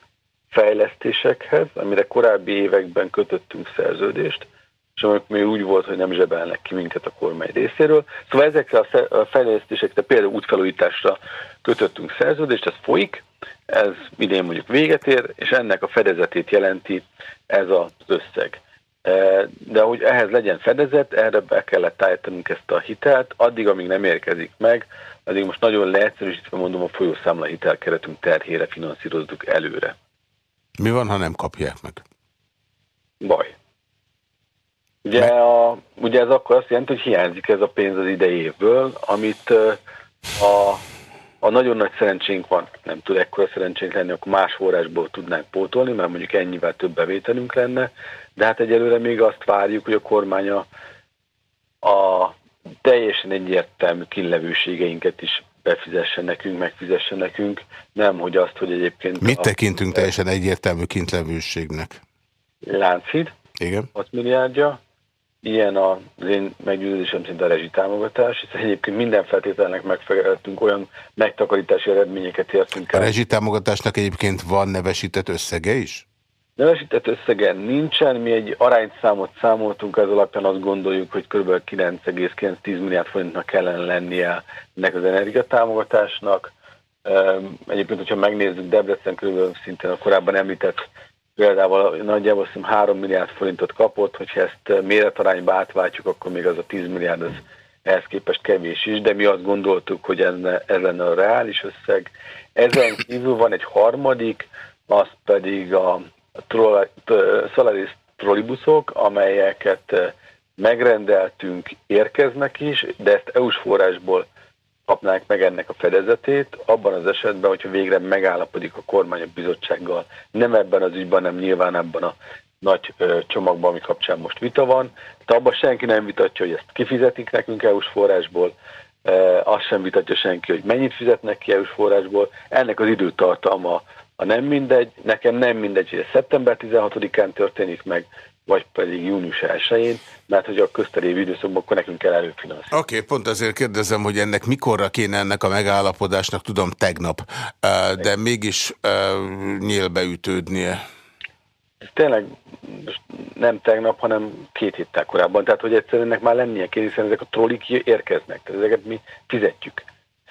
fejlesztésekhez, amire korábbi években kötöttünk szerződést, és amik még úgy volt, hogy nem zsebelnek ki minket a kormány részéről. Szóval ezekre a fejlesztésekre például útfelújításra kötöttünk szerződést, ez folyik, ez idén mondjuk véget ér, és ennek a fedezetét jelenti ez az összeg. de hogy ehhez legyen fedezet, erre be kellett állítanunk ezt a hitelt, addig, amíg nem érkezik meg, addig most nagyon leegyszerűsítve mondom, a folyószámla hitelkeretünk terhére finanszírozzuk előre. Mi van, ha nem kapják meg? Baj. Ugye, a, ugye ez akkor azt jelenti, hogy hiányzik ez a pénz az idei évből, amit a, a nagyon nagy szerencsénk van, nem tud ekkora szerencsénk lenni, akkor más forrásból tudnánk pótolni, mert mondjuk ennyivel több bevételünk lenne, de hát egyelőre még azt várjuk, hogy a kormánya a teljesen egyértelmű kínlevőségeinket is befizessen nekünk, megfizessen nekünk, nem hogy azt, hogy egyébként... Mit a, tekintünk teljesen egyértelmű kintlevőségnek? Lánchíd, Igen. 6 milliárdja, ilyen az én meggyőződésem szinte a rezsitámogatás, hiszen egyébként minden feltételnek megfeleltünk, olyan megtakarítási eredményeket értünk el. A rezsitámogatásnak egyébként van nevesített összege is? Nevesített összege nincsen, mi egy arányszámot számoltunk, ez alapján azt gondoljuk, hogy kb. 9,9-10 milliárd forintnak kellene lennie ennek az energiatámogatásnak. Egyébként, hogyha megnézzük Debrecen kb. szintén a korábban említett például nagyjából 3 milliárd forintot kapott, hogyha ezt méretarányba átváltjuk, akkor még az a 10 milliárd az ehhez képest kevés is, de mi azt gondoltuk, hogy ez, ez lenne a reális összeg. Ezen kívül van egy harmadik, az pedig a Solaris trollibuszok, amelyeket megrendeltünk, érkeznek is, de ezt EU-s forrásból kapnák meg ennek a fedezetét, abban az esetben, hogyha végre megállapodik a kormány a bizottsággal, nem ebben az ügyben, nem nyilván ebben a nagy ö, csomagban, ami kapcsán most vita van. Tehát abban senki nem vitatja, hogy ezt kifizetik nekünk EU-s forrásból, e, azt sem vitatja senki, hogy mennyit fizetnek ki EU-s forrásból. Ennek az időtartalma a nem mindegy, nekem nem mindegy, hogy ez szeptember 16-án történik meg, vagy pedig június 1-én, mert hogy a köztelévi időszakban akkor nekünk kell előfinanszírozni. Oké, okay, pont azért kérdezem, hogy ennek mikorra kéne ennek a megállapodásnak, tudom tegnap, de mégis nyílbeütődnie. Tényleg nem tegnap, hanem két héttel korábban. Tehát, hogy egyszerűen ennek már lennie kell, hiszen ezek a trollik érkeznek. Tehát ezeket mi fizetjük.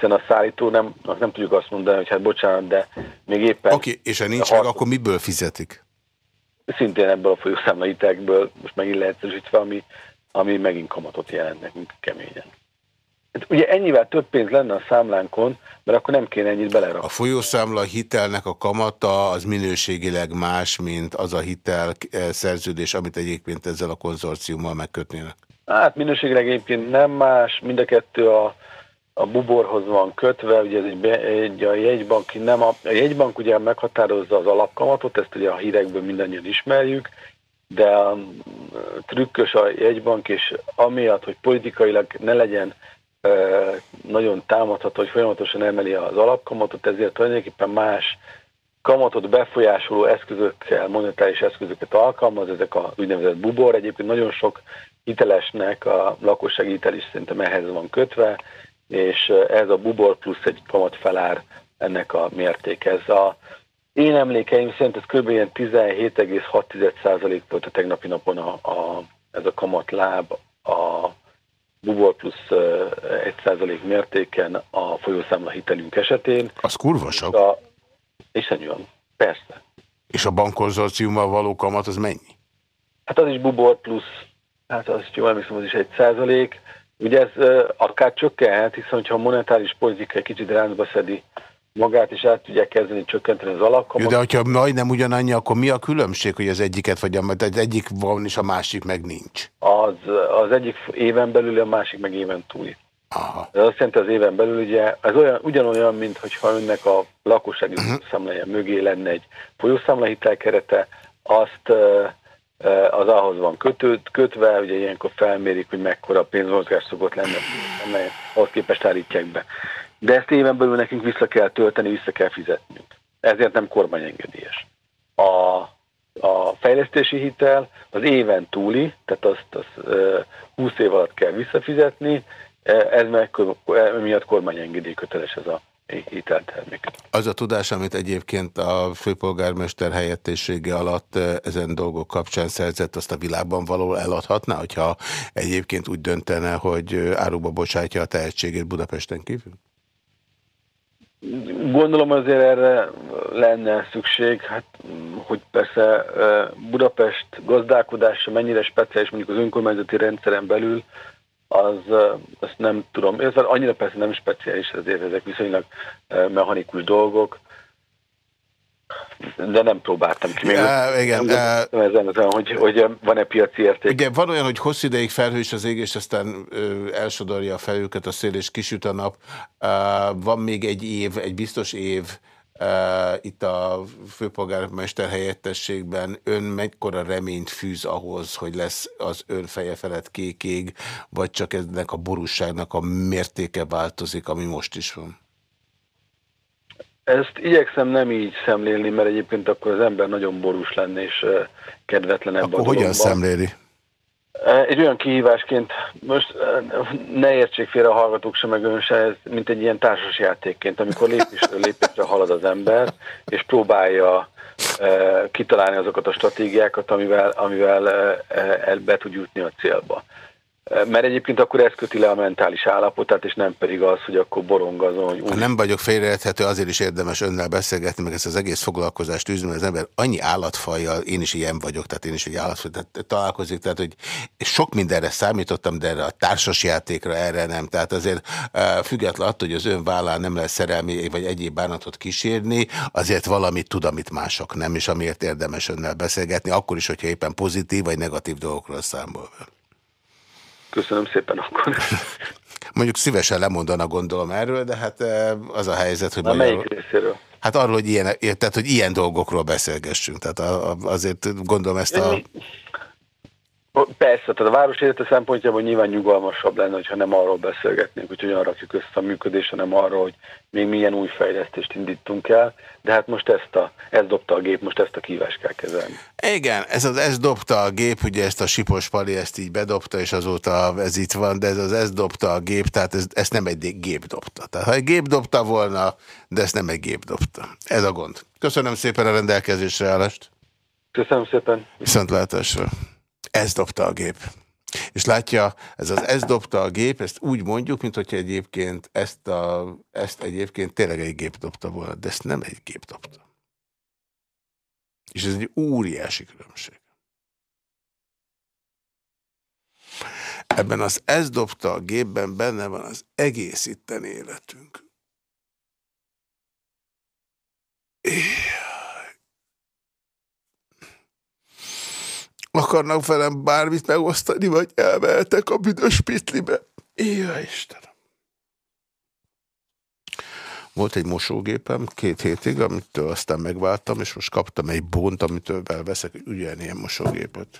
Hiszen a szállító nem, nem tudjuk azt mondani, hogy hát bocsánat, de még éppen... Oké, okay, és ha nincs meg, akkor miből fizetik? szintén ebből a folyószámlaitekből, most megint lehetősítve, ami, ami megint kamatot jelent nekünk keményen. Hát ugye ennyivel több pénz lenne a számlánkon, mert akkor nem kéne ennyit belerakni. A folyószámla hitelnek a kamata az minőségileg más, mint az a hitel eh, szerződés, amit egyébként ezzel a konzorciummal megkötnének. Hát minőségileg egyébként nem más, mind a kettő a a buborhoz van kötve, ugye ez egy, egy a jegybank, nem a, a jegybank ugye meghatározza az alapkamatot, ezt ugye a hírekből mindannyian ismerjük, de a trükkös a jegybank, és amiatt, hogy politikailag ne legyen e, nagyon támadható, hogy folyamatosan emeli az alapkamatot, ezért tulajdonképpen más kamatot befolyásoló eszközökkel, monetáris eszközöket alkalmaz, ezek a úgynevezett bubor. Egyébként nagyon sok hitelesnek a lakossági hitel is szerintem ehhez van kötve, és ez a bubor plusz egy kamat felár ennek a mérték. Ez a, én emlékeim szerint ez kb. 17,6% volt a tegnapi napon a, a, ez a kamat láb a bubor plusz 1% mértéken a folyószámla hitelünk esetén. Az kurva sok. A, iszonyúan, persze. És a bankkonzorciummal való kamat az mennyi? Hát az is bubor plusz, hát az jól emlékszem, az is egy százalék. Ugye ez akár csökkenhet, hiszen ha a monetáris politika egy kicsit ráncba szedi magát, és át tudják kezdeni csökkenteni az alapkamot. De hogyha majdnem ugyanannyi, akkor mi a különbség, hogy az egyiket vagy az egyik van, és a másik meg nincs? Az, az egyik éven belül, a másik meg éven túli. Aha. Ez azt jelenti az éven belül, ugye, ez olyan, ugyanolyan, mint hogyha önnek a lakossági uh mhm. -huh. számlája mögé lenne egy folyószámla hitelkerete, azt az ahhoz van kötőd, kötve, ugye ilyenkor felmérik, hogy mekkora pénzmozgás szokott lenni, amely ahhoz képest állítják be. De ezt éven belül nekünk vissza kell tölteni, vissza kell fizetnünk. Ezért nem kormányengedélyes. A, a fejlesztési hitel az éven túli, tehát azt, azt 20 év alatt kell visszafizetni, ez meg miatt kormányengedély köteles ez a hitelterméket. Az a tudás, amit egyébként a főpolgármester helyettésége alatt eh, ezen dolgok kapcsán szerzett, azt a világban való eladhatná, hogyha egyébként úgy döntene, hogy eh, áruba bocsátja a tehetségét Budapesten kívül? Gondolom azért erre lenne szükség, hát, hogy persze Budapest gazdálkodása mennyire speciális mondjuk az önkormányzati rendszeren belül, az azt nem tudom, ez annyira persze nem speciális, ezért ezek viszonylag mechanikus dolgok, de nem próbáltam ki. Még uh, igen. Nem uh, ezen, ezen, hogy, hogy van-e piaci érték. Igen, van olyan, hogy hosszú ideig felhős az ég, és aztán ö, elsodorja a felőket a szél, és kisüt a nap. Uh, van még egy év, egy biztos év, itt a főpolgármester helyettességben ön mekkora reményt fűz ahhoz, hogy lesz az ön feje felett kékég, vagy csak ennek a borúságnak a mértéke változik, ami most is van? Ezt igyekszem nem így szemlélni, mert egyébként akkor az ember nagyon borús lenne és kedvetlen ebben Akkor hogyan szemléli? Egy olyan kihívásként, most ne értsék félre a hallgatók sem, meg ön se, ez mint egy ilyen társasjátékként, amikor lépésről lépésre halad az ember, és próbálja kitalálni azokat a stratégiákat, amivel, amivel el be tud jutni a célba. Mert egyébként akkor ez köti le a mentális állapotát, és nem pedig az, hogy akkor borong azon, hogy... Ha nem vagyok félreérthető, azért is érdemes önnel beszélgetni, meg ezt az egész foglalkozást űzni, mert az ember annyi állatfajjal, én is ilyen vagyok, tehát én is egy állatfaj, tehát találkozik, tehát hogy sok mindenre számítottam, de erre a társasjátékra erre nem. Tehát azért független attól, hogy az ön vállán nem lesz szerelmi vagy egyéb bánatot kísérni, azért valamit tud, amit mások nem, és amiért érdemes önnel beszélgetni, akkor is, hogyha éppen pozitív vagy negatív dolgokról számol. Köszönöm szépen akkor. Mondjuk szívesen lemondana gondolom erről, de hát eh, az a helyzet, hogy... Na, melyik részéről? Hát arról, hogy ilyen, tehát, hogy ilyen dolgokról beszélgessünk. Tehát azért gondolom ezt a... Persze, tehát a város élete szempontjából nyilván nyugalmasabb lenne, hogyha nem arról beszélgetnénk, hogy hogyan rakjuk össze a működés, hanem arról, hogy még milyen új fejlesztést indítunk el, de hát most ezt, a, ezt dobta a gép, most ezt a kívást kell kezelni. Igen, ez az ez dobta a gép, ugye ezt a Sipos Pali ezt így bedobta, és azóta ez itt van, de ez az ez dobta a gép, tehát ez, ezt nem egy gép dobta. Tehát ha egy gép dobta volna, de ezt nem egy gép dobta. Ez a gond. Köszönöm szépen a rendelkezésre állást. Köszönöm szépen. Viszontlátásra. Ez dobta a gép. És látja, ez az ez dobta a gép, ezt úgy mondjuk, mint hogyha egyébként ezt, a, ezt egyébként tényleg egy gép dobta volna, de ezt nem egy gép dobta. És ez egy óriási különbség. Ebben az ez dobta a gépben benne van az egész itten életünk. Yeah. Akarnak velem bármit megosztani, vagy elmehetek a büdös pitlibe. Éjjel Istenem. Volt egy mosógépem két hétig, amitől aztán megváltam, és most kaptam egy bont, amitől veszek ugyanilyen mosógépet.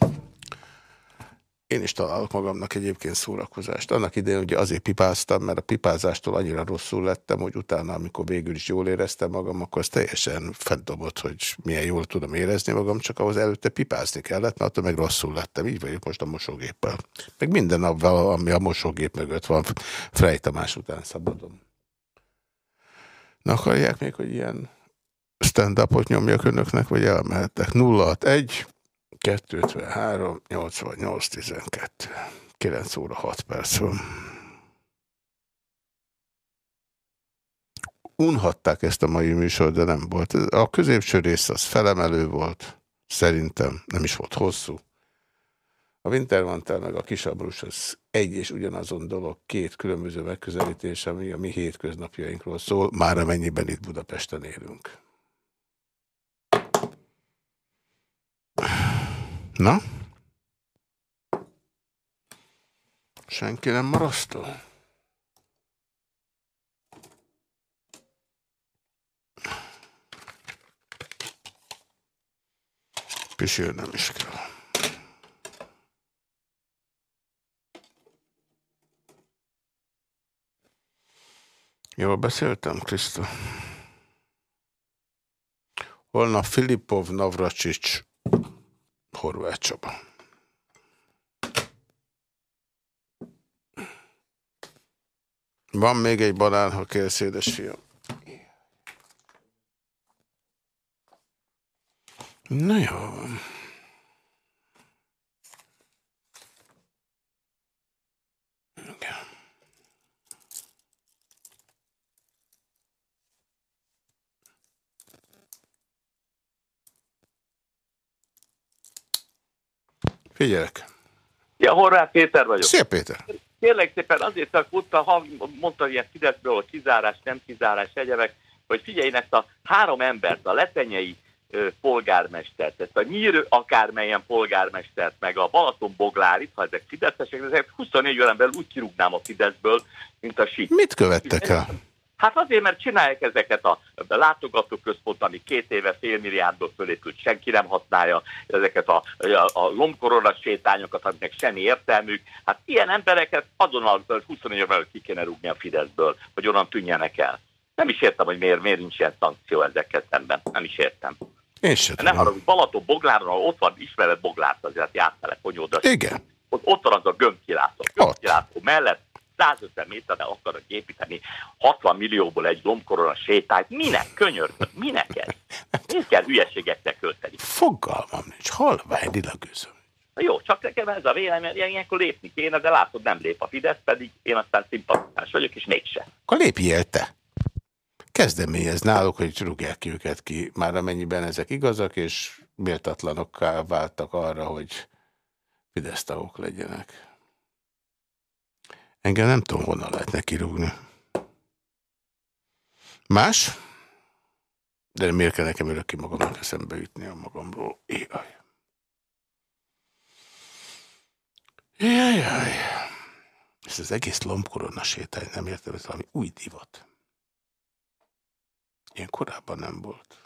Én is találok magamnak egyébként szórakozást. Annak idején ugye azért pipáztam, mert a pipázástól annyira rosszul lettem, hogy utána, amikor végül is jól éreztem magam, akkor az teljesen feddobott, hogy milyen jól tudom érezni magam, csak ahhoz előtte pipázni kellett, mert attól meg rosszul lettem. Így vagyok most a mosógéppel. Meg minden nap, ami a mosógép mögött van, Frey Tamás után szabadon. Na akarják még, hogy ilyen stand-upot nyomjak önöknek, vagy elmehettek? 061 253, 88, 12. 9 óra 6 perc van. Unhatták ezt a mai műsor, de nem volt. A középső rész az felemelő volt. Szerintem nem is volt hosszú. A Wintermantel meg a Kisabrus az egy és ugyanazon dolog, két különböző megközelítés, ami a mi hétköznapjainkról szól, már amennyiben itt Budapesten élünk. Na? Senki nem marasztol? Pisil nem is kell. Jól beszéltem, Kriszta? Holnap Filipov Navracsics Horváth Csaba. Van még egy banán, ha kér, szédes fiam. Na jó. Figyelek. Ja, Horváth Péter vagyok. Szia Péter. Kérlek szépen azért mondta, ha mondta ilyen Fideszből, hogy kizárás, nem kizárás, egyebek, hogy figyelj ezt a három embert, a letenyei ö, polgármestert, ezt a nyír akármelyen polgármestert, meg a Balaton Boglárit, ha ezek fideszesek, ezek 24 órán belül úgy kirúgnám a Fideszből, mint a sík. Mit követtek el? Hát azért, mert csinálják ezeket a látogatóközpont, ami két éve fél milliárdból fölépült, senki nem használja ezeket a, a, a lombkorona sétányokat, amiknek semmi értelmük. Hát ilyen embereket azonnal 24 évvel ki kéne rúgni a Fideszből, hogy onnan tűnjenek el. Nem is értem, hogy miért, miért nincs ilyen szankció ezekkel szemben. Nem is értem. Én sem Ne haragudj, Balaton Bogláron, ahol ott van, ismered Boglárt, azért jártál-e Igen. Ott, ott van az a gömbkilátó. Gömbkilátó mellett 150 méterre akarok építeni 60 millióból egy lombkorona sétályt. Minek, könyörgöm, minek ez? Miért kell hülyeségeknek költeni? Fogalmam nincs, halvány dilagőzöm. Jó, csak nekem ez a vélemény, ilyenkor lépni kéne, de látod, nem lép a Fidesz, pedig én aztán szimpatizás vagyok, és mégse. Akkor lépjél te. Kezdeményez náluk, hogy rúgják ki őket ki, már amennyiben ezek igazak, és méltatlanokká váltak arra, hogy Fidesz tagok legyenek. Engem nem tudom, honnan lehet neki rúgni. Más? De miért kell nekem örökké magamnak eszembe ütni a magamról? Éjjaj. Jajjaj. Ez az egész lombkorona sétány, nem értem, ez valami új divat. Ilyen korábban nem volt.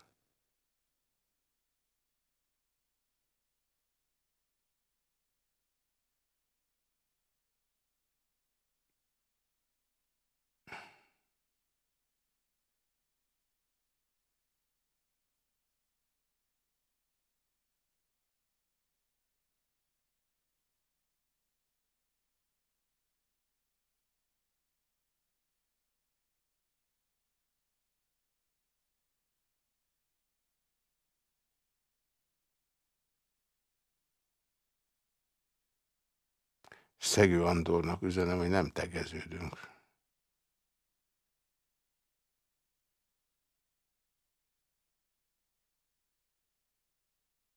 Szegő Andornak üzenem, hogy nem tegeződünk.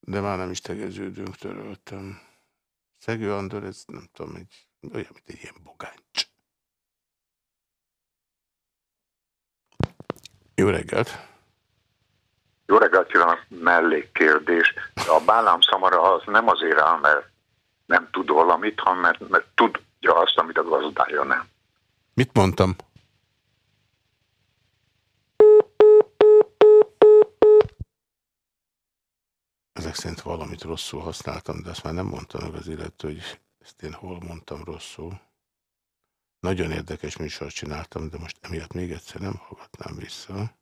De már nem is tegeződünk, töröltem. Szegő Andor, ez nem tudom, egy, olyan, mint egy ilyen bogáncs. Jó reggelt! Jó reggelt kívánok, mellékkérdés. A bálám szamara az nem azért áll, mert nem tud valamit, hanem mert, mert tudja azt, amit a gazdája nem. Mit mondtam? Ezek szerint valamit rosszul használtam, de azt már nem mondtam az illető, hogy ezt én hol mondtam rosszul. Nagyon érdekes műsort csináltam, de most emiatt még egyszer nem hallgatnám vissza.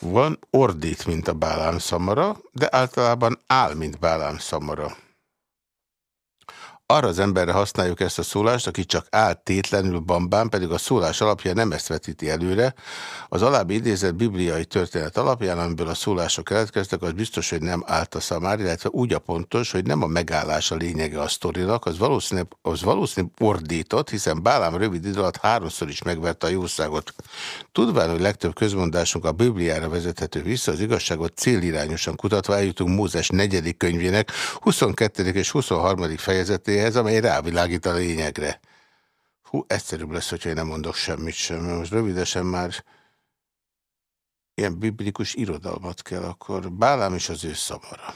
Van ordít, mint a bálámszamara, de általában áll, mint bálámszamara. Arra az emberre használjuk ezt a szólást, aki csak áll bambán, pedig a szólás alapja nem ezt vetíti előre. Az alábbi idézett bibliai történet alapján, amiből a szólások keletkeztek, az biztos, hogy nem állt a szamár, illetve úgy a pontos, hogy nem a megállás a lényege a sztorinak, az valószínűleg, az valószínűleg ordított, hiszen Bálám rövid idő alatt háromszor is megverte a jószágot. Tudván, hogy legtöbb közmondásunk a Bibliára vezethető vissza, az igazságot célirányosan kutatva eljutunk Mózes negyedik könyvének 22. és 23. fejezeté részéhez, amely rávilágít a lényegre. Hú, egyszerűbb lesz, hogyha én nem mondok semmit sem. Most rövidesen már ilyen biblikus irodalmat kell, akkor Bálám is az ő szamara.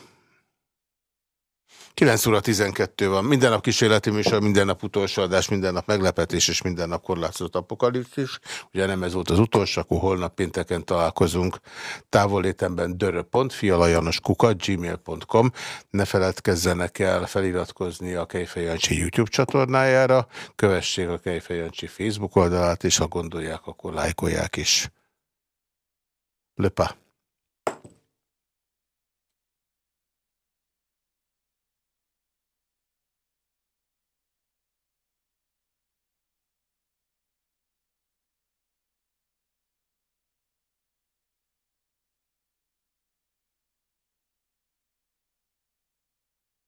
9 óra 12 van. Minden nap kísérleti műsor, minden nap utolsó adás, minden nap meglepetés és minden nap korlátozott apokalipszis. Ugye nem ez volt az utolsó, akkor holnap pénteken találkozunk távollétemben dörö.fialajanoskukat gmail.com Ne feledkezzenek el feliratkozni a Kejfej Jancsi YouTube csatornájára, kövessék a Kejfej Jancsi Facebook oldalát, és ha gondolják, akkor lájkolják is. Lepa.